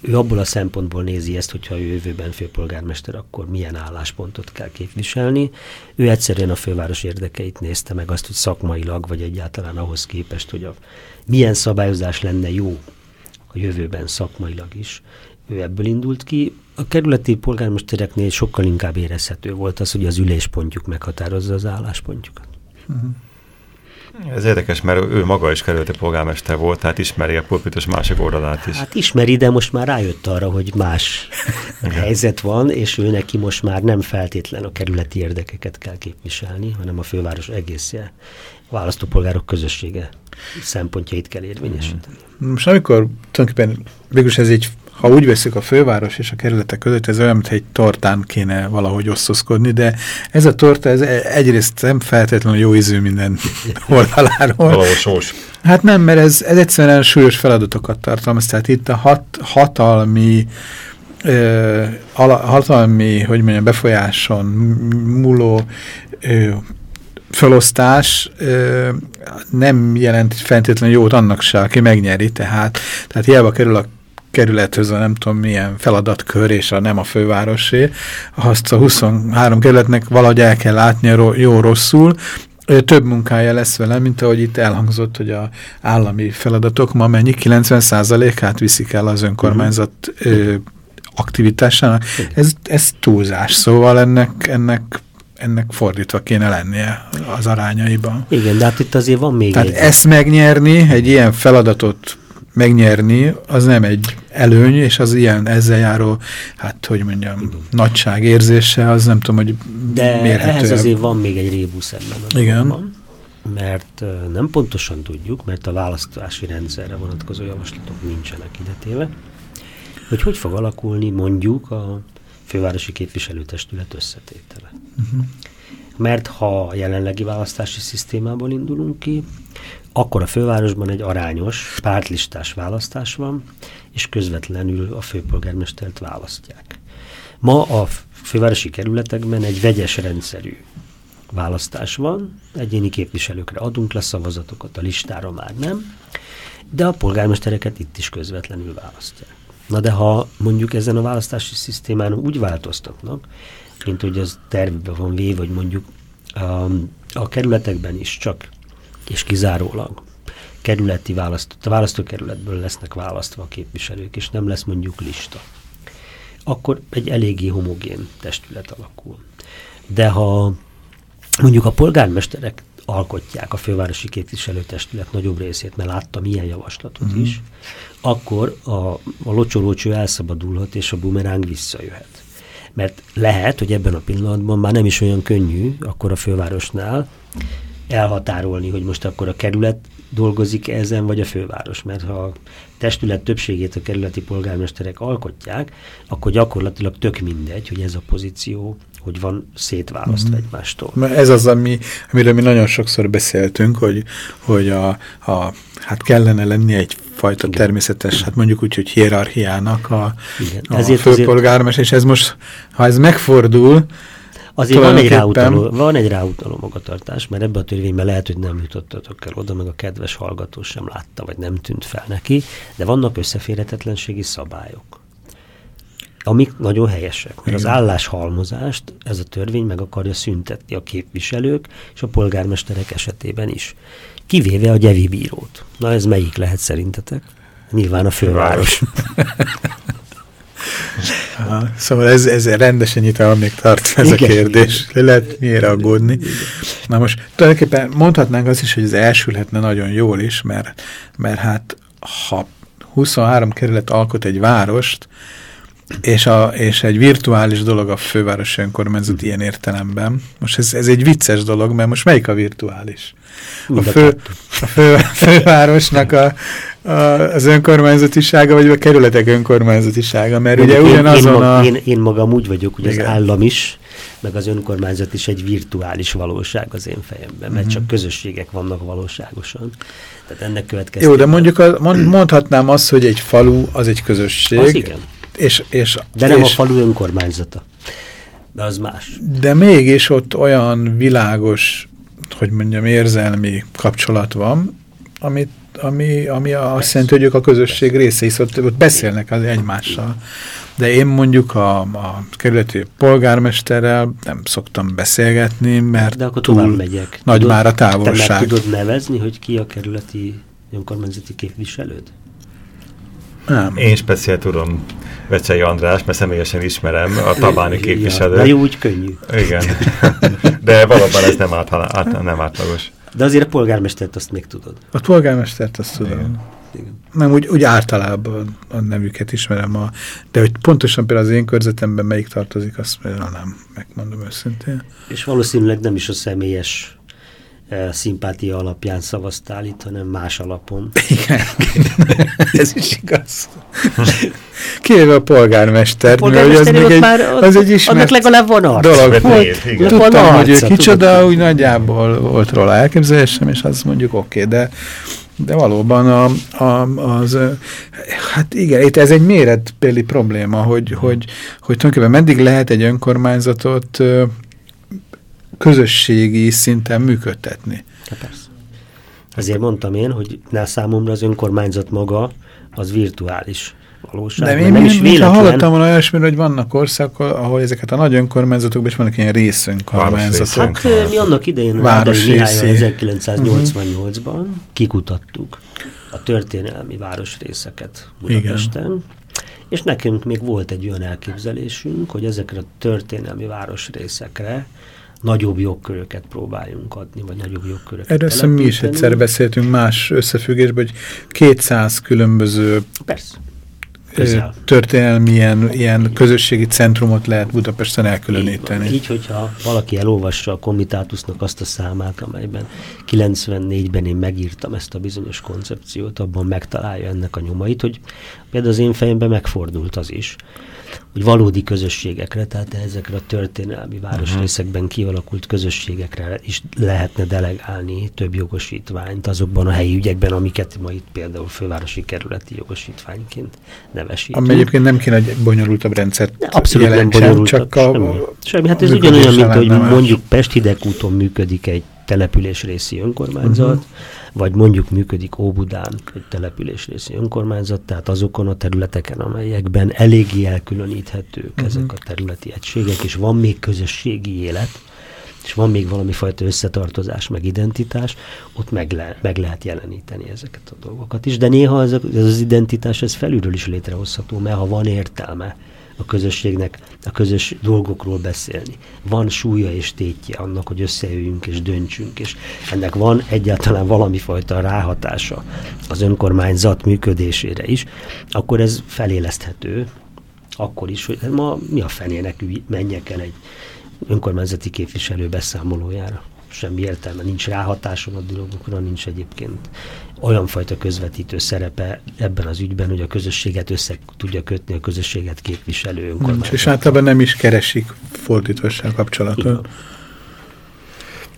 ő abból a szempontból nézi ezt, hogyha ő jövőben főpolgármester, akkor milyen álláspontot kell képviselni. Ő egyszerűen a főváros érdekeit nézte meg azt, hogy szakmailag, vagy egyáltalán ahhoz képest, hogy a, milyen szabályozás lenne jó a jövőben szakmailag is. Ő ebből indult ki. A kerületi polgármestereknél sokkal inkább érezhető volt az, hogy az üléspontjuk meghatározza az álláspontjukat. Uh-huh. Ez érdekes, mert ő maga is kerületi polgármester volt, tehát ismeri a pulpitos másik oldalát is. Hát ismeri, de most már rájött arra, hogy más helyzet van, és ő neki most már nem feltétlen a kerületi érdekeket kell képviselni, hanem a főváros egészje, a választópolgárok közössége szempontjait kell érvényesíteni. Most amikor tulajdonképpen végülis ez egy ha úgy veszük a főváros és a kerületek között, ez olyan, mintha egy tortán kéne valahogy osztozkodni, de ez a torta ez egyrészt nem feltétlenül jó ízű minden oldaláról. Valahol sós. Hát nem, mert ez, ez egyszerűen súlyos feladatokat tartalmaz. Tehát itt a hat, hatalmi ö, hatalmi, hogy mondjam, befolyáson múló ö, felosztás ö, nem jelent feltétlenül jót annak se, aki megnyeri, tehát, tehát hiába kerül a kerülethöz a nem tudom milyen feladatkör, és a nem a fővárosé, azt a 23 kerületnek valahogy el kell látnia jó-rosszul, több munkája lesz vele, mint ahogy itt elhangzott, hogy a állami feladatok ma mennyi 90%-át viszik el az önkormányzat uh -huh. aktivitásának. Ez, ez túlzás, szóval ennek, ennek ennek fordítva kéne lennie az arányaiban. Igen, de hát itt azért van még Tehát egy... ezt megnyerni, egy ilyen feladatot megnyerni, az nem egy előny, és az ilyen ezzel járó, hát hogy mondjam, Igen. nagyságérzése, az nem tudom, hogy De ehhez azért van még egy rébusz ebben. Igen. Van, mert nem pontosan tudjuk, mert a választási rendszerre vonatkozó javaslatok nincsenek idetéve, hogy hogy fog alakulni mondjuk a fővárosi képviselőtestület összetétele. Uh mhm. -huh. Mert ha a jelenlegi választási szisztémából indulunk ki, akkor a fővárosban egy arányos, pártlistás választás van, és közvetlenül a főpolgármestert választják. Ma a fővárosi kerületekben egy vegyes rendszerű választás van, egyéni képviselőkre adunk le szavazatokat, a listára már nem, de a polgármestereket itt is közvetlenül választják. Na de ha mondjuk ezen a választási szisztémán úgy változtatnak, mint hogy az tervben van véve, hogy mondjuk a, a kerületekben is csak és kizárólag kerületi választó, a választókerületből lesznek választva a képviselők, és nem lesz mondjuk lista, akkor egy eléggé homogén testület alakul. De ha mondjuk a polgármesterek alkotják a fővárosi képviselőtestület nagyobb részét, mert láttam ilyen javaslatot mm. is, akkor a, a locsolócső elszabadulhat, és a bumeráng visszajöhet. Mert lehet, hogy ebben a pillanatban már nem is olyan könnyű, akkor a fővárosnál, elhatárolni, hogy most akkor a kerület dolgozik ezen, vagy a főváros. Mert ha a testület többségét a kerületi polgármesterek alkotják, akkor gyakorlatilag tök mindegy, hogy ez a pozíció hogy van szétválasztva mm. egymástól. Mert ez az, ami, amiről mi nagyon sokszor beszéltünk, hogy, hogy a, a, hát kellene lenni egyfajta Igen. természetes, hát mondjuk úgy, hogy hierarchiának a, Igen. a Ezért főpolgármester, és ez most, ha ez megfordul, Azért van egy, ráutaló, van egy ráutaló magatartás, mert ebbe a törvényben lehet, hogy nem jutottatok el oda, meg a kedves hallgató sem látta, vagy nem tűnt fel neki, de vannak összeférhetetlenségi szabályok amik nagyon helyesek. Mert az álláshalmozást ez a törvény meg akarja szüntetni a képviselők és a polgármesterek esetében is. Kivéve a gyevi bírót. Na ez melyik lehet szerintetek? Nyilván a főváros. Aha, szóval ez, ez rendesen nyitva még tart ez igen, a kérdés. Igen. Lehet miért aggódni. Igen. Na most tulajdonképpen mondhatnánk azt is, hogy ez elsülhetne nagyon jól is, mert, mert hát ha 23 kerület alkot egy várost, és, a, és egy virtuális dolog a fővárosi önkormányzat ilyen értelemben. Most ez, ez egy vicces dolog, mert most melyik a virtuális? A, fő, a fő, fővárosnak a, az önkormányzatisága, vagy a kerületek önkormányzatisága, mert ugye én, ugyanazon én, a... Én, én magam úgy vagyok, hogy Igen. az állam is, meg az önkormányzat is egy virtuális valóság az én fejemben, mert mhm. -huh. csak közösségek vannak valóságosan. Tehát ennek következtében... Jó, de mondjuk a, mondhatnám azt, hogy egy falu az egy közösség. Az igen. És, és, de nem és, a falu önkormányzata. De az más. De mégis ott olyan világos, hogy mondjam, érzelmi kapcsolat van, amit, ami, ami azt jelenti, hogy ők a közösség része, hisz ott, ott beszélnek az egymással. De én mondjuk a, a kerületi polgármesterrel nem szoktam beszélgetni, mert De akkor túl megyek. nagy tudod, már a távolság. Te meg tudod nevezni, hogy ki a kerületi önkormányzati képviselőd? Nem. Én speciál tudom Vecsei András, mert személyesen ismerem a tabáni képviselőt. Ja, de jó, úgy könnyű. Igen. De valóban ez nem, át, át, nem átlagos. De azért a polgármestert azt még tudod. A polgármestert azt tudom. Igen. Igen. Nem, úgy, úgy általában a nevüket ismerem, a, de hogy pontosan például az én körzetemben melyik tartozik, azt például nem, megmondom őszintén. És valószínűleg nem is a személyes szimpátia alapján szavaztál itt, hanem más alapon. Igen, ez is igaz. Kivéve a polgármester, a polgármester az, egy, már az egy ismert annak legalább van arc. dolog. Volt, tudtam, hogy ő kicsoda, úgy nagyjából volt róla elképzelésem, és az mondjuk oké, okay, de de valóban a, a, az, Hát igen, itt ez egy méretbeli probléma, hogy, hogy, hogy tulajdonképpen meddig lehet egy önkormányzatot közösségi szinten működtetni. Hát persze. Ezért mondtam én, hogy ne számomra az önkormányzat maga az virtuális valóság. De én nem is véletlen. hallottam volna olyasmire, hogy vannak országok, ahol ezeket a nagy önkormányzatokban is vannak ilyen részönkormányzatok. Hát mi annak idején, Városi 1988-ban kikutattuk a történelmi városrészeket Budapesten, Igen. és nekünk még volt egy olyan elképzelésünk, hogy ezekre a történelmi városrészekre nagyobb jogköröket próbáljunk adni, vagy nagyobb jogköröket Erről mi is egyszer beszéltünk más összefüggésben, hogy 200 különböző Persze közel. történelmi ilyen, ilyen közösségi centrumot lehet Budapesten elkülöníteni. Így, így, hogyha valaki elolvassa a komitátusnak azt a számát, amelyben 94-ben én megírtam ezt a bizonyos koncepciót, abban megtalálja ennek a nyomait, hogy például az én fejemben megfordult az is, hogy valódi közösségekre, tehát ezekre a történelmi városrészekben kialakult közösségekre is lehetne delegálni több jogosítványt azokban a helyi ügyekben, amiket ma itt például fővárosi kerületi jogosítványként nevesítünk. Ami egyébként nem kéne egy bonyolultabb rendszert ne, Abszolút nem bonyolultabb, csak a, semmi. semmi. Hát ez ugyanolyan, mint hogy mondjuk Pest hidegúton működik egy településrészi önkormányzat, uh-huh vagy mondjuk működik Óbudán egy településrészi önkormányzat, tehát azokon a területeken, amelyekben eléggé elkülöníthetők uh-huh. ezek a területi egységek, és van még közösségi élet, és van még valami fajta összetartozás, meg identitás, ott meg, le, meg lehet jeleníteni ezeket a dolgokat is. De néha ez, ez az identitás ez felülről is létrehozható, mert ha van értelme, a közösségnek a közös dolgokról beszélni. Van súlya és tétje annak, hogy összejöjjünk és döntsünk, és ennek van egyáltalán valami fajta ráhatása az önkormányzat működésére is, akkor ez feléleszthető, akkor is, hogy ma mi a fenének menjek el egy önkormányzati képviselő beszámolójára semmi értelme, nincs ráhatásom a dolgokra, nincs egyébként olyan fajta közvetítő szerepe ebben az ügyben, hogy a közösséget össze tudja kötni a közösséget képviselő önkormányzat. És általában nem is keresik fordítóssal kapcsolatot.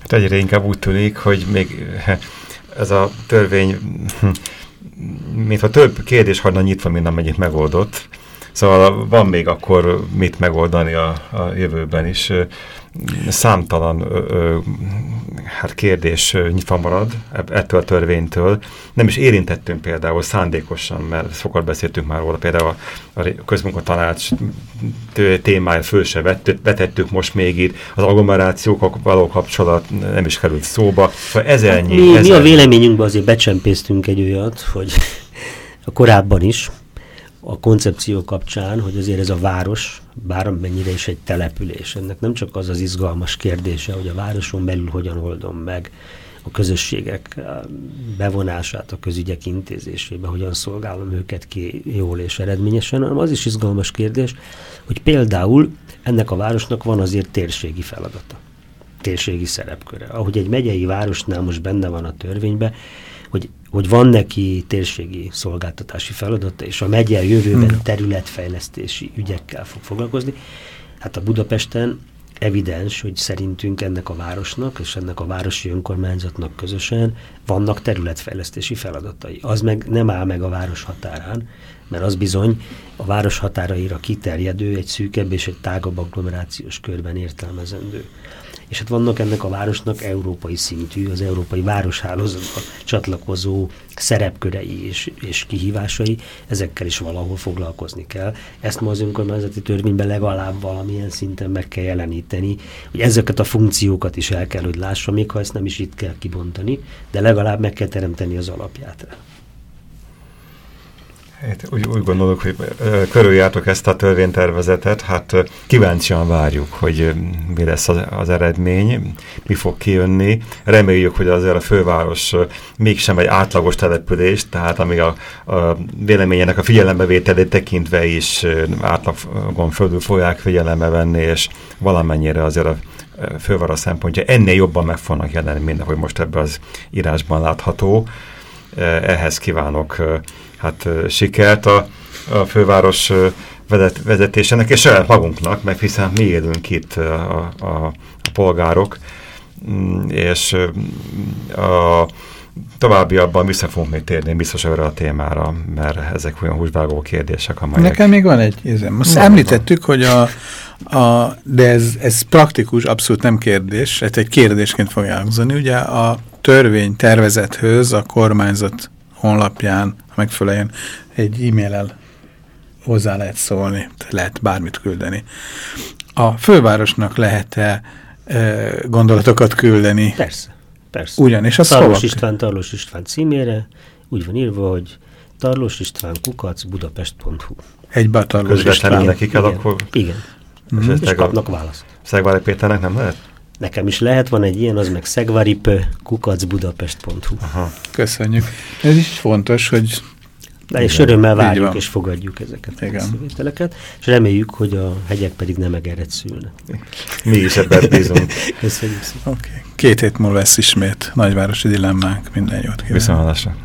Hát egyre inkább úgy tűnik, hogy még ez a törvény mintha több kérdés hagyna nyitva, mint amennyit megoldott. Szóval van még akkor mit megoldani a, a jövőben is számtalan ö, ö, hát kérdés nyitva marad ettől a törvénytől. Nem is érintettünk például szándékosan, mert sokat beszéltünk már róla, például a közmunkatanács témája föl se vett, vetettük most még itt, az agglomerációk való kapcsolat nem is került szóba. Szóval ezernyi, mi, ezernyi. mi a véleményünkben azért becsempésztünk egy olyat, hogy a korábban is, a koncepció kapcsán, hogy azért ez a város, bármennyire is egy település, ennek nem csak az az izgalmas kérdése, hogy a városon belül hogyan oldom meg a közösségek bevonását a közügyek intézésébe, hogyan szolgálom őket ki jól és eredményesen, hanem az is izgalmas kérdés, hogy például ennek a városnak van azért térségi feladata, térségi szerepköre. Ahogy egy megyei városnál most benne van a törvényben, hogy, hogy van neki térségi szolgáltatási feladata, és a megye jövőben hmm. területfejlesztési ügyekkel fog foglalkozni. Hát a Budapesten evidens, hogy szerintünk ennek a városnak és ennek a városi önkormányzatnak közösen vannak területfejlesztési feladatai. Az meg nem áll meg a város határán, mert az bizony a város határaira kiterjedő, egy szűkebb és egy tágabb agglomerációs körben értelmezendő és hát vannak ennek a városnak európai szintű, az európai városhálózatba csatlakozó szerepkörei és, és kihívásai, ezekkel is valahol foglalkozni kell. Ezt ma az önkormányzati törvényben legalább valamilyen szinten meg kell jeleníteni, hogy ezeket a funkciókat is el kell, hogy lássa, még ha ezt nem is itt kell kibontani, de legalább meg kell teremteni az alapját úgy, úgy gondolok, hogy körüljártok ezt a törvénytervezetet, hát kíváncsian várjuk, hogy mi lesz az, az eredmény, mi fog kijönni. Reméljük, hogy azért a főváros mégsem egy átlagos település, tehát ami a, a véleményének a figyelembevételét tekintve is átlagon fölül fogják figyelembe venni, és valamennyire azért a főváros szempontja ennél jobban meg fognak jelenni, mint ahogy most ebben az írásban látható. Ehhez kívánok hát sikert a, a főváros vezet, vezetésének, és saját magunknak, meg hiszen mi élünk itt a, a, a polgárok, mm, és a, továbbiabban vissza fogunk még térni biztos erre a témára, mert ezek olyan húsvágó kérdések, amelyek... Nekem még van egy érzem. Most említettük, van. hogy a, a, de ez, ez praktikus, abszolút nem kérdés, ez egy kérdésként fog elhangzani. Ugye a törvény tervezethöz a kormányzat honlapján megfelelően egy e-mail-el hozzá lehet szólni, lehet bármit küldeni. A fővárosnak lehet-e e, gondolatokat küldeni? Persze, persze. Ugyanis az Tarlós István, Tarlós István címére úgy van írva, hogy Tarlós István kukac budapest.hu Egybe a Tarlós István. neki kell igen, akkor... Igen. Mm. És, és kapnak választ. Szegvári Péternek nem lehet? Nekem is lehet, van egy ilyen, az meg szegvaripö kukacbudapest.hu. Köszönjük. Ez is fontos, hogy de és örömmel várjuk és fogadjuk ezeket Igen. a szövételeket, és reméljük, hogy a hegyek pedig nem egeret szülnek. Mi is ebben bízunk. Köszönjük szépen. Okay. Két hét múlva lesz ismét nagyvárosi dilemmánk. Minden jót kívánok. Viszontlátásra.